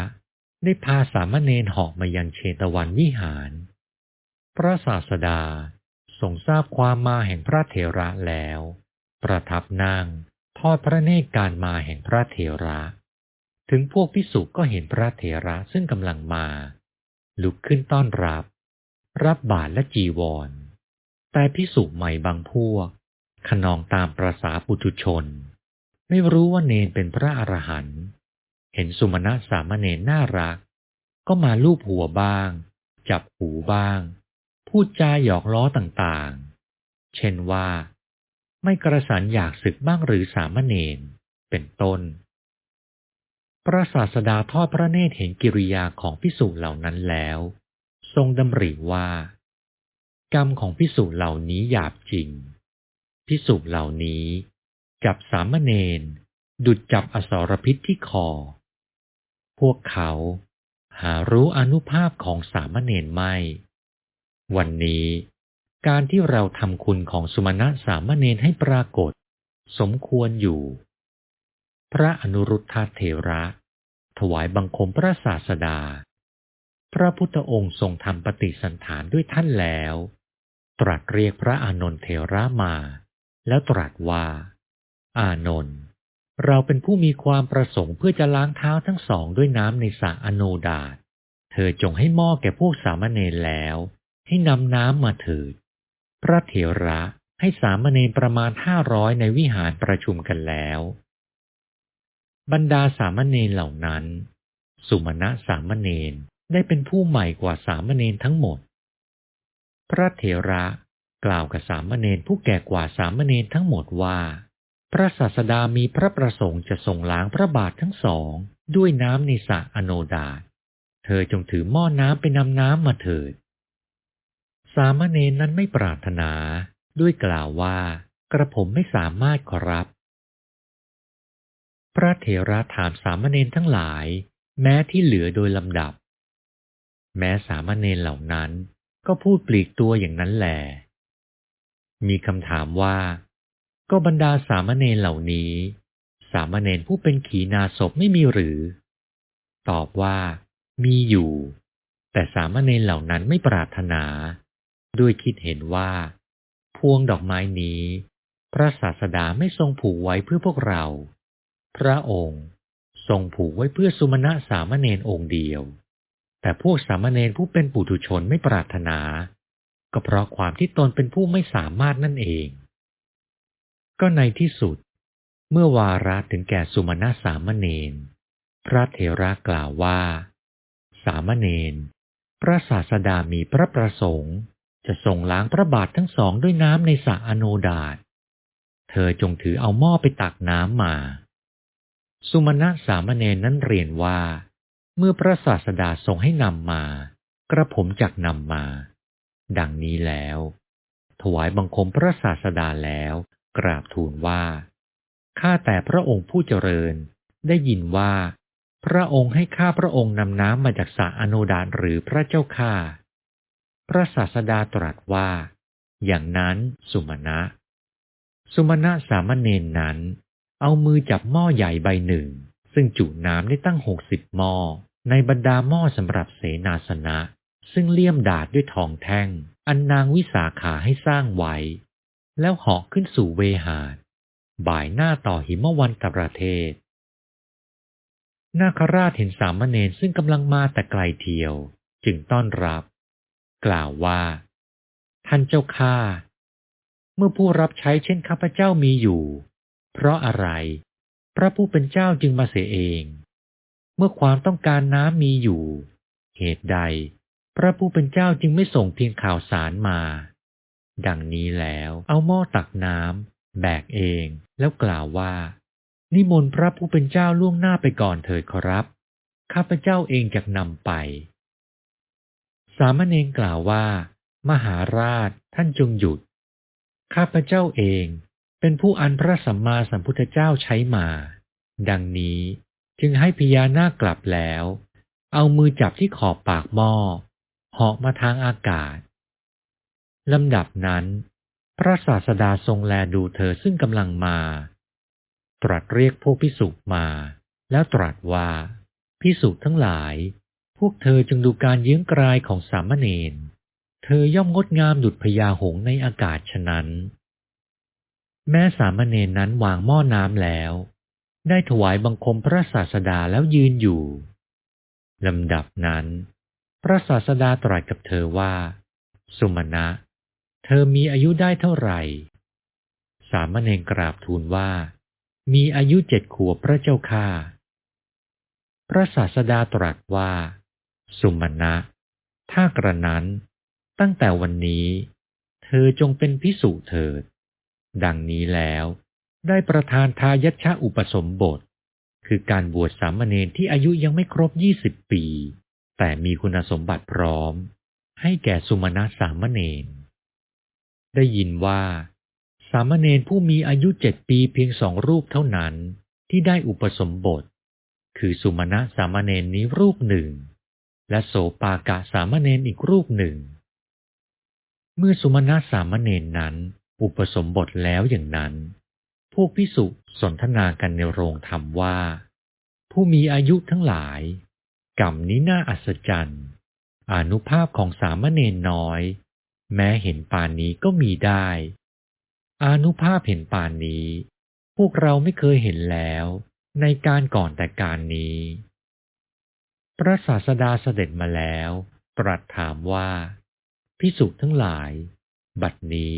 ได้พาสามเณรหอกมายังเชตวันวิหาร พระศาสดาทรงทราบความมาแห่งพระเถระแล้ว ประทับนั่งทอดพระเนตรการมาแห่งพระเถระ ถึงพวกพิสุก็เห็นพระเถระซึ่งกำลังมา ลุกขึ้นต้อนรับ รับบาตรและจีวร แต่พิสุใหม่บางพวกขนองตามประษาปุถุชน ไม่รู้ว่าเนนเป็นพระอรหันต์เห็นสุมาณะสามเณรน่ารัก ก็มาลูบหัวบ้าง จับหูบ้าง พูดจาหยอกล้อต่างๆ เช่นว่า ไม่กระสันอยากศึกบ้างหรือสามเณรเป็นต้น พระศาสดาทอดพระเนตรเห็นกิริยาของพิสุเหล่านั้นแล้ว ทรงดำริว่า กรรมของพิสุเหล่านี้หยาบจริงพิสุเหล่านี้ จับสามเณรดุดจับอสรพิษที่คอ พวกเขาหารู้อนุภาพของสามเณรไม่ วันนี้การที่เราทำคุณของสุมาณะสามเณรให้ปรากฏ สมควรอยู่ พระอนุรุทธเถระ ถวายบังคมพระศาสดา พระพุทธองค์ทรงทำปฏิสันฐานด้วยท่านแล้ว ตรัสเรียกพระอานนทเถระมา แล้วตรัสว่า อานนท์เราเป็นผู้มีความประสงค์เพื่อจะล้างเท้าทั้งสองด้วยน้ำในสระอโนดาต เธอจงให้หม้อแก่พวกสามเณรแล้ว ให้นำน้ำมาเถิด พระเถระให้สามเณรประมาณห้าร้อยในวิหารประชุมกันแล้ว บรรดาสามเณรเหล่านั้น สุมาณะสามเณรได้เป็นผู้ใหม่กว่าสามเณรทั้งหมด พระเถระกล่าวกับสามเณรผู้แก่กว่าสามเณรทั้งหมดว่า พระศาสดามีพระประสงค์จะส่งล้างพระบาททั้งสอง ด้วยน้ำในสระอโนดาตเธอจงถือหม้อน้ำไปนำน้ำมาเถิด สามเณรนั้นไม่ปรารถนา ด้วยกล่าวว่า กระผมไม่สามารถขอรับ พระเถระถามสามเณรทั้งหลาย แม้ที่เหลือโดยลำดับ แม้สามเณรเหล่านั้นก็พูดปลีกตัวอย่างนั้นแหลมีคำถามว่า ก็บรรดาสามเณรเหล่านี้ สามเณรผู้เป็นขีณาศพไม่มีหรือ ตอบว่า มีอยู่ แต่สามเณรเหล่านั้นไม่ปรารถนา ด้วยคิดเห็นว่า พวงดอกไม้นี้ พระศาสดาไม่ทรงผูกไว้เพื่อพวกเรา พระองค์ทรงผูกไว้เพื่อสุมาณะสามเณรองค์เดียว แต่พวกสามเณรผู้เป็นปุถุชนไม่ปรารถนา ก็เพราะความที่ตนเป็นผู้ไม่สามารถนั่นเอง ก็ในที่สุด เมื่อวาระถึงแก่สุมาณะสามเณรพระเถระกล่าวว่า สามเณรพระศาสดามีพระประสงค์ จะส่งล้างพระบาททั้งสองด้วยน้ำในสระอโนดาตเธอจงถือเอาหม้อไปตักน้ำมา สุมาณะสามเณรนั้นเรียนว่า เมื่อพระศาสดาทรงให้นำมา กระผมจักนำมา ดังนี้แล้ว ถวายบังคมพระศาสดาแล้ว กราบทูลว่า ข้าแต่พระองค์ผู้เจริญ ได้ยินว่า พระองค์ให้ข้าพระองค์นำน้ำมาจากสระอโนดาตหรือพระเจ้าข้าพระศาสดาตรัสว่า อย่างนั้นสุมาณะ สุมาณะสามเณรนั้น เอามือจับหม้อใหญ่ใบหนึ่ง ซึ่งจุน้ำได้ตั้งหกสิบหม้อในบรรดาหม้อสำหรับเสนาสนะ ซึ่งเลี่ยมดาดด้วยทองแท่ง อันนางวิสาขาให้สร้างไว้ แล้วเหาะขึ้นสู่เวหาด บ่ายหน้าต่อหิมวันตประเทศ นาคราชเห็นสามเณรซึ่งกำลังมาแต่ไกลเทียว จึงต้อนรับ กล่าวว่า ท่านเจ้าข้าเมื่อผู้รับใช้เช่นข้าพเจ้ามีอยู่ เพราะอะไร พระผู้เป็นเจ้าจึงมาเสียเอง เมื่อความต้องการน้ำมีอยู่ เหตุใด พระผู้เป็นเจ้าจึงไม่ส่งเพียงข่าวสารมา ดังนี้แล้ว เอาหม้อตักน้ำแบกเอง แล้วกล่าวว่า นิมนต์พระผู้เป็นเจ้าล่วงหน้าไปก่อนเถิดขอรับ ข้าพเจ้าเองจะนำไป สามเณรกล่าวว่า มหาราชท่านจงหยุด ข้าพเจ้าเองเป็นผู้อันพระสัมมาสัมพุทธเจ้าใช้มา ดังนี้จึงให้พญานาคกลับแล้ว เอามือจับที่ขอบปากหม้อเหาะมาทางอากาศ ลำดับนั้น พระศาสดาทรงแลดูเธอซึ่งกำลังมา ตรัสเรียกพวกพิสุมา แล้วตรัสว่าพิสุทั้งหลาย พวกเธอจึงดูการเยื้องกลายของสามเณรเธอย่อมงดงามดุจพญาหงในอากาศฉะนั้น แม้สามเณรนั้นวางหม้อน้ำแล้ว ได้ถวายบังคมพระศาสดาแล้วยืนอยู่ลำดับนั้น พระศาสดาตรัสกับเธอว่า สุมาณะ เธอมีอายุได้เท่าไหร่ สามเณรกราบทูลว่า มีอายุเจ็ดขวบพระเจ้าค่าพระศาสดาตรัสว่า สุมาณะ ถ้ากระนั้นตั้งแต่วันนี้ เธอจงเป็นพิสุเถิด ดังนี้แล้วได้ประทานทายัชชะอุปสมบท คือการบวชสามเณรที่อายุยังไม่ครบยี่สิบปี แต่มีคุณสมบัติพร้อม ให้แก่สุมาณะสามเณร ได้ยินว่า สามเณรผู้มีอายุเจ็ดปีเพียงสองรูปเท่านั้นที่ได้อุปสมบท คือสุมาณะสามเณรนี้รูปหนึ่ง และโสปากะสามเณรอีกรูปหนึ่ง เมื่อสุมาณะสามเณรนั้น อุปสมบทแล้วอย่างนั้น พวกพิสุสนทนากันในโรงธรรมว่า ผู้มีอายุทั้งหลาย กรรมนี้น่าอัศจรรย์อนุภาพของสามเณรน้อย แม้เห็นป่านนี้ก็มีได้ อานุภาพเห็นป่านนี้ พวกเราไม่เคยเห็นแล้ว ในการก่อนแต่การนี้ พระศาสดาเสด็จมาแล้ว ตรัสถามว่า พิสุทั้งหลาย บัดนี้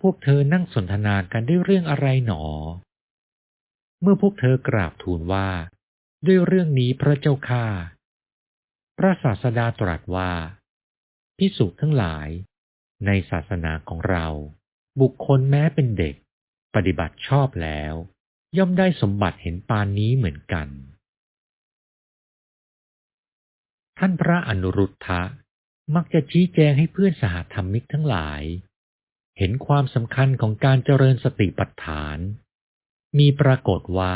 พวกเธอนั่งสนทนากันด้วยเรื่องอะไรหนอ เมื่อพวกเธอกราบทูลว่า ด้วยเรื่องนี้พระเจ้าข้าพระศาสดาตรัสว่าพิสุทั้งหลาย ในศาสนาของเรา บุคคลแม้เป็นเด็ก ปฏิบัติชอบแล้ว ย่อมได้สมบัติเห็นปานนี้เหมือนกัน ท่านพระอนุรุทธะมักจะชี้แจงให้เพื่อนสหธรรมิกทั้งหลาย เห็นความสำคัญของการเจริญสติปัฏฐาน มีปรากฏว่า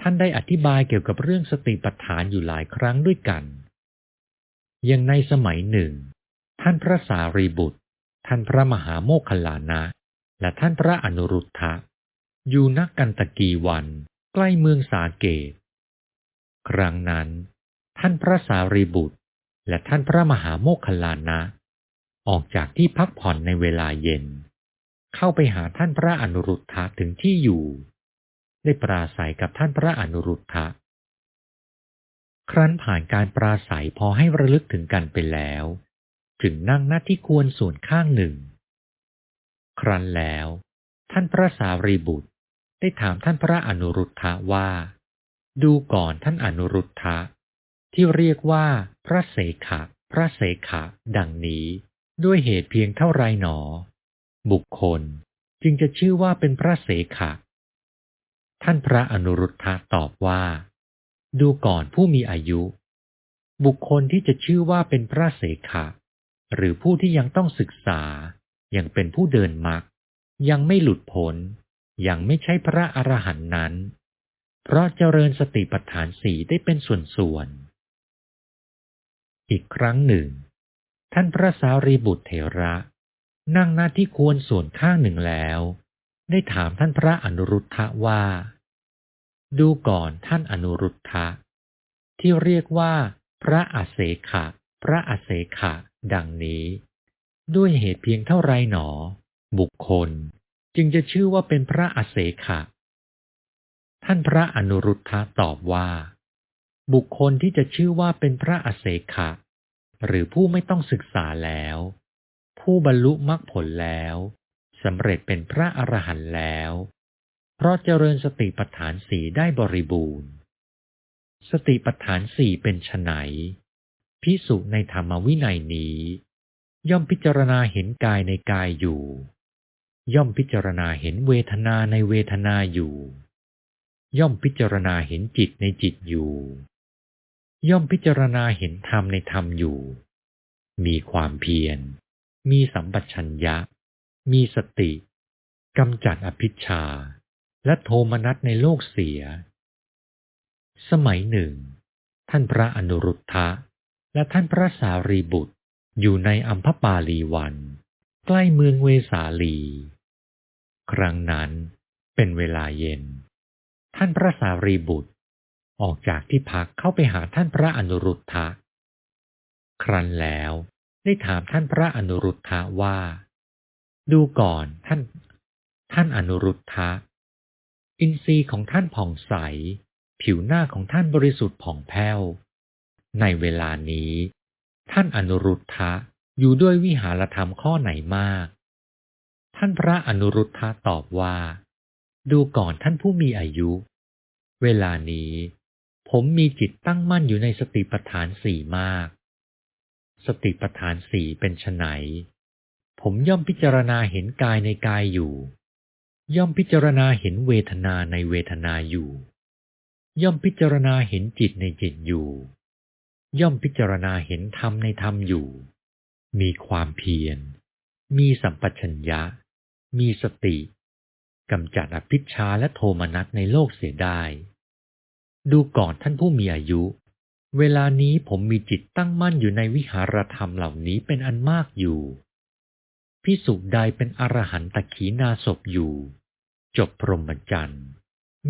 ท่านได้อธิบายเกี่ยวกับเรื่องสติปัฏฐานอยู่หลายครั้งด้วยกัน อย่างในสมัยหนึ่ง ท่านพระสารีบุตร ท่านพระมหาโมคคลานะ และท่านพระอนุรุทธะ อยู่นักกันตะกีวันใกล้เมืองสาเกต ครั้งนั้น ท่านพระสารีบุตร และท่านพระมหาโมคคลานะ ออกจากที่พักผ่อนในเวลาเย็น เข้าไปหาท่านพระอนุรุทธะถึงที่อยู่ ได้ปราศัยกับท่านพระอนุรุทธะ ครั้นผ่านการปราศัยพอให้ระลึกถึงกันไปแล้ว จึงนั่งหน้าที่ควรส่วนข้างหนึ่ง ครั้นแล้ว ท่านพระสารีบุตรได้ถามท่านพระอนุรุทธะว่า ดูก่อนท่านอนุรุทธะที่เรียกว่าพระเสขะพระเสขะดังนี้ ด้วยเหตุเพียงเท่าไรหนอ บุคคลจึงจะชื่อว่าเป็นพระเสขะ ท่านพระอนุรุทธะตอบว่า ดูก่อนผู้มีอายุ บุคคลที่จะชื่อว่าเป็นพระเสขะ หรือผู้ที่ยังต้องศึกษา ยังเป็นผู้เดินมรรคยังไม่หลุดพ้นยังไม่ใช่พระอรหันต์นั้น เพราะเจริญสติปัฏฐานสีได้เป็นส่วนๆ อีกครั้งหนึ่ง ท่านพระสารีบุตรเถระ นั่งหน้าที่ควรส่วนข้างหนึ่งแล้ว ได้ถามท่านพระอนุรุทธะว่า ดูก่อนท่านอนุรุทธะที่เรียกว่า พระอาเสขะ พระอาเสขะ ดังนี้ด้วยเหตุเพียงเท่าไรหนอ บุคคลจึงจะชื่อว่าเป็นพระอเสขะ ท่านพระอนุรุทธะตอบว่า บุคคลที่จะชื่อว่าเป็นพระอเสขะ หรือผู้ไม่ต้องศึกษาแล้ว ผู้บรรลุมรรคผลแล้วสำเร็จเป็นพระอรหันต์แล้ว เพราะเจริญสติปัฏฐานสี่ได้บริบูรณ์ สติปัฏฐานสี่เป็นไฉน พิสุในธรรมวินัยนี้ ย่อมพิจารณาเห็นกายในกายอยู่ ย่อมพิจารณาเห็นเวทนาในเวทนาอยู่ ย่อมพิจารณาเห็นจิตในจิตอยู่ ย่อมพิจารณาเห็นธรรมในธรรมอยู่ มีความเพียร มีสัมปชัญญะ มีสติกำจัดอภิชา และโทมนัสในโลกเสีย สมัยหนึ่ง ท่านพระอนุรุทธะ และท่านพระสารีบุตรอยู่ในอัมพปาลีวัน ใกล้เมืองเวสาลี ครั้งนั้นเป็นเวลาเย็น ท่านพระสารีบุตร ออกจากที่พักเข้าไปหาท่านพระอนุรุทธะ ครั้นแล้วได้ถามท่านพระอนุรุทธะว่า ดูก่อนท่าน ท่านอนุรุทธะ อินทรีย์ของท่านผ่องใส ผิวหน้าของท่านบริสุทธิ์ผ่องแผ้ว ในเวลานี้ ท่านอนุรุทธะอยู่ด้วยวิหารธรรมข้อไหนมาก ท่านพระอนุรุทธะตอบว่า ดูก่อนท่านผู้มีอายุ เวลานี้ ผมมีจิตตั้งมั่นอยู่ในสติปัฏฐานสี่มาก สติปัฏฐานสี่เป็นไฉนผมย่อมพิจารณาเห็นกายในกายอยู่ ย่อมพิจารณาเห็นเวทนาในเวทนาอยู่ ย่อมพิจารณาเห็นจิตในจิตอยู่ ย่อมพิจารณาเห็นธรรมในธรรมอยู่ มีความเพียร มีสัมปชัญญะ มีสติกำจัดอภิชาและโทมนัสในโลกเสียได้ ดูก่อนท่านผู้มีอายุ เวลานี้ผมมีจิตตั้งมั่นอยู่ในวิหารธรรมเหล่านี้เป็นอันมากอยู่พิสุใดเป็นอรหันตขีนาศพอยู่ จบพรหมจรรย์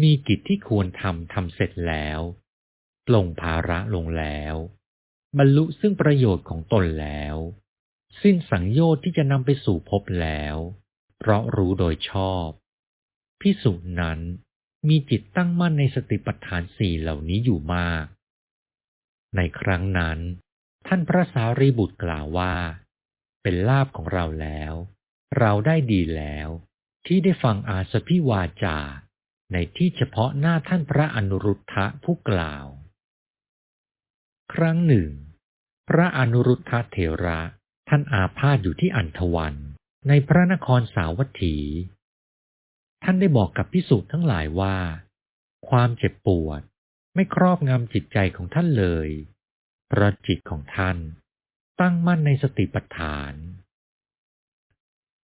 มีกิจที่ควรทำทำเสร็จแล้ว ลงภาระลงแล้ว บรรลุซึ่งประโยชน์ของตนแล้ว สิ้นสังโยชน์ที่จะนำไปสู่พบแล้ว เพราะรู้โดยชอบพิสุนั้นมีจิตตั้งมั่นในสติปัฏฐานสี่เหล่านี้อยู่มาก ในครั้งนั้น ท่านพระสารีบุตรกล่าวว่า เป็นลาบของเราแล้ว เราได้ดีแล้ว ที่ได้ฟังอาสพิวาจา ในที่เฉพาะหน้าท่านพระอนุรุทธะผู้กล่าว ครั้งหนึ่ง พระอนุรุทธะเถระท่านอาพาธอยู่ที่อันทวันในพระนครสาวัตถี ท่านได้บอกกับพิสุทั้งหลายว่า ความเจ็บปวดไม่ครอบงำจิตใจของท่านเลย เพราะจิตของท่านตั้งมั่นในสติปัฏฐาน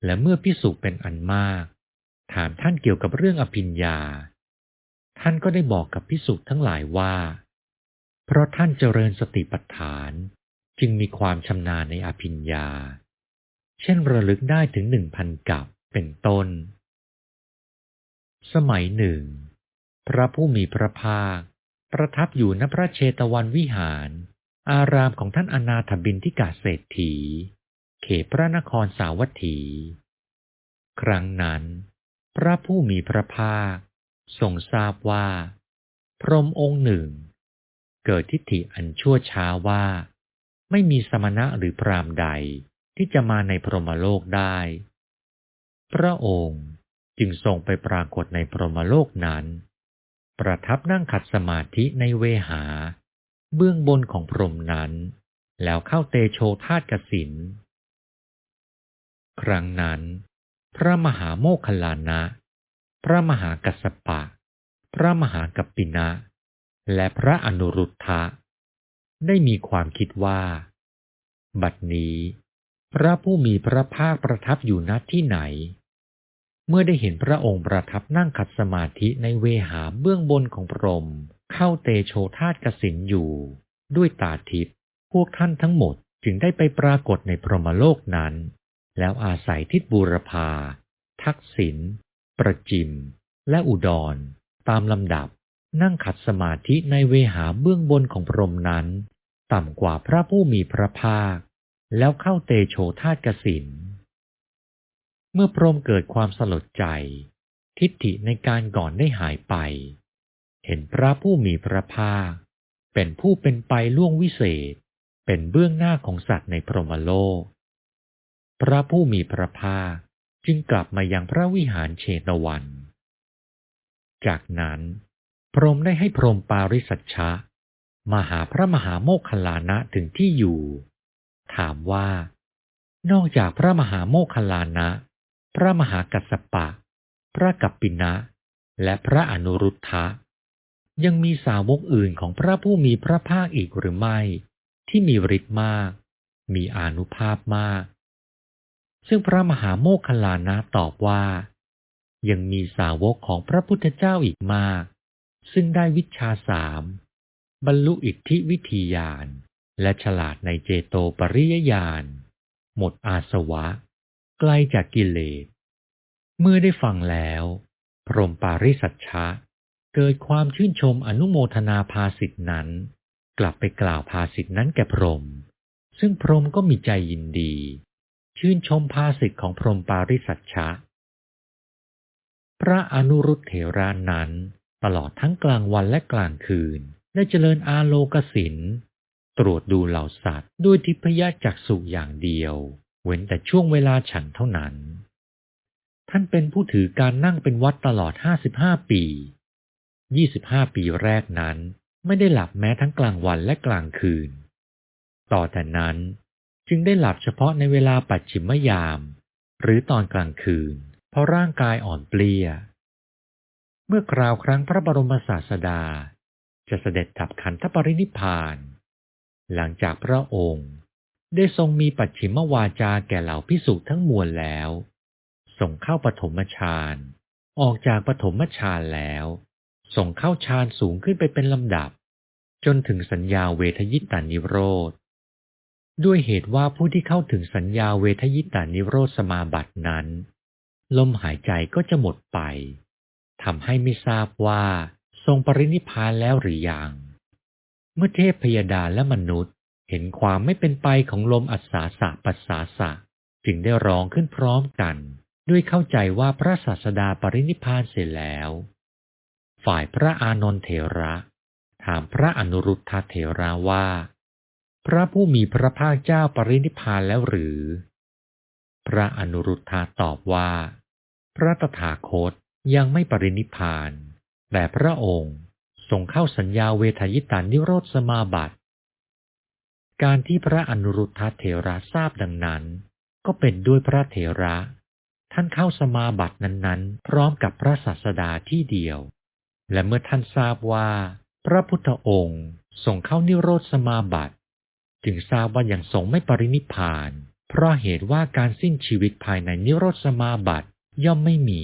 และเมื่อพิสุเป็นอันมาก ถามท่านเกี่ยวกับเรื่องอภิญญา ท่านก็ได้บอกกับพิสุทั้งหลายว่า เพราะท่านเจริญสติปัฏฐานจึงมีความชำนาญในอภิญญา เช่นระลึกได้ถึงหนึ่งพันกับเป็นต้น สมัยหนึ่ง พระผู้มีพระภาค ประทับอยู่ณพระเชตวันวิหาร อารามของท่านอนาถบินทิกาเศรษฐี เขตพระนครสาวัตถี ครั้งนั้น พระผู้มีพระภาคทรงทราบว่า พรหมองค์หนึ่ง เกิดทิฏฐิอันชั่วช้าว่า ไม่มีสมณะหรือพรามใดที่จะมาในพรหมโลกได้ พระองค์จึงทรงไปปรากฏในพรหมโลกนั้น ประทับนั่งขัดสมาธิในเวหา เบื้องบนของพรหมนั้น แล้วเข้าเตโชธาตกสิน ครั้งนั้น พระมหาโมคคลานะ พระมหากัสสปะ พระมหากัปปินะ และพระอนุรุทธะ ได้มีความคิดว่า บัดนี้ พระผู้มีพระภาคประทับอยู่ณที่ไหน เมื่อได้เห็นพระองค์ประทับนั่งขัดสมาธิในเวหาเบื้องบนของพรม เข้าเตโชธาตกสินอยู่ ด้วยตาทิพย์พวกท่านทั้งหมดจึงได้ไปปรากฏในพรหมโลกนั้น แล้วอาศัยทิศบูรพา ทักษิณประจิม และอุดร ตามลำดับ นั่งขัดสมาธิในเวหาเบื้องบนของพรหมนั้น ต่ำกว่าพระผู้มีพระภาค แล้วเข้าเตโชธาตกสิน เมื่อพรหมเกิดความสลดใจ ทิฏฐิในการก่อนได้หายไป เห็นพระผู้มีพระภาค เป็นผู้เป็นไปล่วงวิเศษ เป็นเบื้องหน้าของสัตว์ในพรหมโลก พระผู้มีพระภาคจึงกลับมายังพระวิหารเชตวัน จากนั้น พรหมได้ให้พรหมปาริสัชชะมาหาพระมหาโมคคลานะถึงที่อยู่ ถามว่า นอกจากพระมหาโมคคลานะ พระมหากัสสปะ พระกัปปินะ และพระอนุรุทธะ ยังมีสาวกอื่นของพระผู้มีพระภาคอีกหรือไม่ ที่มีฤทธิ์มาก มีอนุภาพมาก ซึ่งพระมหาโมคคลานะตอบว่า ยังมีสาวกของพระพุทธเจ้าอีกมาก ซึ่งได้วิชาสามบรรลุอิทธิวิธีญาณและฉลาดในเจโตปริยญาณหมดอาสวะ ไกลจากกิเลส เมื่อได้ฟังแล้ว พรหมปาริสัชชะ เกิดความชื่นชมอนุโมทนาภาสิทธนั้น กลับไปกล่าวภาสิทธนั้นแก่พรหมซึ่งพรหมก็มีใจยินดี ชื่นชมภาสิทธของพรหมปาริสัชชะ พระอนุรุตเถรานั้น ตลอดทั้งกลางวันและกลางคืน ได้เจริญอาโลกสิน ตรวจดูเหล่าสัตว์ด้วยทิพยจักษุอย่างเดียว เว้นแต่ช่วงเวลาฉันเท่านั้น ท่านเป็นผู้ถือการนั่งเป็นวัดตลอดห้าสิบห้าปียี่สิบห้าปีแรกนั้นไม่ได้หลับแม้ทั้งกลางวันและกลางคืน ต่อแต่นั้นจึงได้หลับเฉพาะในเวลาปัจฉิมยาม หรือตอนกลางคืน เพราะร่างกายอ่อนเปลี้ย เมื่อกราวครั้งพระบรมศาสดา จะเสด็จดับขันธปรินิพาน หลังจากพระองค์ได้ทรงมีปัจฉิมวาจาแก่เหล่าพิสุทั้งมวลแล้วส่งเข้าปฐมฌาน ออกจากปฐมฌานแล้ว ส่งเข้าฌานสูงขึ้นไปเป็นลำดับ จนถึงสัญญาเวทยิตานิโรธ ด้วยเหตุว่าผู้ที่เข้าถึงสัญญาเวทยิตานิโรธสมาบัตินั้น ลมหายใจก็จะหมดไป ทำให้ไม่ทราบว่าทรงปรินิพานแล้วหรือยัง เมื่อเทพพยดาและมนุษย์ เห็นความไม่เป็นไปของลมอัศาสะปัสสาสะ จึงได้ร้องขึ้นพร้อมกัน ด้วยเข้าใจว่าพระศาสดาปรินิพานเสร็จแล้ว ฝ่ายพระอานนทเถระ ถามพระอนุรุทธเถระว่า พระผู้มีพระภาคเจ้าปรินิพานแล้วหรือ พระอนุรุทธะตอบว่า พระตถาคต ยังไม่ปรินิพาน แต่พระองค์ทรงเข้าสัญญาเวทยิตานิโรธสมาบัติ การที่พระอนุรุทธะเถระทราบดังนั้น ก็เป็นด้วยพระเถระ ท่านเข้าสมาบัตินั้นๆ พร้อมกับพระศาสดาที่เดียว และเมื่อท่านทราบว่า พระพุทธองค์ทรงเข้านิโรธสมาบัติ จึงทราบว่ายังทรงไม่ปรินิพาน เพราะเหตุว่าการสิ้นชีวิตภายในนิโรธสมาบัติย่อมไม่มี